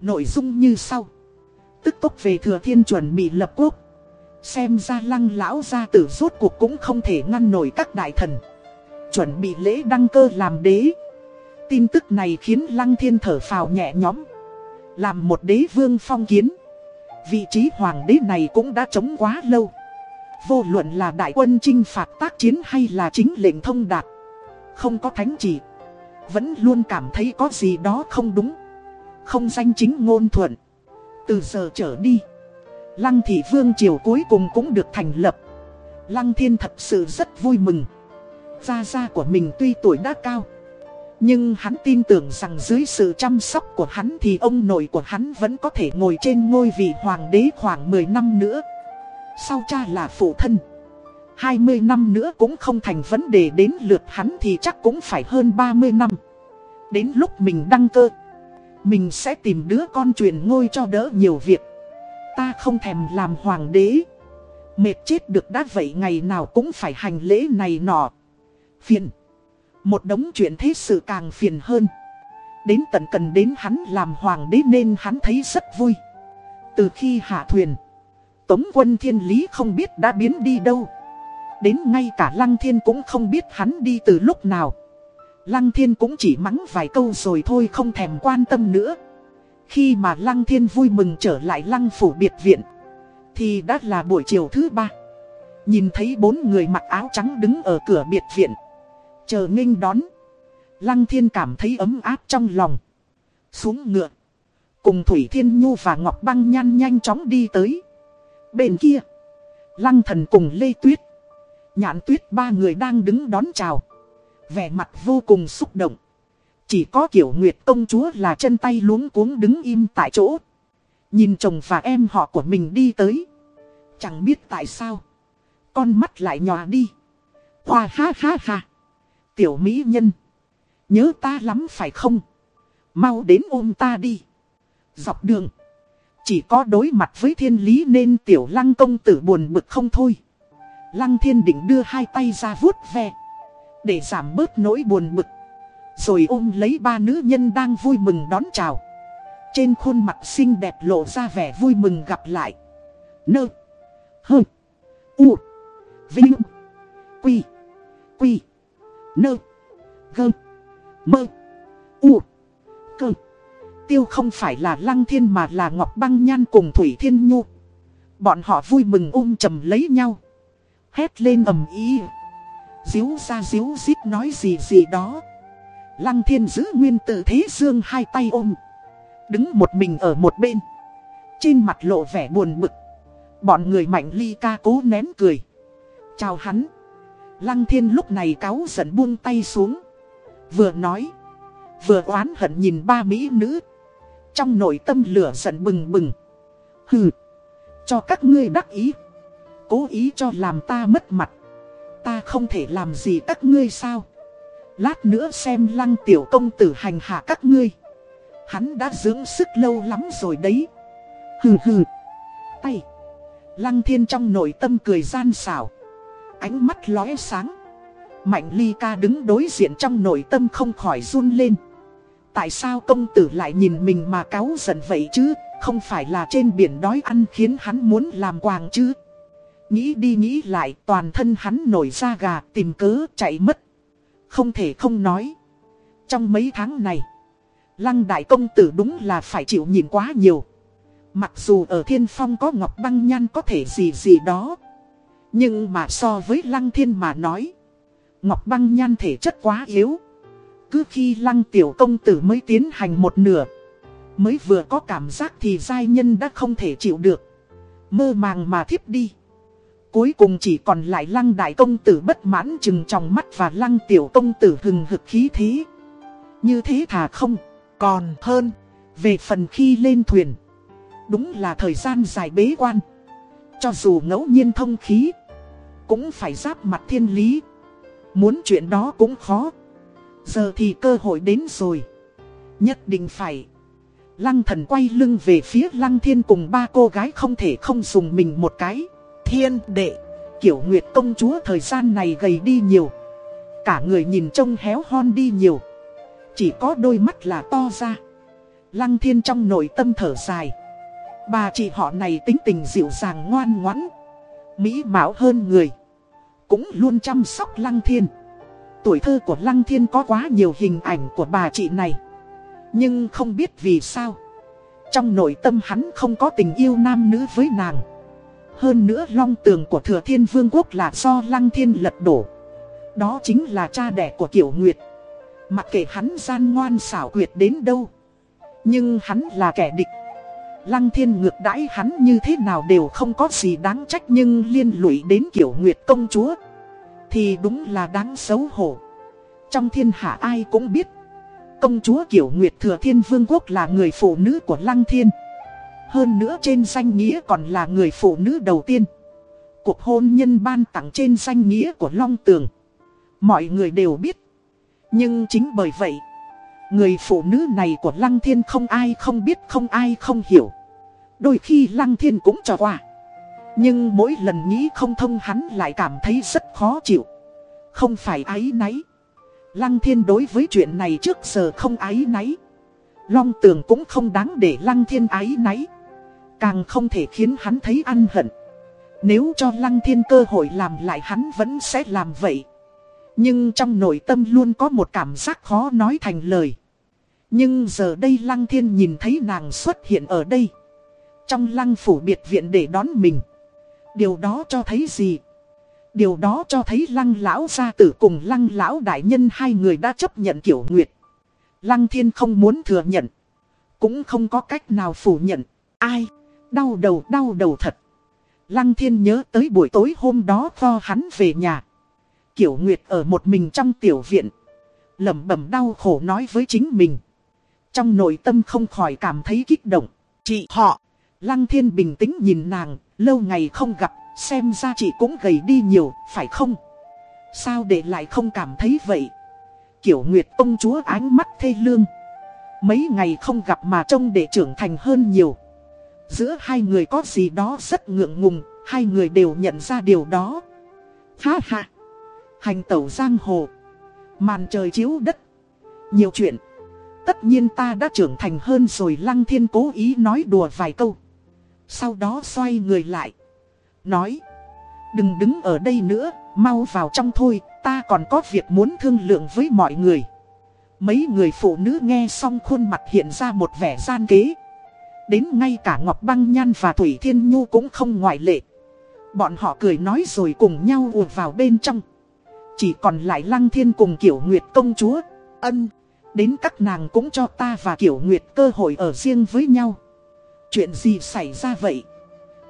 Nội dung như sau. Tức tốc về Thừa Thiên chuẩn bị lập quốc. Xem ra Lăng Lão Gia Tử rốt cuộc cũng không thể ngăn nổi các đại thần. Chuẩn bị lễ đăng cơ làm đế. Tin tức này khiến Lăng Thiên thở phào nhẹ nhõm. Làm một đế vương phong kiến. Vị trí hoàng đế này cũng đã chống quá lâu. Vô luận là đại quân chinh phạt tác chiến hay là chính lệnh thông đạt. Không có thánh chỉ. Vẫn luôn cảm thấy có gì đó không đúng. Không danh chính ngôn thuận. Từ giờ trở đi. Lăng thị vương triều cuối cùng cũng được thành lập. Lăng thiên thật sự rất vui mừng. Gia gia của mình tuy tuổi đã cao. Nhưng hắn tin tưởng rằng dưới sự chăm sóc của hắn thì ông nội của hắn vẫn có thể ngồi trên ngôi vị hoàng đế khoảng 10 năm nữa. Sau cha là phụ thân. 20 năm nữa cũng không thành vấn đề đến lượt hắn thì chắc cũng phải hơn 30 năm. Đến lúc mình đăng cơ, mình sẽ tìm đứa con truyền ngôi cho đỡ nhiều việc. Ta không thèm làm hoàng đế. Mệt chết được đã vậy ngày nào cũng phải hành lễ này nọ. Phiền. Một đống chuyện thế sự càng phiền hơn. Đến tận cần đến hắn làm hoàng đế nên hắn thấy rất vui. Từ khi hạ thuyền, Tống quân thiên lý không biết đã biến đi đâu. Đến ngay cả Lăng Thiên cũng không biết hắn đi từ lúc nào. Lăng Thiên cũng chỉ mắng vài câu rồi thôi không thèm quan tâm nữa. Khi mà Lăng Thiên vui mừng trở lại Lăng phủ biệt viện, thì đã là buổi chiều thứ ba. Nhìn thấy bốn người mặc áo trắng đứng ở cửa biệt viện. Chờ nghênh đón. Lăng thiên cảm thấy ấm áp trong lòng. Xuống ngựa. Cùng Thủy Thiên Nhu và Ngọc Băng Nhan nhanh chóng đi tới. Bên kia. Lăng thần cùng Lê Tuyết. Nhãn Tuyết ba người đang đứng đón chào. Vẻ mặt vô cùng xúc động. Chỉ có kiểu Nguyệt công chúa là chân tay luống cuống đứng im tại chỗ. Nhìn chồng và em họ của mình đi tới. Chẳng biết tại sao. Con mắt lại nhòa đi. Hoa ha ha ha. Tiểu mỹ nhân. Nhớ ta lắm phải không? Mau đến ôm ta đi. Dọc đường. Chỉ có đối mặt với thiên lý nên tiểu lăng công tử buồn bực không thôi. Lăng thiên định đưa hai tay ra vuốt ve. Để giảm bớt nỗi buồn bực. Rồi ôm lấy ba nữ nhân đang vui mừng đón chào. Trên khuôn mặt xinh đẹp lộ ra vẻ vui mừng gặp lại. Nơ. Hơ. U. Vinh. Quy. Quy. Nơ. Gơ. Mơ. U. Cơ. Tiêu không phải là Lăng Thiên mà là Ngọc Băng Nhan cùng Thủy Thiên Nhu. Bọn họ vui mừng ôm chầm lấy nhau. Hét lên ầm ý. Díu ra díu dít nói gì gì đó. Lăng Thiên giữ nguyên tự thế dương hai tay ôm. Đứng một mình ở một bên. Trên mặt lộ vẻ buồn bực. Bọn người mạnh ly ca cố nén cười. Chào hắn. Lăng Thiên lúc này cáu giận buông tay xuống. Vừa nói. Vừa oán hận nhìn ba mỹ nữ. Trong nội tâm lửa giận bừng bừng. Hừ. Cho các ngươi đắc ý. Cố ý cho làm ta mất mặt. Ta không thể làm gì các ngươi sao. Lát nữa xem lăng tiểu công tử hành hạ các ngươi. Hắn đã dưỡng sức lâu lắm rồi đấy. Hừ hừ. Tay. Lăng thiên trong nội tâm cười gian xảo. Ánh mắt lóe sáng. Mạnh ly ca đứng đối diện trong nội tâm không khỏi run lên. Tại sao công tử lại nhìn mình mà cáu giận vậy chứ? Không phải là trên biển đói ăn khiến hắn muốn làm quàng chứ? Nghĩ đi nghĩ lại, toàn thân hắn nổi da gà, tìm cớ chạy mất. Không thể không nói. Trong mấy tháng này, lăng đại công tử đúng là phải chịu nhìn quá nhiều. Mặc dù ở thiên phong có ngọc băng nhan có thể gì gì đó. Nhưng mà so với lăng thiên mà nói. Ngọc băng nhan thể chất quá yếu. Cứ khi lăng tiểu công tử mới tiến hành một nửa. Mới vừa có cảm giác thì giai nhân đã không thể chịu được. Mơ màng mà thiếp đi. Cuối cùng chỉ còn lại lăng đại công tử bất mãn chừng trong mắt và lăng tiểu công tử hừng hực khí thế. Như thế thà không, còn hơn, về phần khi lên thuyền. Đúng là thời gian dài bế quan. Cho dù ngẫu nhiên thông khí, cũng phải giáp mặt thiên lý. Muốn chuyện đó cũng khó. Giờ thì cơ hội đến rồi. Nhất định phải. Lăng thần quay lưng về phía lăng thiên cùng ba cô gái không thể không dùng mình một cái. Thiên đệ, kiểu nguyệt công chúa thời gian này gầy đi nhiều. Cả người nhìn trông héo hon đi nhiều. Chỉ có đôi mắt là to ra. Lăng thiên trong nội tâm thở dài. Bà chị họ này tính tình dịu dàng ngoan ngoãn. Mỹ mạo hơn người. Cũng luôn chăm sóc lăng thiên. Tuổi thơ của lăng thiên có quá nhiều hình ảnh của bà chị này. Nhưng không biết vì sao. Trong nội tâm hắn không có tình yêu nam nữ với nàng. Hơn nữa long tường của thừa thiên vương quốc là do lăng thiên lật đổ. Đó chính là cha đẻ của kiểu nguyệt. Mặc kệ hắn gian ngoan xảo quyệt đến đâu. Nhưng hắn là kẻ địch. Lăng thiên ngược đãi hắn như thế nào đều không có gì đáng trách nhưng liên lụy đến kiểu nguyệt công chúa. Thì đúng là đáng xấu hổ. Trong thiên hạ ai cũng biết. Công chúa kiểu nguyệt thừa thiên vương quốc là người phụ nữ của lăng thiên. Hơn nữa trên danh nghĩa còn là người phụ nữ đầu tiên. Cuộc hôn nhân ban tặng trên danh nghĩa của Long Tường. Mọi người đều biết. Nhưng chính bởi vậy, người phụ nữ này của Lăng Thiên không ai không biết không ai không hiểu. Đôi khi Lăng Thiên cũng cho qua. Nhưng mỗi lần nghĩ không thông hắn lại cảm thấy rất khó chịu. Không phải ái náy. Lăng Thiên đối với chuyện này trước giờ không ái náy. Long tường cũng không đáng để Lăng Thiên ái náy. Càng không thể khiến hắn thấy ăn hận. Nếu cho Lăng Thiên cơ hội làm lại hắn vẫn sẽ làm vậy. Nhưng trong nội tâm luôn có một cảm giác khó nói thành lời. Nhưng giờ đây Lăng Thiên nhìn thấy nàng xuất hiện ở đây. Trong lăng phủ biệt viện để đón mình. Điều đó cho thấy gì? Điều đó cho thấy lăng lão gia tử cùng lăng lão đại nhân hai người đã chấp nhận kiểu nguyệt. Lăng thiên không muốn thừa nhận. Cũng không có cách nào phủ nhận. Ai? Đau đầu đau đầu thật. Lăng thiên nhớ tới buổi tối hôm đó do hắn về nhà. Kiểu Nguyệt ở một mình trong tiểu viện. lẩm bẩm đau khổ nói với chính mình. Trong nội tâm không khỏi cảm thấy kích động. Chị họ. Lăng thiên bình tĩnh nhìn nàng. Lâu ngày không gặp. Xem ra chị cũng gầy đi nhiều. Phải không? Sao để lại không cảm thấy vậy? Kiểu Nguyệt ông chúa ánh mắt thê lương. Mấy ngày không gặp mà trông để trưởng thành hơn nhiều. Giữa hai người có gì đó rất ngượng ngùng, hai người đều nhận ra điều đó. Ha ha! Hành tẩu giang hồ. Màn trời chiếu đất. Nhiều chuyện. Tất nhiên ta đã trưởng thành hơn rồi Lăng Thiên cố ý nói đùa vài câu. Sau đó xoay người lại. Nói. Đừng đứng ở đây nữa, mau vào trong thôi, ta còn có việc muốn thương lượng với mọi người. Mấy người phụ nữ nghe xong khuôn mặt hiện ra một vẻ gian kế. Đến ngay cả Ngọc Băng Nhan và Thủy Thiên Nhu cũng không ngoại lệ. Bọn họ cười nói rồi cùng nhau ùa vào bên trong. Chỉ còn lại Lăng Thiên cùng Kiểu Nguyệt công chúa. Ân, đến các nàng cũng cho ta và Kiểu Nguyệt cơ hội ở riêng với nhau. Chuyện gì xảy ra vậy?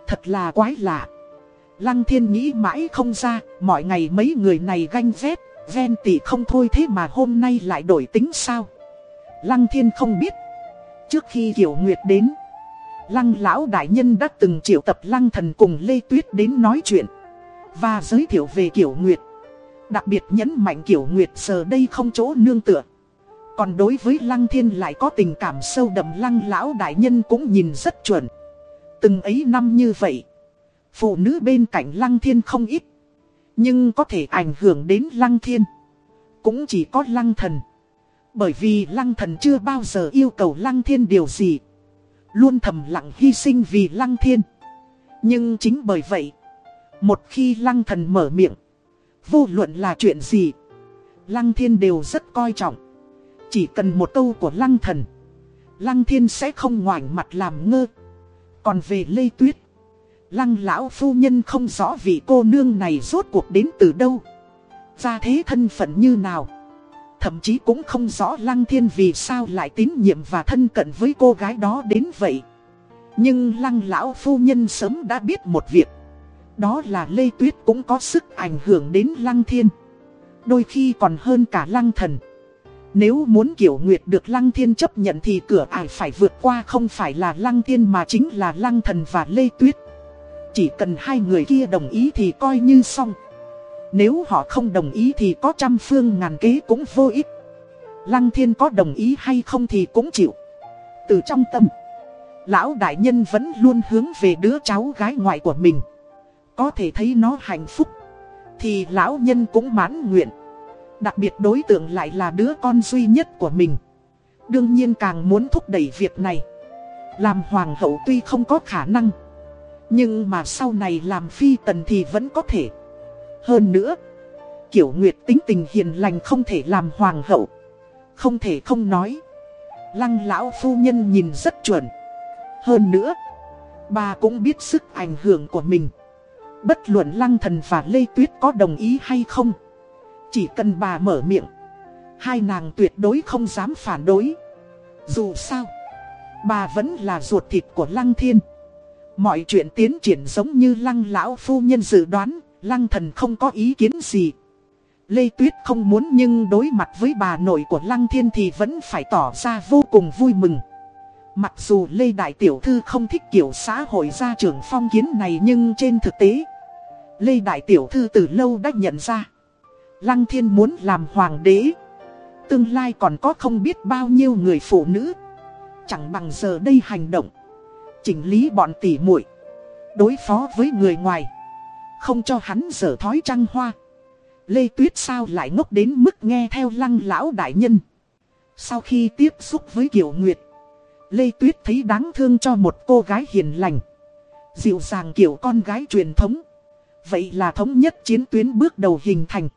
Thật là quái lạ. Lăng Thiên nghĩ mãi không ra, mọi ngày mấy người này ganh ghét, ven tỉ không thôi thế mà hôm nay lại đổi tính sao? Lăng Thiên không biết. Trước khi Kiểu Nguyệt đến, Lăng Lão Đại Nhân đã từng triệu tập Lăng Thần cùng Lê Tuyết đến nói chuyện và giới thiệu về Kiểu Nguyệt. Đặc biệt nhấn mạnh Kiểu Nguyệt giờ đây không chỗ nương tựa. Còn đối với Lăng Thiên lại có tình cảm sâu đậm Lăng Lão Đại Nhân cũng nhìn rất chuẩn. Từng ấy năm như vậy, phụ nữ bên cạnh Lăng Thiên không ít. Nhưng có thể ảnh hưởng đến Lăng Thiên. Cũng chỉ có Lăng Thần. Bởi vì Lăng Thần chưa bao giờ yêu cầu Lăng Thiên điều gì. Luôn thầm lặng hy sinh vì Lăng Thiên. Nhưng chính bởi vậy, một khi Lăng Thần mở miệng, vô luận là chuyện gì, Lăng Thiên đều rất coi trọng. Chỉ cần một câu của Lăng Thần, Lăng Thiên sẽ không ngoảnh mặt làm ngơ. Còn về Lê Tuyết, Lăng lão phu nhân không rõ vị cô nương này rốt cuộc đến từ đâu. Ra thế thân phận như nào. Thậm chí cũng không rõ Lăng Thiên vì sao lại tín nhiệm và thân cận với cô gái đó đến vậy. Nhưng Lăng lão phu nhân sớm đã biết một việc. Đó là Lê Tuyết cũng có sức ảnh hưởng đến Lăng Thiên. Đôi khi còn hơn cả Lăng Thần. Nếu muốn Kiểu Nguyệt được Lăng Thiên chấp nhận thì cửa ải phải vượt qua không phải là Lăng Thiên mà chính là Lăng Thần và Lê Tuyết. Chỉ cần hai người kia đồng ý thì coi như xong. Nếu họ không đồng ý thì có trăm phương ngàn kế cũng vô ích. Lăng Thiên có đồng ý hay không thì cũng chịu. Từ trong tâm, lão đại nhân vẫn luôn hướng về đứa cháu gái ngoại của mình. Có thể thấy nó hạnh phúc, thì lão nhân cũng mãn nguyện. Đặc biệt đối tượng lại là đứa con duy nhất của mình. Đương nhiên càng muốn thúc đẩy việc này. Làm hoàng hậu tuy không có khả năng. Nhưng mà sau này làm phi tần thì vẫn có thể. Hơn nữa, Kiểu Nguyệt tính tình hiền lành không thể làm hoàng hậu. Không thể không nói. Lăng lão phu nhân nhìn rất chuẩn. Hơn nữa, bà cũng biết sức ảnh hưởng của mình. Bất luận lăng thần và Lê Tuyết có đồng ý hay không. Chỉ cần bà mở miệng, hai nàng tuyệt đối không dám phản đối. Dù sao, bà vẫn là ruột thịt của lăng thiên. Mọi chuyện tiến triển giống như lăng lão phu nhân dự đoán, lăng thần không có ý kiến gì. Lê Tuyết không muốn nhưng đối mặt với bà nội của lăng thiên thì vẫn phải tỏ ra vô cùng vui mừng. Mặc dù Lê Đại Tiểu Thư không thích kiểu xã hội gia trưởng phong kiến này nhưng trên thực tế, Lê Đại Tiểu Thư từ lâu đã nhận ra. Lăng thiên muốn làm hoàng đế. Tương lai còn có không biết bao nhiêu người phụ nữ. Chẳng bằng giờ đây hành động chỉnh lý bọn tỉ muội Đối phó với người ngoài không cho hắn dở thói trăng hoa. Lê Tuyết sao lại ngốc đến mức nghe theo lăng lão đại nhân? Sau khi tiếp xúc với Kiều Nguyệt, Lê Tuyết thấy đáng thương cho một cô gái hiền lành. Dịu dàng kiểu con gái truyền thống. Vậy là thống nhất chiến tuyến bước đầu hình thành.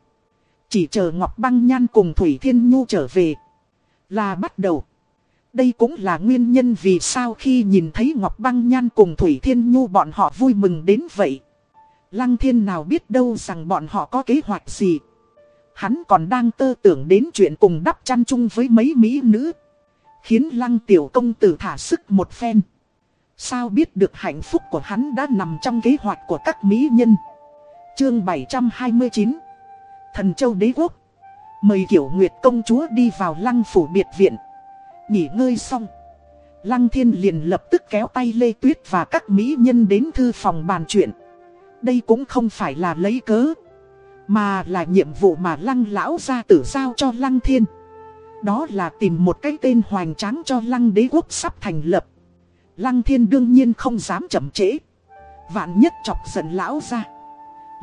Chỉ chờ Ngọc Băng Nhan cùng Thủy Thiên Nhu trở về, Là bắt đầu. Đây cũng là nguyên nhân vì sao khi nhìn thấy Ngọc Băng Nhan cùng Thủy Thiên Nhu bọn họ vui mừng đến vậy. Lăng thiên nào biết đâu rằng bọn họ có kế hoạch gì. Hắn còn đang tơ tưởng đến chuyện cùng đắp chăn chung với mấy mỹ nữ. Khiến lăng tiểu công tử thả sức một phen. Sao biết được hạnh phúc của hắn đã nằm trong kế hoạch của các mỹ nhân Chương 729 Thần Châu Đế Quốc Mời Kiểu Nguyệt công chúa đi vào lăng phủ biệt viện Nghỉ ngơi xong Lăng thiên liền lập tức kéo tay Lê Tuyết và các mỹ nhân đến thư phòng bàn chuyện đây cũng không phải là lấy cớ, Mà là nhiệm vụ mà lăng lão ra tử giao cho lăng thiên. Đó là tìm một cái tên hoành tráng cho lăng đế quốc sắp thành lập. Lăng thiên đương nhiên không dám chậm trễ. Vạn nhất chọc giận lão ra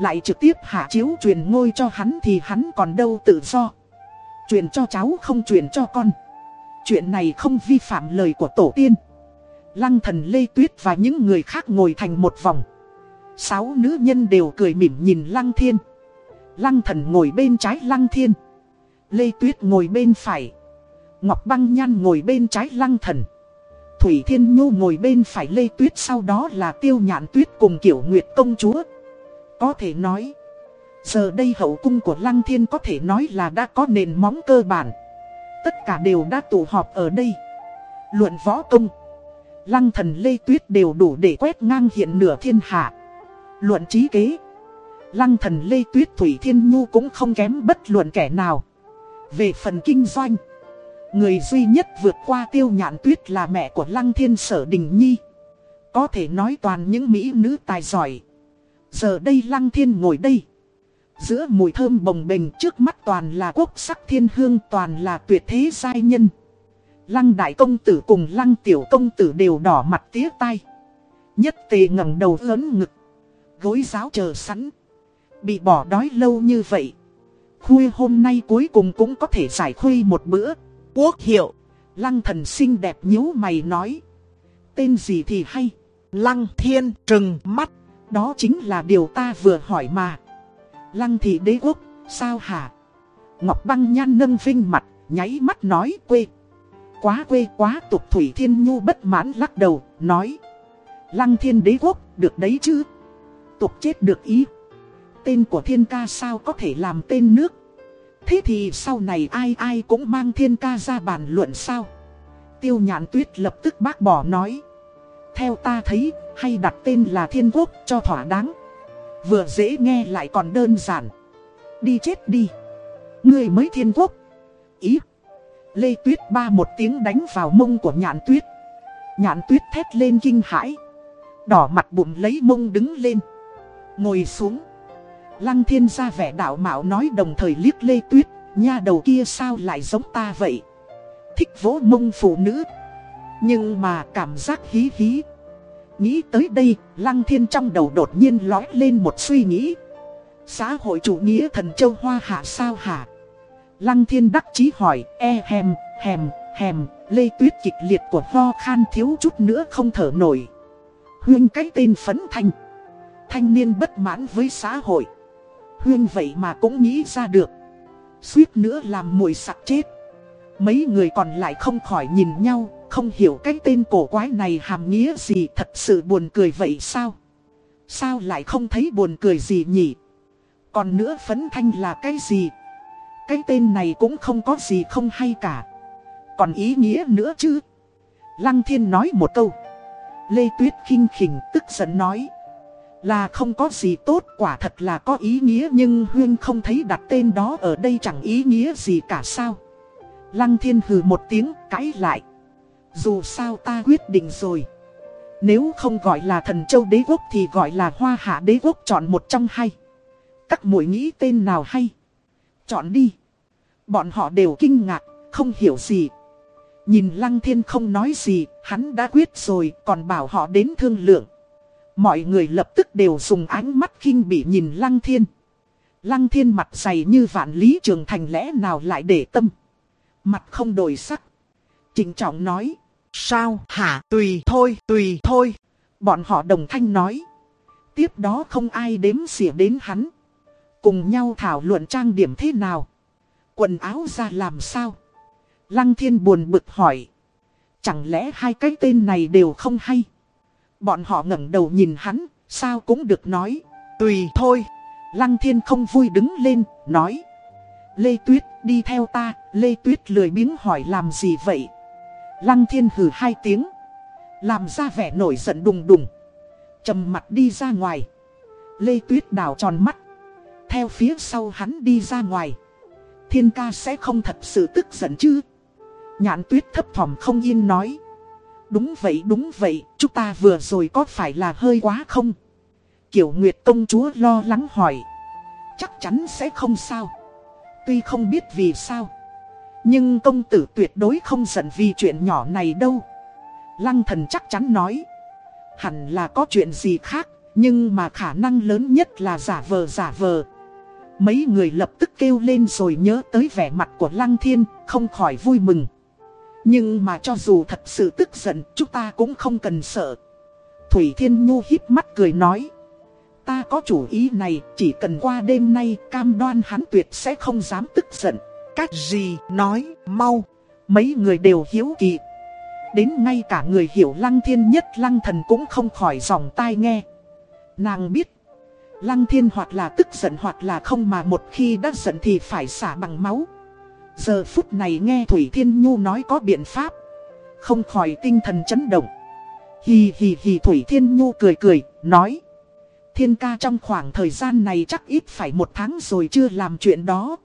Lại trực tiếp hạ chiếu truyền ngôi cho hắn thì hắn còn đâu tự do. Truyền cho cháu không truyền cho con. Chuyện này không vi phạm lời của tổ tiên. Lăng thần Lê Tuyết và những người khác ngồi thành một vòng. Sáu nữ nhân đều cười mỉm nhìn Lăng Thiên Lăng thần ngồi bên trái Lăng Thiên Lê Tuyết ngồi bên phải Ngọc Băng Nhan ngồi bên trái Lăng thần Thủy Thiên Nhu ngồi bên phải Lê Tuyết sau đó là Tiêu Nhạn Tuyết cùng Kiểu Nguyệt Công Chúa. Có thể nói, giờ đây hậu cung của Lăng Thiên có thể nói là đã có nền móng cơ bản. Tất cả đều đã tụ họp ở đây. Luận võ công, Lăng Thần Lê Tuyết đều đủ để quét ngang hiện nửa thiên hạ. Luận trí kế, Lăng Thần Lê Tuyết Thủy Thiên Nhu cũng không kém bất luận kẻ nào. Về phần kinh doanh, Người duy nhất vượt qua tiêu nhạn tuyết là mẹ của Lăng Thiên Sở Đình Nhi. Có thể nói toàn những mỹ nữ tài giỏi. Giờ đây Lăng Thiên ngồi đây. Giữa mùi thơm bồng bềnh trước mắt toàn là quốc sắc thiên hương toàn là tuyệt thế giai nhân. Lăng đại công tử cùng lăng tiểu công tử đều đỏ mặt tía tai. Nhất tề ngẩng đầu lớn ngực. Gối giáo chờ sẵn. Bị bỏ đói lâu như vậy. Khuê hôm nay cuối cùng cũng có thể giải khuy một bữa quốc hiệu. Lăng thần xinh đẹp nhíu mày nói. Tên gì thì hay. Lăng thiên trừng mắt. Đó chính là điều ta vừa hỏi mà. Lăng thị đế quốc, sao hả? Ngọc băng nhan nâng vinh mặt, nháy mắt nói quê. Quá quê quá tục Thủy Thiên Nhu bất mãn lắc đầu, nói. Lăng thiên đế quốc, được đấy chứ? Tục chết được ý. Tên của thiên ca sao có thể làm tên nước? Thế thì sau này ai ai cũng mang thiên ca ra bàn luận sao? Tiêu nhãn tuyết lập tức bác bỏ nói. Theo ta thấy, hay đặt tên là thiên quốc cho thỏa đáng. Vừa dễ nghe lại còn đơn giản. Đi chết đi. Người mới thiên quốc. Ý. Lê Tuyết ba một tiếng đánh vào mông của nhãn tuyết. Nhãn tuyết thét lên kinh hãi. Đỏ mặt bụng lấy mông đứng lên. Ngồi xuống. Lăng thiên ra vẻ đạo mạo nói đồng thời liếc lê tuyết, nha đầu kia sao lại giống ta vậy? Thích vỗ mông phụ nữ. Nhưng mà cảm giác hí hí. Nghĩ tới đây, lăng thiên trong đầu đột nhiên lói lên một suy nghĩ. Xã hội chủ nghĩa thần châu hoa hạ sao hả? Lăng thiên đắc chí hỏi, e hèm, hèm, hèm, lê tuyết kịch liệt của ho khan thiếu chút nữa không thở nổi. Huyên cái tên phấn thanh. Thanh niên bất mãn với xã hội. Huyên vậy mà cũng nghĩ ra được. Suýt nữa làm mùi sặc chết. Mấy người còn lại không khỏi nhìn nhau, Không hiểu cái tên cổ quái này hàm nghĩa gì Thật sự buồn cười vậy sao? Sao lại không thấy buồn cười gì nhỉ? Còn nữa phấn thanh là cái gì? Cái tên này cũng không có gì không hay cả. Còn ý nghĩa nữa chứ? Lăng thiên nói một câu. Lê Tuyết khinh khỉnh, tức giận nói là không có gì tốt quả thật là có ý nghĩa nhưng Huyên không thấy đặt tên đó ở đây chẳng ý nghĩa gì cả sao. Lăng thiên hừ một tiếng cãi lại. Dù sao ta quyết định rồi. Nếu không gọi là thần châu đế quốc thì gọi là hoa hạ đế quốc chọn một trong hai. Các muội nghĩ tên nào hay. Chọn đi. Bọn họ đều kinh ngạc, không hiểu gì. Nhìn lăng thiên không nói gì, hắn đã quyết rồi còn bảo họ đến thương lượng. Mọi người lập tức đều dùng ánh mắt kinh bị nhìn Lăng Thiên. Lăng Thiên mặt dày như vạn lý trường thành lẽ nào lại để tâm. Mặt không đổi sắc. Trình trọng nói. Sao hả tùy thôi tùy thôi. Bọn họ đồng thanh nói. Tiếp đó không ai đếm xỉa đến hắn. Cùng nhau thảo luận trang điểm thế nào. Quần áo ra làm sao. Lăng Thiên buồn bực hỏi. Chẳng lẽ hai cái tên này đều không hay. Bọn họ ngẩng đầu nhìn hắn, sao cũng được nói. Tùy thôi. Lăng thiên không vui đứng lên, nói. Lê Tuyết, đi theo ta, Lê Tuyết lười biếng hỏi làm gì vậy? Lăng thiên hừ hai tiếng. Làm ra vẻ nổi giận đùng đùng trầm mặt đi ra ngoài Lê Tuyết đào tròn mắt Theo phía sau hắn đi ra ngoài Thiên ca sẽ không thật sự tức giận chứ Nhãn tuyết thấp thỏm không yên nói Đúng vậy đúng vậy, Chúng ta vừa rồi có phải là hơi quá không? Kiểu Nguyệt công chúa lo lắng hỏi. Chắc chắn sẽ không sao. Tuy không biết vì sao. Nhưng công tử tuyệt đối không giận vì chuyện nhỏ này đâu. Lăng thần chắc chắn nói. Hẳn là có chuyện gì khác, Nhưng mà khả năng lớn nhất là giả vờ giả vờ. Mấy người lập tức kêu lên rồi nhớ tới vẻ mặt của Lăng Thiên, Không khỏi vui mừng. Nhưng mà cho dù thật sự tức giận, Chúng ta cũng không cần sợ. Thủy Thiên Nhu híp mắt cười nói, Ta có chủ ý này, Chỉ cần qua đêm nay, Cam đoan hắn tuyệt sẽ không dám tức giận. Cách gì nói, mau. Mấy người đều hiếu kỳ. Đến ngay cả người hiểu lăng thiên nhất lăng thần cũng không khỏi dòng tai nghe. Nàng biết, Lăng thiên hoặc là tức giận hoặc là không mà một khi đã giận thì phải xả bằng máu. Giờ phút này nghe Thủy Thiên Nhu nói có biện pháp Không khỏi tinh thần chấn động Hì hì hì Thủy Thiên Nhu cười cười, nói Thiên ca trong khoảng thời gian này chắc ít phải một tháng rồi chưa làm chuyện đó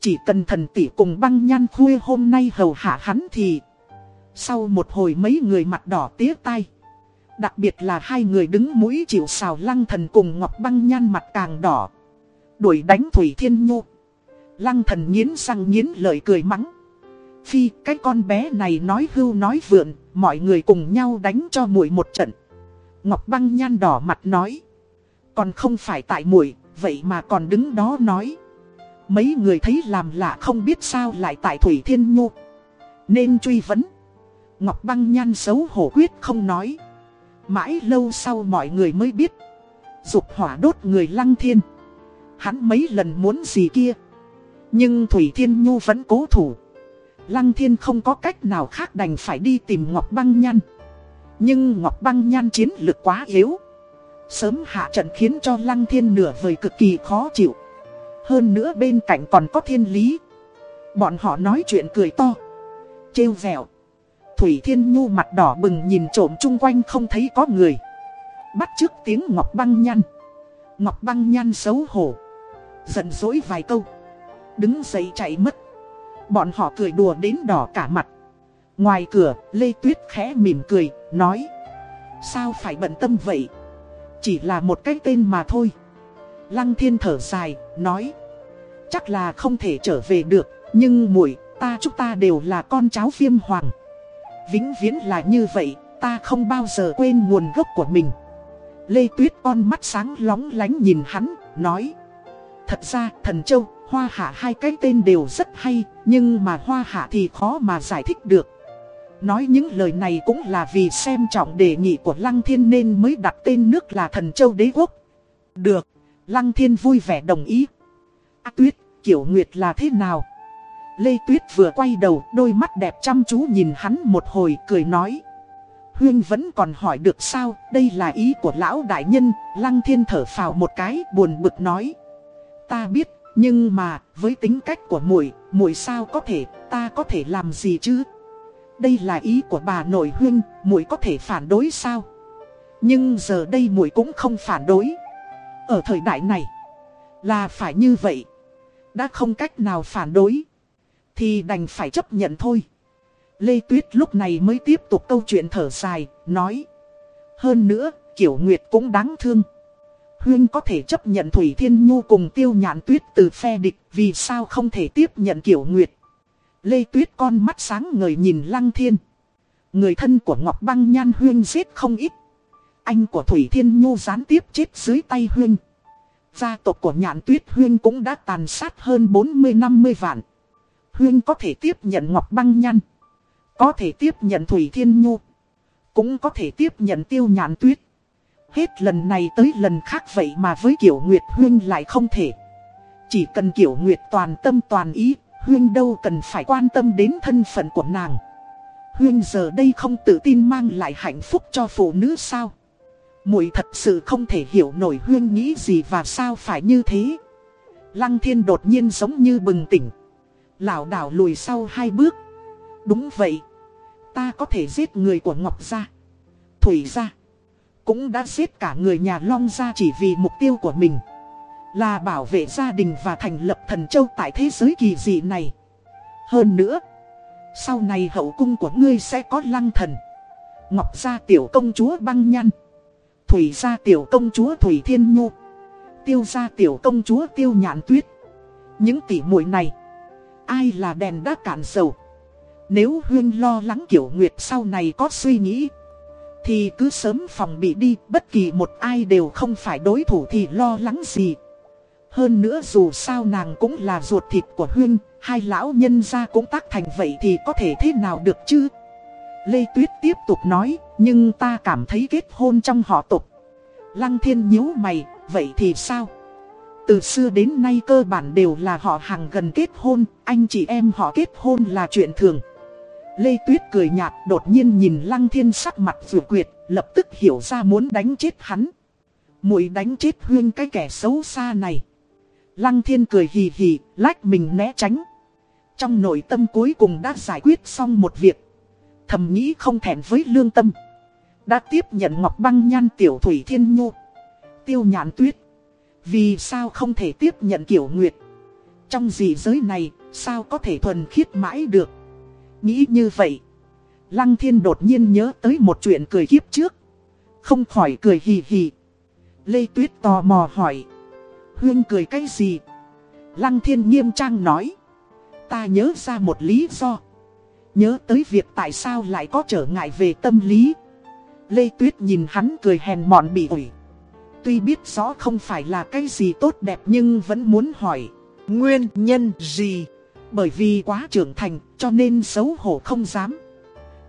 Chỉ cần thần tỷ cùng băng nhan khuya hôm nay hầu hạ hắn thì sau một hồi mấy người mặt đỏ tía tay. Đặc biệt là hai người đứng mũi chịu xào lăng thần cùng Ngọc Băng nhan mặt càng đỏ. Đuổi đánh Thủy Thiên Nhu. Lăng thần nghiến răng nghiến lời cười mắng. Phi, cái con bé này nói hưu nói vượn, mọi người cùng nhau đánh cho muội một trận. Ngọc Băng nhan đỏ mặt nói. Còn không phải tại muội, vậy mà còn đứng đó nói. Mấy người thấy làm lạ không biết sao lại tại Thủy Thiên Nhu. Nên truy vấn. Ngọc băng nhan xấu hổ quyết không nói. Mãi lâu sau mọi người mới biết. Dục hỏa đốt người lăng thiên. Hắn mấy lần muốn gì kia. Nhưng Thủy Thiên Nhu vẫn cố thủ. Lăng thiên không có cách nào khác đành phải đi tìm Ngọc băng nhan. Nhưng Ngọc băng nhan chiến lực quá yếu. Sớm hạ trận khiến cho lăng thiên nửa vời cực kỳ khó chịu. Hơn nữa bên cạnh còn có thiên lý. Bọn họ nói chuyện cười to. Trêu vẹo. Thủy Thiên Nhu mặt đỏ bừng nhìn trộm chung quanh không thấy có người. Bắt trước tiếng Ngọc Băng Nhan. Ngọc Băng Nhan xấu hổ. Giận dỗi vài câu. Đứng dậy chạy mất. Bọn họ cười đùa đến đỏ cả mặt. Ngoài cửa, Lê Tuyết khẽ mỉm cười, nói. Sao phải bận tâm vậy? Chỉ là một cái tên mà thôi. Lăng thiên thở dài, nói. Chắc là không thể trở về được, nhưng muội ta chúng ta đều là con cháu viêm hoàng. Vĩnh viễn là như vậy, ta không bao giờ quên nguồn gốc của mình. Lê Tuyết con mắt sáng lóng lánh nhìn hắn, nói. Thật ra, thần châu, hoa hạ hai cái tên đều rất hay, nhưng mà hoa hạ thì khó mà giải thích được. Nói những lời này cũng là vì xem trọng đề nghị của Lăng Thiên nên mới đặt tên nước là thần châu đế quốc. Được, Lăng Thiên vui vẻ đồng ý. À, Tuyết, kiểu nguyệt là thế nào? Lê Tuyết vừa quay đầu, đôi mắt đẹp chăm chú nhìn hắn một hồi, cười nói. Huyên vẫn còn hỏi được sao, đây là ý của lão đại nhân, lăng thiên thở phào một cái, buồn bực nói. Ta biết, nhưng mà, với tính cách của muội muội sao có thể, ta có thể làm gì chứ? Đây là ý của bà nội huynh, muội có thể phản đối sao? Nhưng giờ đây muội cũng không phản đối. Ở thời đại này, là phải như vậy. Đã không cách nào phản đối. Thì đành phải chấp nhận thôi. Lê Tuyết lúc này mới tiếp tục câu chuyện thở dài, nói. Hơn nữa, Kiểu Nguyệt cũng đáng thương. Huyên có thể chấp nhận Thủy Thiên Nhu cùng tiêu nhạn tuyết từ phe địch, vì sao không thể tiếp nhận Kiểu Nguyệt. Lê Tuyết con mắt sáng ngời nhìn Lăng Thiên. Người thân của Ngọc Băng Nhan Huyên giết không ít. Anh của Thủy Thiên Nhu gián tiếp chết dưới tay Huyên. Gia tộc của Nhạn Tuyết Huyên cũng đã tàn sát hơn 40-50 vạn. Huyên có thể tiếp nhận Ngọc Băng Nhan, Có thể tiếp nhận Thủy Thiên Nhu. Cũng có thể tiếp nhận Tiêu Nhạn Tuyết. Hết lần này tới lần khác vậy mà với Kiểu Nguyệt Huyên lại không thể. Chỉ cần Kiểu Nguyệt toàn tâm toàn ý, Huyên đâu cần phải quan tâm đến thân phận của nàng. Huyên giờ đây không tự tin mang lại hạnh phúc cho phụ nữ sao? Muội thật sự không thể hiểu nổi Huyên nghĩ gì và sao phải như thế. Lăng thiên đột nhiên giống như bừng tỉnh lảo đảo lùi sau hai bước. Đúng vậy. Ta có thể giết người của Ngọc gia. Thủy gia cũng đã giết cả người nhà Long gia chỉ vì mục tiêu của mình. Là bảo vệ gia đình và thành lập thần châu tại thế giới kỳ dị này. Hơn nữa, Sau này hậu cung của ngươi sẽ có lăng thần. Ngọc gia tiểu công chúa băng nhăn Thủy gia tiểu công chúa Thủy Thiên Nhu. Tiêu gia tiểu công chúa Tiêu Nhạn Tuyết. Những tỷ muội này, Ai là đèn đã cạn dầu? Nếu Huyên lo lắng kiểu Nguyệt sau này có suy nghĩ thì cứ sớm phòng bị đi Bất kỳ một ai đều không phải đối thủ thì lo lắng gì. Hơn nữa dù sao nàng cũng là ruột thịt của Huyên Hai lão nhân gia cũng tác thành vậy thì có thể thế nào được chứ? Lê Tuyết tiếp tục nói Nhưng ta cảm thấy kết hôn trong họ tục Lăng thiên nhíu mày Vậy thì sao? Từ xưa đến nay cơ bản đều là họ hàng gần kết hôn, anh chị em họ kết hôn là chuyện thường. Lê Tuyết cười nhạt đột nhiên nhìn Lăng Thiên sắc mặt vừa quyệt, lập tức hiểu ra muốn đánh chết hắn. Muội đánh chết huyên cái kẻ xấu xa này. Lăng Thiên cười hì hì, lách mình né tránh. Trong nội tâm cuối cùng đã giải quyết xong một việc. Thầm nghĩ không thèm với lương tâm. Đã tiếp nhận Ngọc Băng Nhan Tiểu Thủy Thiên Nhu. Tiêu nhãn tuyết. Vì sao không thể tiếp nhận kiểu nguyệt Trong dị giới này Sao có thể thuần khiết mãi được Nghĩ như vậy. Lăng thiên đột nhiên nhớ tới một chuyện cười kiếp trước. Không khỏi cười hì hì. Lê Tuyết tò mò hỏi. Huyên cười cái gì? Lăng thiên nghiêm trang nói. Ta nhớ ra một lý do. Nhớ tới việc tại sao lại có trở ngại về tâm lý. Lê Tuyết nhìn hắn cười hèn mọn bị ủi. Tuy biết rõ không phải là cái gì tốt đẹp nhưng vẫn muốn hỏi. Nguyên nhân gì? Bởi vì quá trưởng thành cho nên xấu hổ không dám.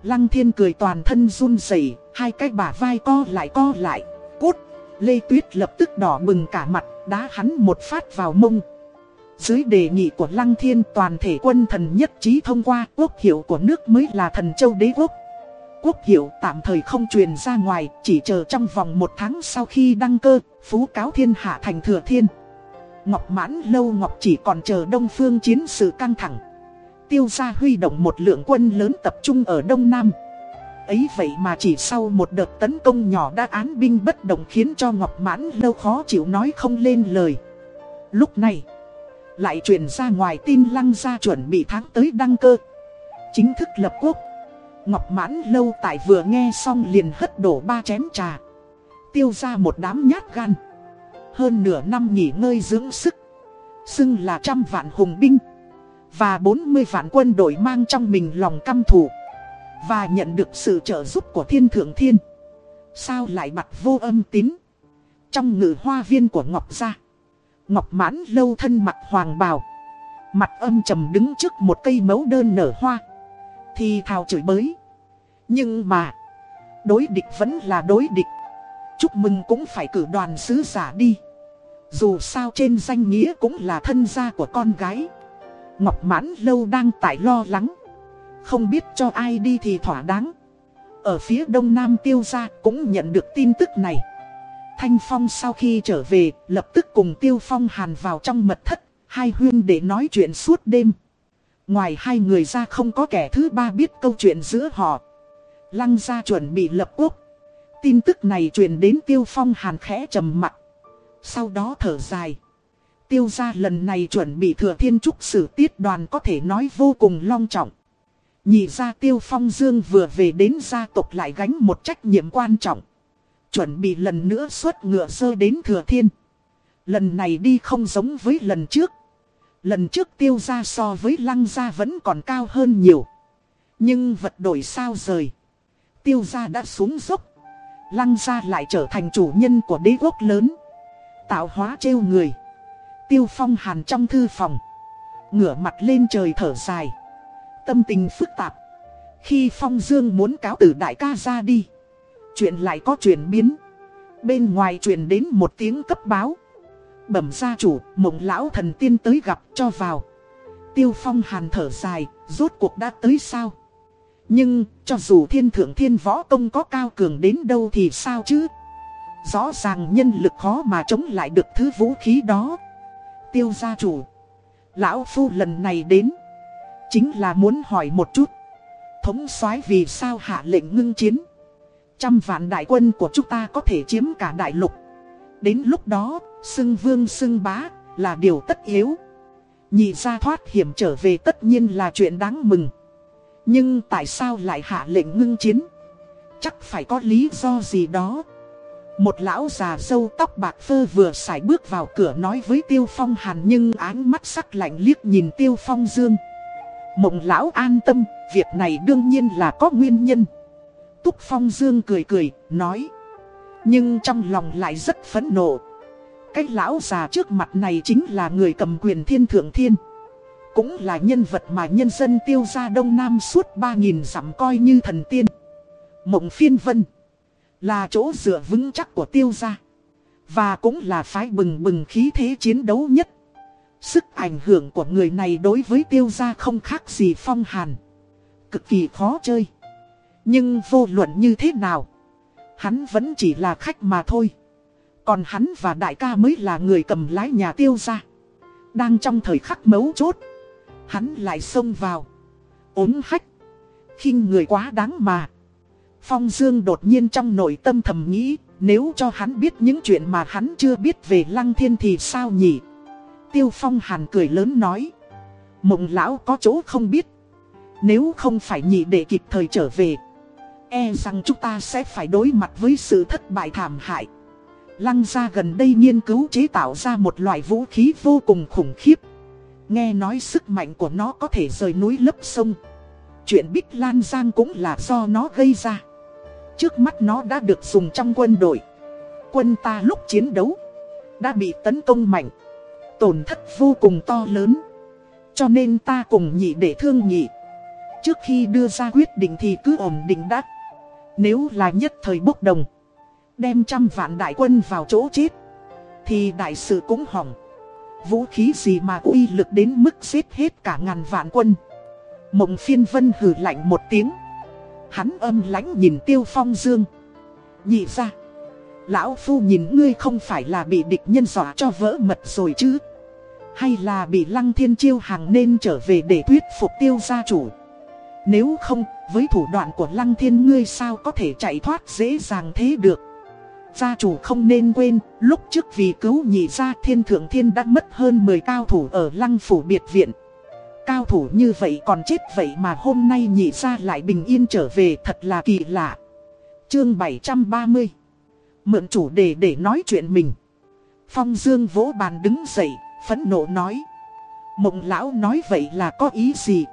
Lăng thiên cười toàn thân run rẩy, hai cái bả vai co lại co lại. Cút! Lê Tuyết lập tức đỏ bừng cả mặt, đá hắn một phát vào mông. Dưới đề nghị của Lăng Thiên toàn thể quân thần nhất trí thông qua quốc hiệu của nước mới là thần châu đế quốc quốc hiệu tạm thời không truyền ra ngoài, chỉ chờ trong vòng một tháng sau khi đăng cơ, phú cáo thiên hạ thành thừa thiên. Ngọc mãn lâu Ngọc chỉ còn chờ đông phương chiến sự căng thẳng. Tiêu gia huy động một lượng quân lớn tập trung ở Đông Nam. Ấy vậy mà chỉ sau một đợt tấn công nhỏ đã án binh bất động khiến cho Ngọc mãn lâu khó chịu nói không lên lời. Lúc này, lại truyền ra ngoài tin lăng gia chuẩn bị tháng tới đăng cơ. Chính thức lập quốc. Ngọc mãn lâu tại vừa nghe xong liền hất đổ ba chén trà. Tiêu ra một đám nhát gan. Hơn nửa năm nghỉ ngơi dưỡng sức. Xưng là trăm vạn hùng binh. Và 40 vạn quân đội mang trong mình lòng căm thù. Và nhận được sự trợ giúp của thiên thượng thiên. Sao lại mặt vô âm tín. Trong ngự hoa viên của Ngọc Gia. Ngọc mãn lâu thân mặt hoàng bào. Mặt âm trầm đứng trước một cây mấu đơn nở hoa thì thào chửi bới. Nhưng mà, đối địch vẫn là đối địch. Chúc mừng cũng phải cử đoàn sứ giả đi. Dù sao trên danh nghĩa cũng là thân gia của con gái. Ngọc mãn lâu đang tại lo lắng. Không biết cho ai đi thì thỏa đáng. Ở phía đông nam tiêu gia cũng nhận được tin tức này. Thanh Phong sau khi trở về, lập tức cùng Tiêu Phong hàn vào trong mật thất, hai huyên để nói chuyện suốt đêm. Ngoài hai người ra không có kẻ thứ ba biết câu chuyện giữa họ. Lăng gia chuẩn bị lập quốc. Tin tức này truyền đến Tiêu Phong hàn khẽ trầm mặt. Sau đó thở dài. Tiêu gia lần này chuẩn bị thừa thiên trúc sử tiết đoàn có thể nói vô cùng long trọng. Nhị ra Tiêu Phong Dương vừa về đến gia tộc lại gánh một trách nhiệm quan trọng. Chuẩn bị lần nữa xuất ngựa sơ đến thừa thiên. Lần này đi không giống với lần trước. Lần trước tiêu gia so với lăng gia vẫn còn cao hơn nhiều. Nhưng vật đổi sao rời. Tiêu gia đã xuống dốc. Lăng gia lại trở thành chủ nhân của đế quốc lớn. Tạo hóa trêu người. Tiêu phong hàn trong thư phòng. Ngửa mặt lên trời thở dài. Tâm tình phức tạp. Khi phong dương muốn cáo từ đại ca ra đi. Chuyện lại có chuyển biến. Bên ngoài truyền đến một tiếng cấp báo. Bẩm gia chủ, mộng lão thần tiên tới gặp cho vào. Tiêu phong hàn thở dài, rốt cuộc đã tới sao? Nhưng, cho dù thiên thượng thiên võ công có cao cường đến đâu thì sao chứ? Rõ ràng nhân lực khó mà chống lại được thứ vũ khí đó. Tiêu gia chủ. Lão Phu lần này đến. Chính là muốn hỏi một chút. Thống soái vì sao hạ lệnh ngưng chiến. Trăm vạn đại quân của chúng ta có thể chiếm cả đại lục Đến lúc đó, xưng vương xưng bá là điều tất yếu Nhị ra thoát hiểm trở về tất nhiên là chuyện đáng mừng Nhưng tại sao lại hạ lệnh ngưng chiến Chắc phải có lý do gì đó một lão già sâu tóc bạc phơ vừa xài bước vào cửa nói với Tiêu Phong Hàn Nhưng áng mắt sắc lạnh liếc nhìn Tiêu Phong Dương. Mộng lão an tâm, việc này đương nhiên là có nguyên nhân. Túc Phong Dương cười cười, nói. Nhưng trong lòng lại rất phẫn nộ. Cái lão già trước mặt này chính là người cầm quyền thiên thượng thiên. Cũng là nhân vật mà nhân dân tiêu gia Đông Nam suốt 3.000 dặm coi như thần tiên. Mộng phiên vân. Là chỗ dựa vững chắc của tiêu gia. Và cũng là phái bừng bừng khí thế chiến đấu nhất. Sức ảnh hưởng của người này đối với tiêu gia không khác gì phong hàn. Cực kỳ khó chơi. Nhưng vô luận như thế nào, Hắn vẫn chỉ là khách mà thôi. Còn hắn và đại ca mới là người cầm lái nhà tiêu gia. Đang trong thời khắc mấu chốt, Hắn lại xông vào. Ốm hách. Khinh người quá đáng mà. Phong Dương đột nhiên trong nội tâm thầm nghĩ, nếu cho hắn biết những chuyện mà hắn chưa biết về Lăng Thiên thì sao nhỉ? Tiêu Phong Hàn cười lớn nói, mộng lão có chỗ không biết. Nếu không phải nhị để kịp thời trở về, e rằng chúng ta sẽ phải đối mặt với sự thất bại thảm hại. Lăng gia gần đây nghiên cứu chế tạo ra một loại vũ khí vô cùng khủng khiếp. Nghe nói sức mạnh của nó có thể rời núi lấp sông. Chuyện Bích Lan Giang cũng là do nó gây ra. Trước mắt nó đã được dùng trong quân đội. Quân ta lúc chiến đấu, Đã bị tấn công mạnh. Tổn thất vô cùng to lớn. Cho nên ta cùng nhị để thương nhị. Trước khi đưa ra quyết định thì cứ ổn định đắt Nếu là nhất thời bốc đồng, Đem trăm vạn đại quân vào chỗ chết, Thì đại sự cũng hỏng. Vũ khí gì mà uy lực đến mức giết hết cả ngàn vạn quân. Mộng phiên vân hử lạnh một tiếng. Hắn âm lãnh nhìn Tiêu Phong Dương. Nhị ra. Lão Phu nhìn ngươi không phải là bị địch nhân dọa cho vỡ mật rồi chứ. Hay là bị Lăng Thiên Chiêu hàng nên trở về để thuyết phục Tiêu gia chủ. Nếu không, với thủ đoạn của Lăng Thiên ngươi sao có thể chạy thoát dễ dàng thế được. Gia chủ không nên quên, lúc trước vì cứu nhị gia thiên thượng thiên đã mất hơn 10 cao thủ ở Lăng Phủ Biệt Viện. Cao thủ như vậy còn chết vậy mà hôm nay nhị ra lại bình yên trở về thật là kỳ lạ. Chương 730 Mượn chủ đề để nói chuyện mình. Phong Dương vỗ bàn đứng dậy, phẫn nộ nói. Mộng lão nói vậy là có ý gì?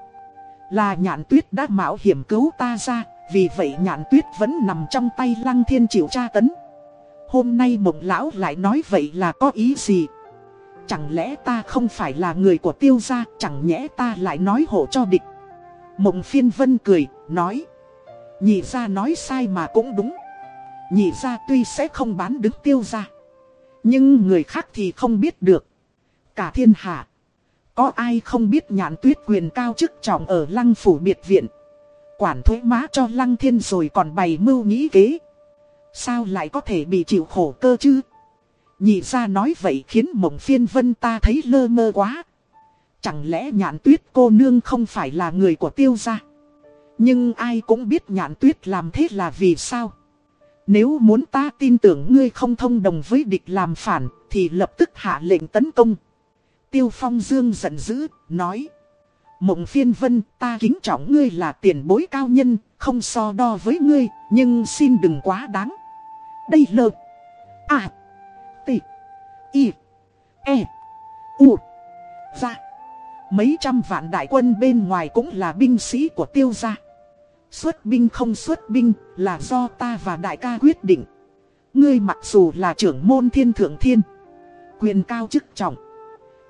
Là nhạn tuyết đã mạo hiểm cứu ta ra, vì vậy nhạn tuyết vẫn nằm trong tay lăng thiên chịu tra tấn. Hôm nay mộng lão lại nói vậy là có ý gì? Chẳng lẽ ta không phải là người của tiêu gia, Chẳng nhẽ ta lại nói hộ cho địch? Mộng phiên vân cười, Nói. Nhị gia nói sai mà cũng đúng. Nhị gia tuy sẽ không bán đứng tiêu gia, Nhưng người khác thì không biết được. Cả thiên hạ, Có ai không biết nhãn tuyết quyền cao chức trọng ở lăng phủ biệt viện? Quản thuế má cho lăng thiên rồi còn bày mưu nghĩ kế. Sao lại có thể bị chịu khổ cơ chứ? Nhị ra nói vậy khiến mộng phiên vân ta thấy lơ mơ quá. Chẳng lẽ nhạn tuyết cô nương không phải là người của tiêu gia? Nhưng ai cũng biết nhạn tuyết làm thế là vì sao? Nếu muốn ta tin tưởng ngươi không thông đồng với địch làm phản, thì lập tức hạ lệnh tấn công. Tiêu Phong Dương giận dữ, nói. Mộng phiên vân, ta kính trọng ngươi là tiền bối cao nhân, không so đo với ngươi, nhưng xin đừng quá đáng. Đây lợp. À. Y. E. U. Ra. Mấy trăm vạn đại quân bên ngoài cũng là binh sĩ của tiêu gia. Xuất binh không xuất binh là do ta và đại ca quyết định. Ngươi mặc dù là trưởng môn thiên thượng thiên. Quyền cao chức trọng.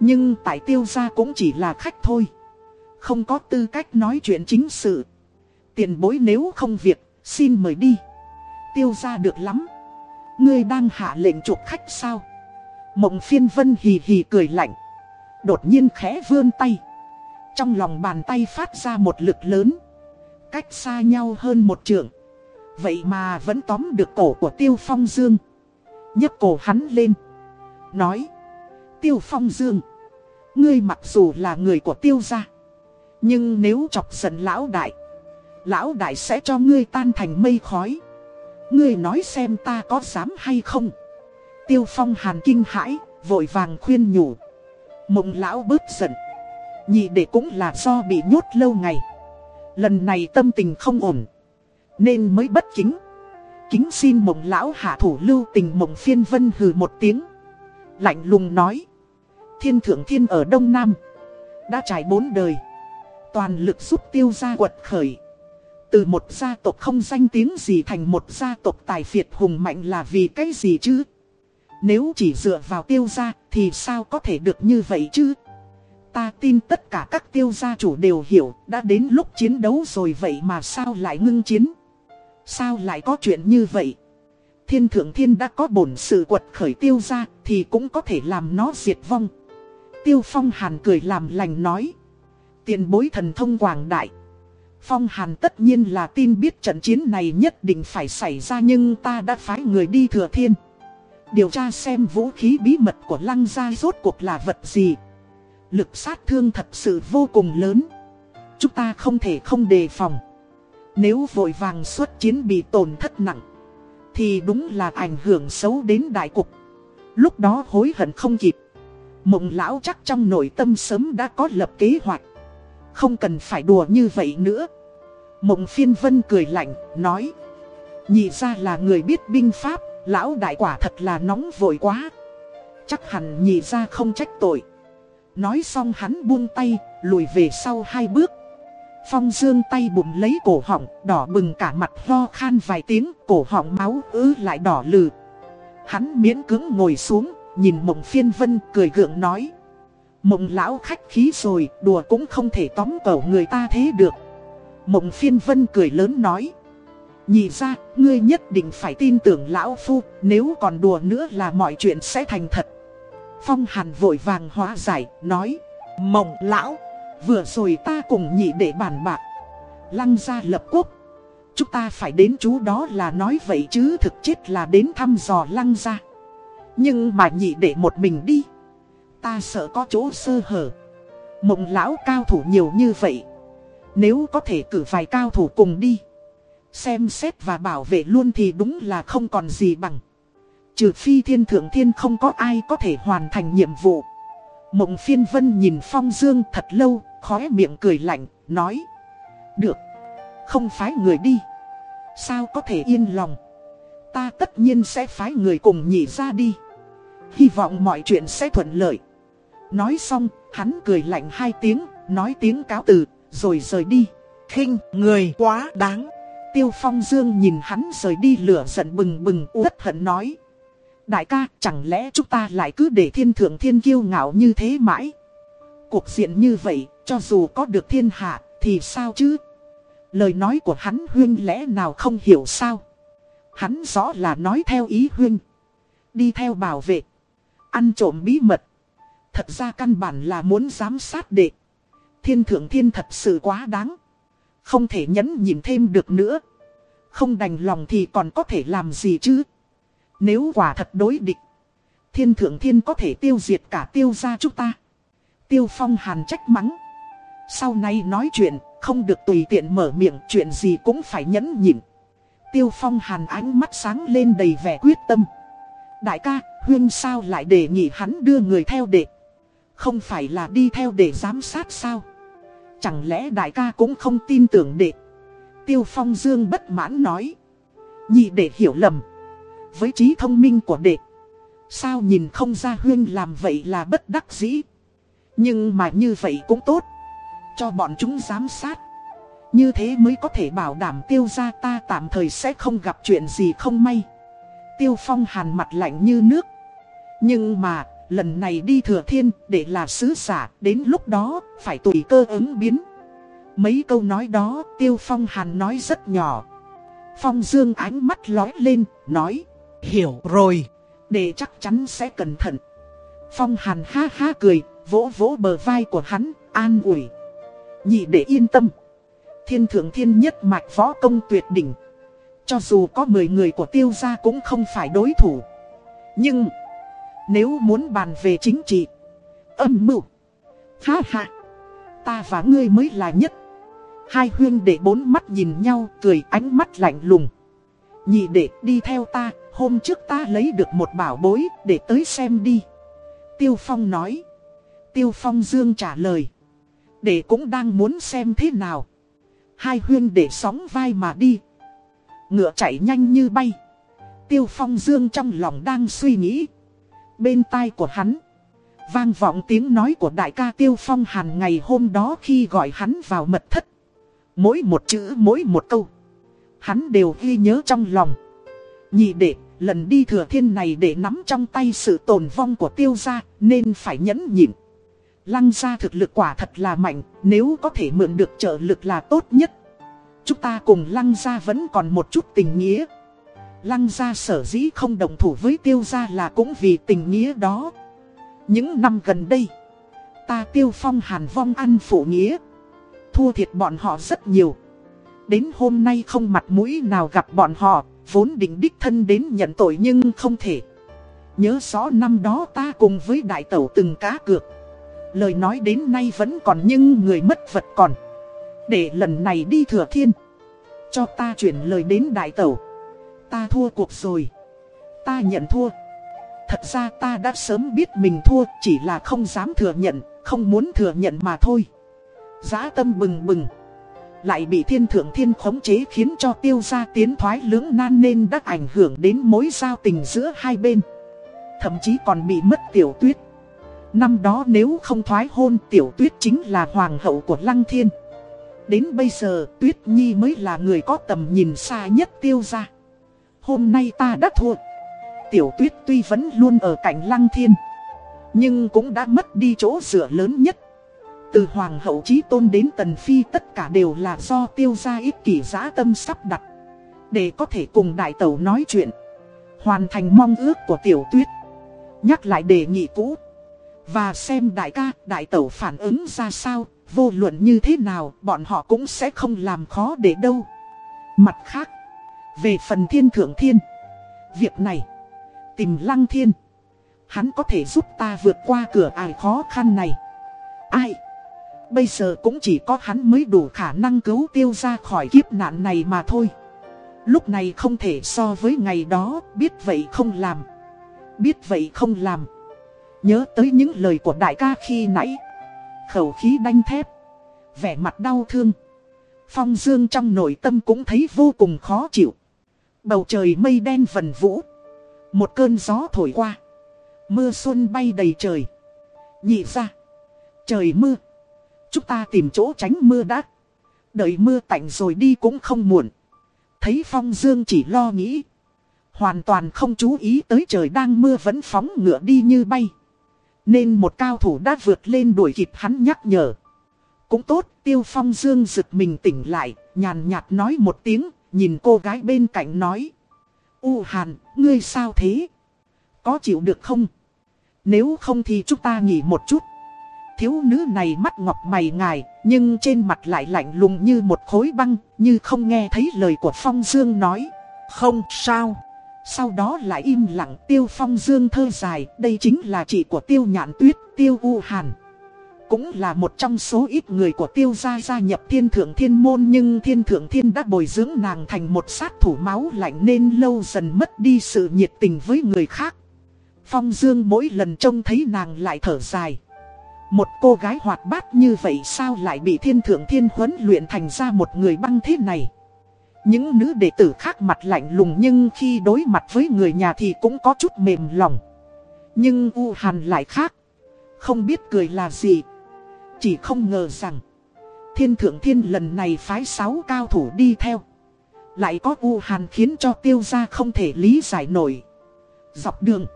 Nhưng tại tiêu gia cũng chỉ là khách thôi. Không có tư cách nói chuyện chính sự. Tiền bối nếu không việc, xin mời đi. Tiêu gia được lắm. Ngươi đang hạ lệnh chuộc khách sao? Mộng phiên vân hì hì cười lạnh. Đột nhiên khẽ vươn tay. Trong lòng bàn tay phát ra một lực lớn. Cách xa nhau hơn một trượng. Vậy mà vẫn tóm được cổ của Tiêu Phong Dương. nhấc cổ hắn lên. Nói. Tiêu Phong Dương. Ngươi mặc dù là người của Tiêu gia. Nhưng nếu chọc giận lão đại. Lão đại sẽ cho ngươi tan thành mây khói. Ngươi nói xem ta có dám hay không Tiêu phong hàn kinh hãi, Vội vàng khuyên nhủ. Mộng lão bớt giận. Nhị đệ cũng là do bị nhốt lâu ngày. Lần này tâm tình không ổn. Nên mới bất kính. Kính xin mộng lão hạ thủ lưu tình mộng phiên vân hừ một tiếng. Lạnh lùng nói. Thiên thượng thiên ở Đông Nam. Đã trải bốn đời. Toàn lực giúp tiêu gia quật khởi. Từ một gia tộc không danh tiếng gì thành một gia tộc tài phiệt hùng mạnh là vì cái gì chứ? Nếu chỉ dựa vào tiêu gia thì sao có thể được như vậy chứ Ta tin tất cả các tiêu gia chủ đều hiểu, đã đến lúc chiến đấu rồi vậy mà sao lại ngưng chiến Sao lại có chuyện như vậy Thiên thượng thiên đã có bổn sự quật khởi tiêu gia thì cũng có thể làm nó diệt vong Tiêu phong hàn cười làm lành nói tiền bối thần thông quảng đại. Phong Hàn tất nhiên là tin biết trận chiến này nhất định phải xảy ra nhưng ta đã phái người đi thừa thiên. Điều tra xem vũ khí bí mật của lăng gia rốt cuộc là vật gì. Lực sát thương thật sự vô cùng lớn. Chúng ta không thể không đề phòng. Nếu vội vàng xuất chiến bị tổn thất nặng. Thì đúng là ảnh hưởng xấu đến đại cục. Lúc đó hối hận không kịp. Mộng lão chắc trong nội tâm sớm đã có lập kế hoạch. Không cần phải đùa như vậy nữa Mộng phiên vân cười lạnh, nói Nhị ra là người biết binh pháp Lão đại quả thật là nóng vội quá Chắc hẳn nhị ra không trách tội Nói xong hắn buông tay, lùi về sau hai bước Phong dương tay bụng lấy cổ họng, đỏ bừng cả mặt ho khan vài tiếng, cổ họng máu ứ lại đỏ lừ. Hắn miễn cứng ngồi xuống, nhìn mộng phiên vân cười gượng nói. Mộng lão khách khí rồi, đùa cũng không thể tóm cầu người ta thế được. Mộng phiên vân cười lớn nói. Nhị ra, ngươi nhất định phải tin tưởng lão phu, nếu còn đùa nữa là mọi chuyện sẽ thành thật. Phong hàn vội vàng hóa giải, nói. Mộng lão, vừa rồi ta cùng nhị để bàn bạc. Lăng ra lập quốc. Chúng ta phải đến chú đó là nói vậy chứ thực chất là đến thăm dò lăng ra. Nhưng mà nhị để một mình đi. Ta sợ có chỗ sơ hở Mộng lão cao thủ nhiều như vậy Nếu có thể cử vài cao thủ cùng đi Xem xét và bảo vệ luôn thì đúng là không còn gì bằng. Trừ phi thiên thượng thiên không có ai có thể hoàn thành nhiệm vụ. Mộng phiên vân nhìn phong dương thật lâu Khóe miệng cười lạnh Nói Được Không phái người đi. Sao có thể yên lòng? Ta tất nhiên sẽ phái người cùng nhị ra đi. Hy vọng mọi chuyện sẽ thuận lợi. Nói xong, hắn cười lạnh hai tiếng, nói tiếng cáo từ, rồi rời đi. khinh người quá đáng. Tiêu Phong Dương nhìn hắn rời đi lửa giận bừng bừng uất hận nói. Đại ca, chẳng lẽ chúng ta lại cứ để thiên thượng thiên kiêu ngạo như thế mãi? Cuộc diện như vậy, cho dù có được thiên hạ, thì sao chứ? Lời nói của hắn huyên lẽ nào không hiểu sao? Hắn rõ là nói theo ý huyên. Đi theo bảo vệ. Ăn trộm bí mật. Thật ra căn bản là muốn giám sát đệ. Thiên thượng thiên thật sự quá đáng. Không thể nhẫn nhịn thêm được nữa. Không đành lòng thì còn có thể làm gì chứ. Nếu quả thật đối địch. Thiên thượng thiên có thể tiêu diệt cả tiêu gia chúng ta. Tiêu phong hàn trách mắng. Sau này nói chuyện, không được tùy tiện mở miệng, chuyện gì cũng phải nhẫn nhịn. Tiêu phong hàn ánh mắt sáng lên đầy vẻ quyết tâm. Đại ca, huyên sao lại đề nghị hắn đưa người theo đệ. Không phải là đi theo để giám sát sao Chẳng lẽ đại ca cũng không tin tưởng đệ? Tiêu Phong Dương bất mãn nói. Nhị đệ hiểu lầm. Với trí thông minh của đệ, Sao nhìn không ra huyên làm vậy là bất đắc dĩ? Nhưng mà như vậy cũng tốt. Cho bọn chúng giám sát. Như thế mới có thể bảo đảm tiêu gia ta tạm thời sẽ không gặp chuyện gì không may. Tiêu Phong hàn mặt lạnh như nước. Nhưng mà lần này đi thừa thiên để là sứ giả, đến lúc đó phải tùy cơ ứng biến. Mấy câu nói đó Tiêu Phong Hàn nói rất nhỏ. Phong Dương ánh mắt lói lên, nói, hiểu rồi, để chắc chắn sẽ cẩn thận. Phong Hàn ha ha cười, vỗ vỗ bờ vai của hắn, an ủi. Nhị để yên tâm. Thiên thượng thiên nhất mạch võ công tuyệt đỉnh. Cho dù có 10 người của tiêu gia cũng không phải đối thủ. Nhưng... Nếu muốn bàn về chính trị Âm mưu Ha ha Ta và ngươi mới là nhất Hai huyên để bốn mắt nhìn nhau cười ánh mắt lạnh lùng Nhị đệ đi theo ta, hôm trước ta lấy được một bảo bối để tới xem đi. Tiêu Phong nói. Tiêu Phong Dương trả lời. Đệ cũng đang muốn xem thế nào. Hai huyên để sóng vai mà đi. Ngựa chạy nhanh như bay. Tiêu Phong Dương trong lòng đang suy nghĩ. Bên tai của hắn. Vang vọng tiếng nói của đại ca Tiêu Phong Hàn ngày hôm đó khi gọi hắn vào mật thất. Mỗi một chữ mỗi một câu. Hắn đều ghi nhớ trong lòng. Nhị đệ, lần đi thừa thiên này để nắm trong tay sự tồn vong của tiêu gia, nên phải nhẫn nhịn. Lăng gia thực lực quả thật là mạnh, nếu có thể mượn được trợ lực là tốt nhất. Chúng ta cùng lăng gia vẫn còn một chút tình nghĩa. Lăng gia sở dĩ không đồng thủ với tiêu gia là cũng vì tình nghĩa đó. Những năm gần đây, ta tiêu phong hàn vong ăn phụ nghĩa. Thua thiệt bọn họ rất nhiều. Đến hôm nay không mặt mũi nào gặp bọn họ, vốn định đích thân đến nhận tội nhưng không thể. Nhớ rõ năm đó ta cùng với đại tẩu từng cá cược. Lời nói đến nay vẫn còn nhưng người mất vật còn. Để lần này đi thừa thiên. Cho ta chuyển lời đến đại tẩu. Ta thua cuộc rồi. Ta nhận thua. Thật ra ta đã sớm biết mình thua chỉ là không dám thừa nhận, không muốn thừa nhận mà thôi. Giá tâm bừng bừng. Lại bị thiên thượng thiên khống chế khiến cho tiêu gia tiến thoái lưỡng nan nên đã ảnh hưởng đến mối giao tình giữa hai bên. Thậm chí còn bị mất tiểu tuyết. Năm đó nếu không thoái hôn tiểu tuyết chính là hoàng hậu của lăng thiên. Đến bây giờ tuyết nhi mới là người có tầm nhìn xa nhất tiêu gia. Hôm nay ta đã thua. Tiểu tuyết tuy vẫn luôn ở cạnh lăng thiên. Nhưng cũng đã mất đi chỗ dựa lớn nhất từ Hoàng hậu Chí Tôn đến Tần Phi tất cả đều là do tiêu gia ích kỷ giã tâm sắp đặt. Để có thể cùng đại tẩu nói chuyện. Hoàn thành mong ước của tiểu tuyết. Nhắc lại đề nghị cũ. Và xem đại ca, đại tẩu phản ứng ra sao, vô luận như thế nào, bọn họ cũng sẽ không làm khó để đâu. Mặt khác, về phần thiên thượng thiên, việc này, tìm lăng thiên, hắn có thể giúp ta vượt qua cửa ải khó khăn này. Ai? Bây giờ cũng chỉ có hắn mới đủ khả năng cứu tiêu ra khỏi kiếp nạn này mà thôi. Lúc này không thể so với ngày đó Biết vậy không làm. Biết vậy không làm. Nhớ tới những lời của đại ca khi nãy. Khẩu khí đanh thép. Vẻ mặt đau thương. Phong Dương trong nội tâm cũng thấy vô cùng khó chịu. Bầu trời mây đen vần vũ Một cơn gió thổi qua Mưa xuân bay đầy trời Nhị ra Trời mưa Chúng ta tìm chỗ tránh mưa đã. Đợi mưa tạnh rồi đi cũng không muộn. Thấy Phong Dương chỉ lo nghĩ. Hoàn toàn không chú ý tới trời đang mưa vẫn phóng ngựa đi như bay. Nên một cao thủ đã vượt lên đuổi kịp hắn nhắc nhở. Cũng tốt, Tiêu Phong Dương giật mình tỉnh lại, nhàn nhạt nói một tiếng, nhìn cô gái bên cạnh nói. U Hàn, ngươi sao thế? Có chịu được không? Nếu không thì chúng ta nghỉ một chút thiếu nữ này mắt ngọc mày ngài, nhưng trên mặt lại lạnh lùng như một khối băng, như không nghe thấy lời của Phong Dương nói. Không sao. Sau đó lại im lặng tiêu Phong Dương thơ dài, đây chính là chị của tiêu nhạn tuyết, tiêu U Hàn. Cũng là một trong số ít người của tiêu gia gia nhập thiên thượng thiên môn, nhưng thiên thượng thiên đã bồi dưỡng nàng thành một sát thủ máu lạnh nên lâu dần mất đi sự nhiệt tình với người khác. Phong Dương mỗi lần trông thấy nàng lại thở dài. Một cô gái hoạt bát như vậy sao lại bị thiên thượng thiên huấn luyện thành ra một người băng thế này Những nữ đệ tử khác mặt lạnh lùng nhưng khi đối mặt với người nhà thì cũng có chút mềm lòng Nhưng U Hàn lại khác Không biết cười là gì chỉ không ngờ rằng Thiên thượng thiên lần này phái sáu cao thủ đi theo Lại có U Hàn khiến cho tiêu gia không thể lý giải nổi Dọc đường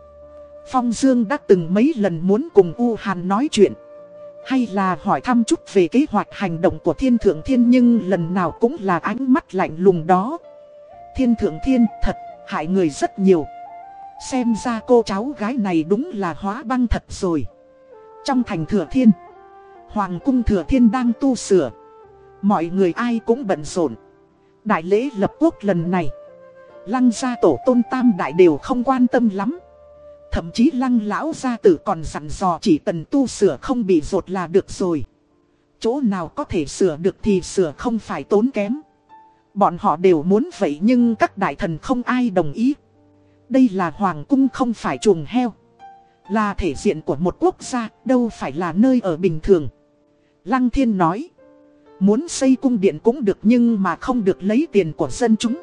Phong Dương đã từng mấy lần muốn cùng U Hàn nói chuyện hay là hỏi thăm chút về kế hoạch hành động của thiên thượng thiên nhưng lần nào cũng là ánh mắt lạnh lùng đó. Thiên thượng thiên thật, hại người rất nhiều. Xem ra cô cháu gái này đúng là hóa băng thật rồi. Trong thành thừa thiên, Hoàng cung thừa thiên đang tu sửa. Mọi người ai cũng bận rộn. Đại lễ lập quốc lần này, lăng gia tổ tôn tam đại đều không quan tâm lắm. Thậm chí lăng lão gia tử còn dặn dò chỉ cần tu sửa không bị rột là được rồi. Chỗ nào có thể sửa được thì sửa không phải tốn kém. Bọn họ đều muốn vậy nhưng các đại thần không ai đồng ý. Đây là hoàng cung không phải chuồng heo. Là thể diện của một quốc gia, đâu phải là nơi ở bình thường. Lăng thiên nói. Muốn xây cung điện cũng được nhưng mà không được lấy tiền của dân chúng.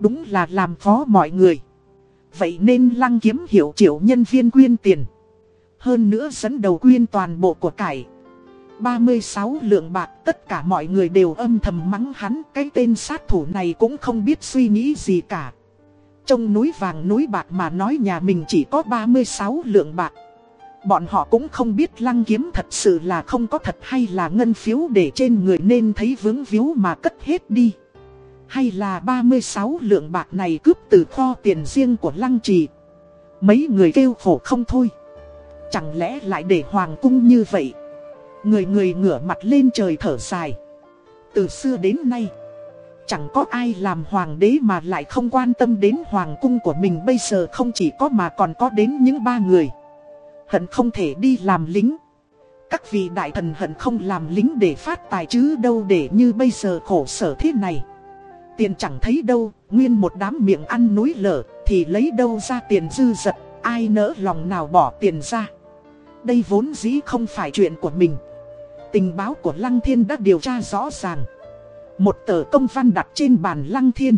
Đúng là làm phó mọi người. Vậy nên lăng kiếm hiểu triệu nhân viên quyên tiền. Hơn nữa dẫn đầu quyên toàn bộ của cải. 36 lượng bạc, tất cả mọi người đều âm thầm mắng hắn Cái tên sát thủ này cũng không biết suy nghĩ gì cả Trong núi vàng núi bạc mà nói nhà mình chỉ có 36 lượng bạc Bọn họ cũng không biết lăng kiếm thật sự là không có thật hay là ngân phiếu để trên người nên thấy vướng víu mà cất hết đi. Hay là 36 lượng bạc này cướp từ kho tiền riêng của lăng trì. Mấy người kêu khổ không thôi. Chẳng lẽ lại để hoàng cung như vậy? Người người ngửa mặt lên trời thở dài. Từ xưa đến nay, Chẳng có ai làm hoàng đế mà lại không quan tâm đến hoàng cung của mình. Bây giờ không chỉ có mà còn có đến những ba người. Hận không thể đi làm lính Các vị đại thần hận không làm lính để phát tài chứ đâu để như bây giờ khổ sở thế này Tiền chẳng thấy đâu, nguyên một đám miệng ăn núi lở Thì lấy đâu ra tiền dư dật, ai nỡ lòng nào bỏ tiền ra Đây vốn dĩ không phải chuyện của mình Tình báo của Lăng Thiên đã điều tra rõ ràng. Một tờ công văn đặt trên bàn Lăng Thiên.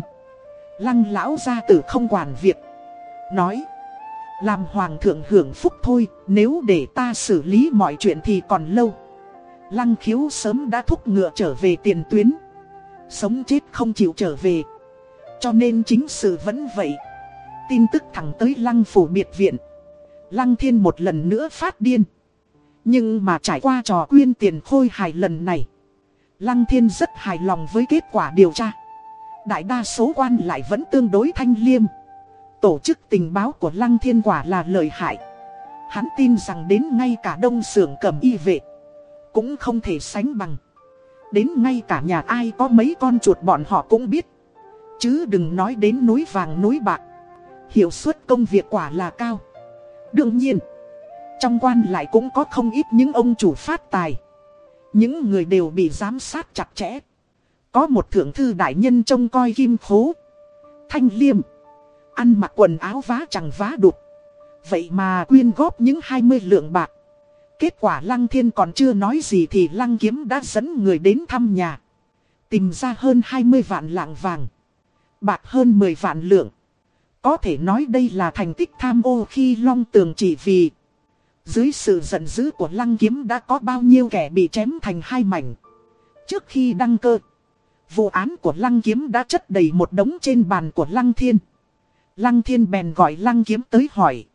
Lăng lão gia tử không quản việc. Nói. Làm hoàng thượng hưởng phúc thôi, nếu để ta xử lý mọi chuyện thì còn lâu. Lăng khiếu sớm đã thúc ngựa trở về tiền tuyến. Sống chết không chịu trở về. Cho nên chính sự vẫn vậy. Tin tức thẳng tới lăng phủ biệt viện. Lăng thiên một lần nữa phát điên. Nhưng mà trải qua trò quyên tiền khôi hài lần này Lăng thiên rất hài lòng với kết quả điều tra Đại đa số quan lại vẫn tương đối thanh liêm Tổ chức tình báo của Lăng thiên quả là lợi hại Hắn tin rằng đến ngay cả đông sưởng cầm y vệ Cũng không thể sánh bằng Đến ngay cả nhà ai có mấy con chuột bọn họ cũng biết Chứ đừng nói đến núi vàng núi bạc Hiệu suất công việc quả là cao Đương nhiên, trong quan lại cũng có không ít những ông chủ phát tài. Những người đều bị giám sát chặt chẽ. Có một thượng thư đại nhân trông coi kim khố. Thanh liêm. Ăn mặc quần áo vá chẳng vá đục. Vậy mà quyên góp những 20 lượng bạc. Kết quả Lăng Thiên còn chưa nói gì thì Lăng Kiếm đã dẫn người đến thăm nhà. Tìm ra hơn 20 vạn lạng vàng. Bạc hơn 10 vạn lượng. Có thể nói đây là thành tích tham ô khi Long Tường chỉ vì dưới sự giận dữ của lăng kiếm đã có bao nhiêu kẻ bị chém thành hai mảnh. Trước khi đăng cơ, vụ án của lăng kiếm đã chất đầy một đống trên bàn của lăng thiên. Lăng thiên bèn gọi lăng kiếm tới hỏi.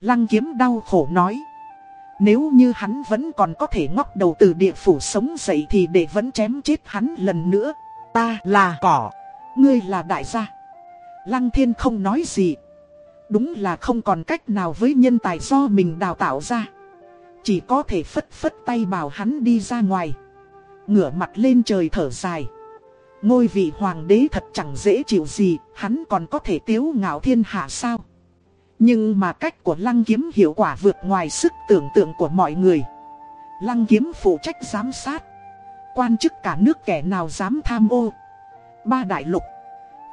Lăng kiếm đau khổ nói. Nếu như hắn vẫn còn có thể ngóc đầu từ địa phủ sống dậy thì để vẫn chém chết hắn lần nữa. Ta là cỏ, ngươi là đại gia. Lăng thiên không nói gì. Đúng là không còn cách nào với nhân tài do mình đào tạo ra Chỉ có thể phất phất tay bảo hắn đi ra ngoài Ngửa mặt lên trời thở dài Ngôi vị hoàng đế thật chẳng dễ chịu gì Hắn còn có thể tiếu ngạo thiên hạ sao? Nhưng mà cách của lăng kiếm hiệu quả vượt ngoài sức tưởng tượng của mọi người. Lăng kiếm phụ trách giám sát. Quan chức cả nước kẻ nào dám tham ô? Ba đại lục.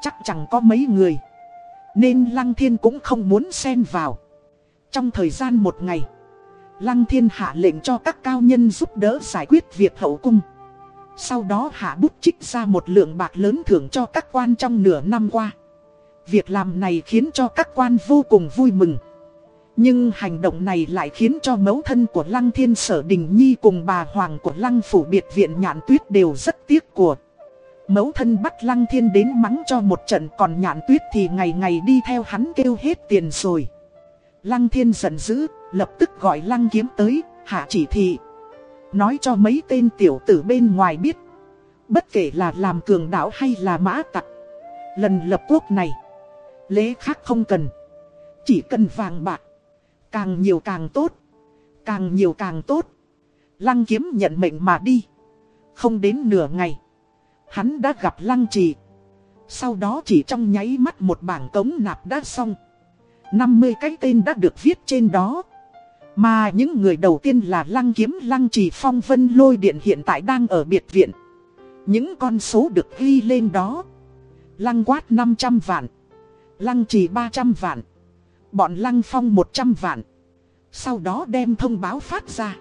Chắc chẳng có mấy người. Nên Lăng Thiên cũng không muốn xen vào. Trong thời gian một ngày, Lăng Thiên hạ lệnh cho các cao nhân giúp đỡ giải quyết việc hậu cung. Sau đó hạ bút trích ra một lượng bạc lớn thưởng cho các quan trong nửa năm qua. Việc làm này khiến cho các quan vô cùng vui mừng. Nhưng hành động này lại khiến cho mẫu thân của Lăng Thiên Sở Đình Nhi cùng bà Hoàng của Lăng Phủ Biệt Viện Nhạn Tuyết đều rất tiếc của. Mẫu thân bắt Lăng Thiên đến mắng cho một trận còn nhạn tuyết thì ngày ngày đi theo hắn kêu hết tiền rồi. Lăng Thiên giận dữ, lập tức gọi Lăng Kiếm tới, hạ chỉ thị. Nói cho mấy tên tiểu tử bên ngoài biết. Bất kể là làm cường đảo hay là mã tặc. Lần lập quốc này, lễ khác không cần. Chỉ cần vàng bạc. Càng nhiều càng tốt. Càng nhiều càng tốt. Lăng kiếm nhận mệnh mà đi. Không đến nửa ngày. Hắn đã gặp lăng trì. Sau đó chỉ trong nháy mắt một bảng cống nạp đã xong. 50 cái tên đã được viết trên đó. Mà những người đầu tiên là lăng kiếm lăng trì phong vân lôi điện hiện tại đang ở biệt viện. Những con số được ghi lên đó. Lăng quát 500 vạn. Lăng trì 300 vạn. Bọn lăng phong 100 vạn. Sau đó đem thông báo phát ra.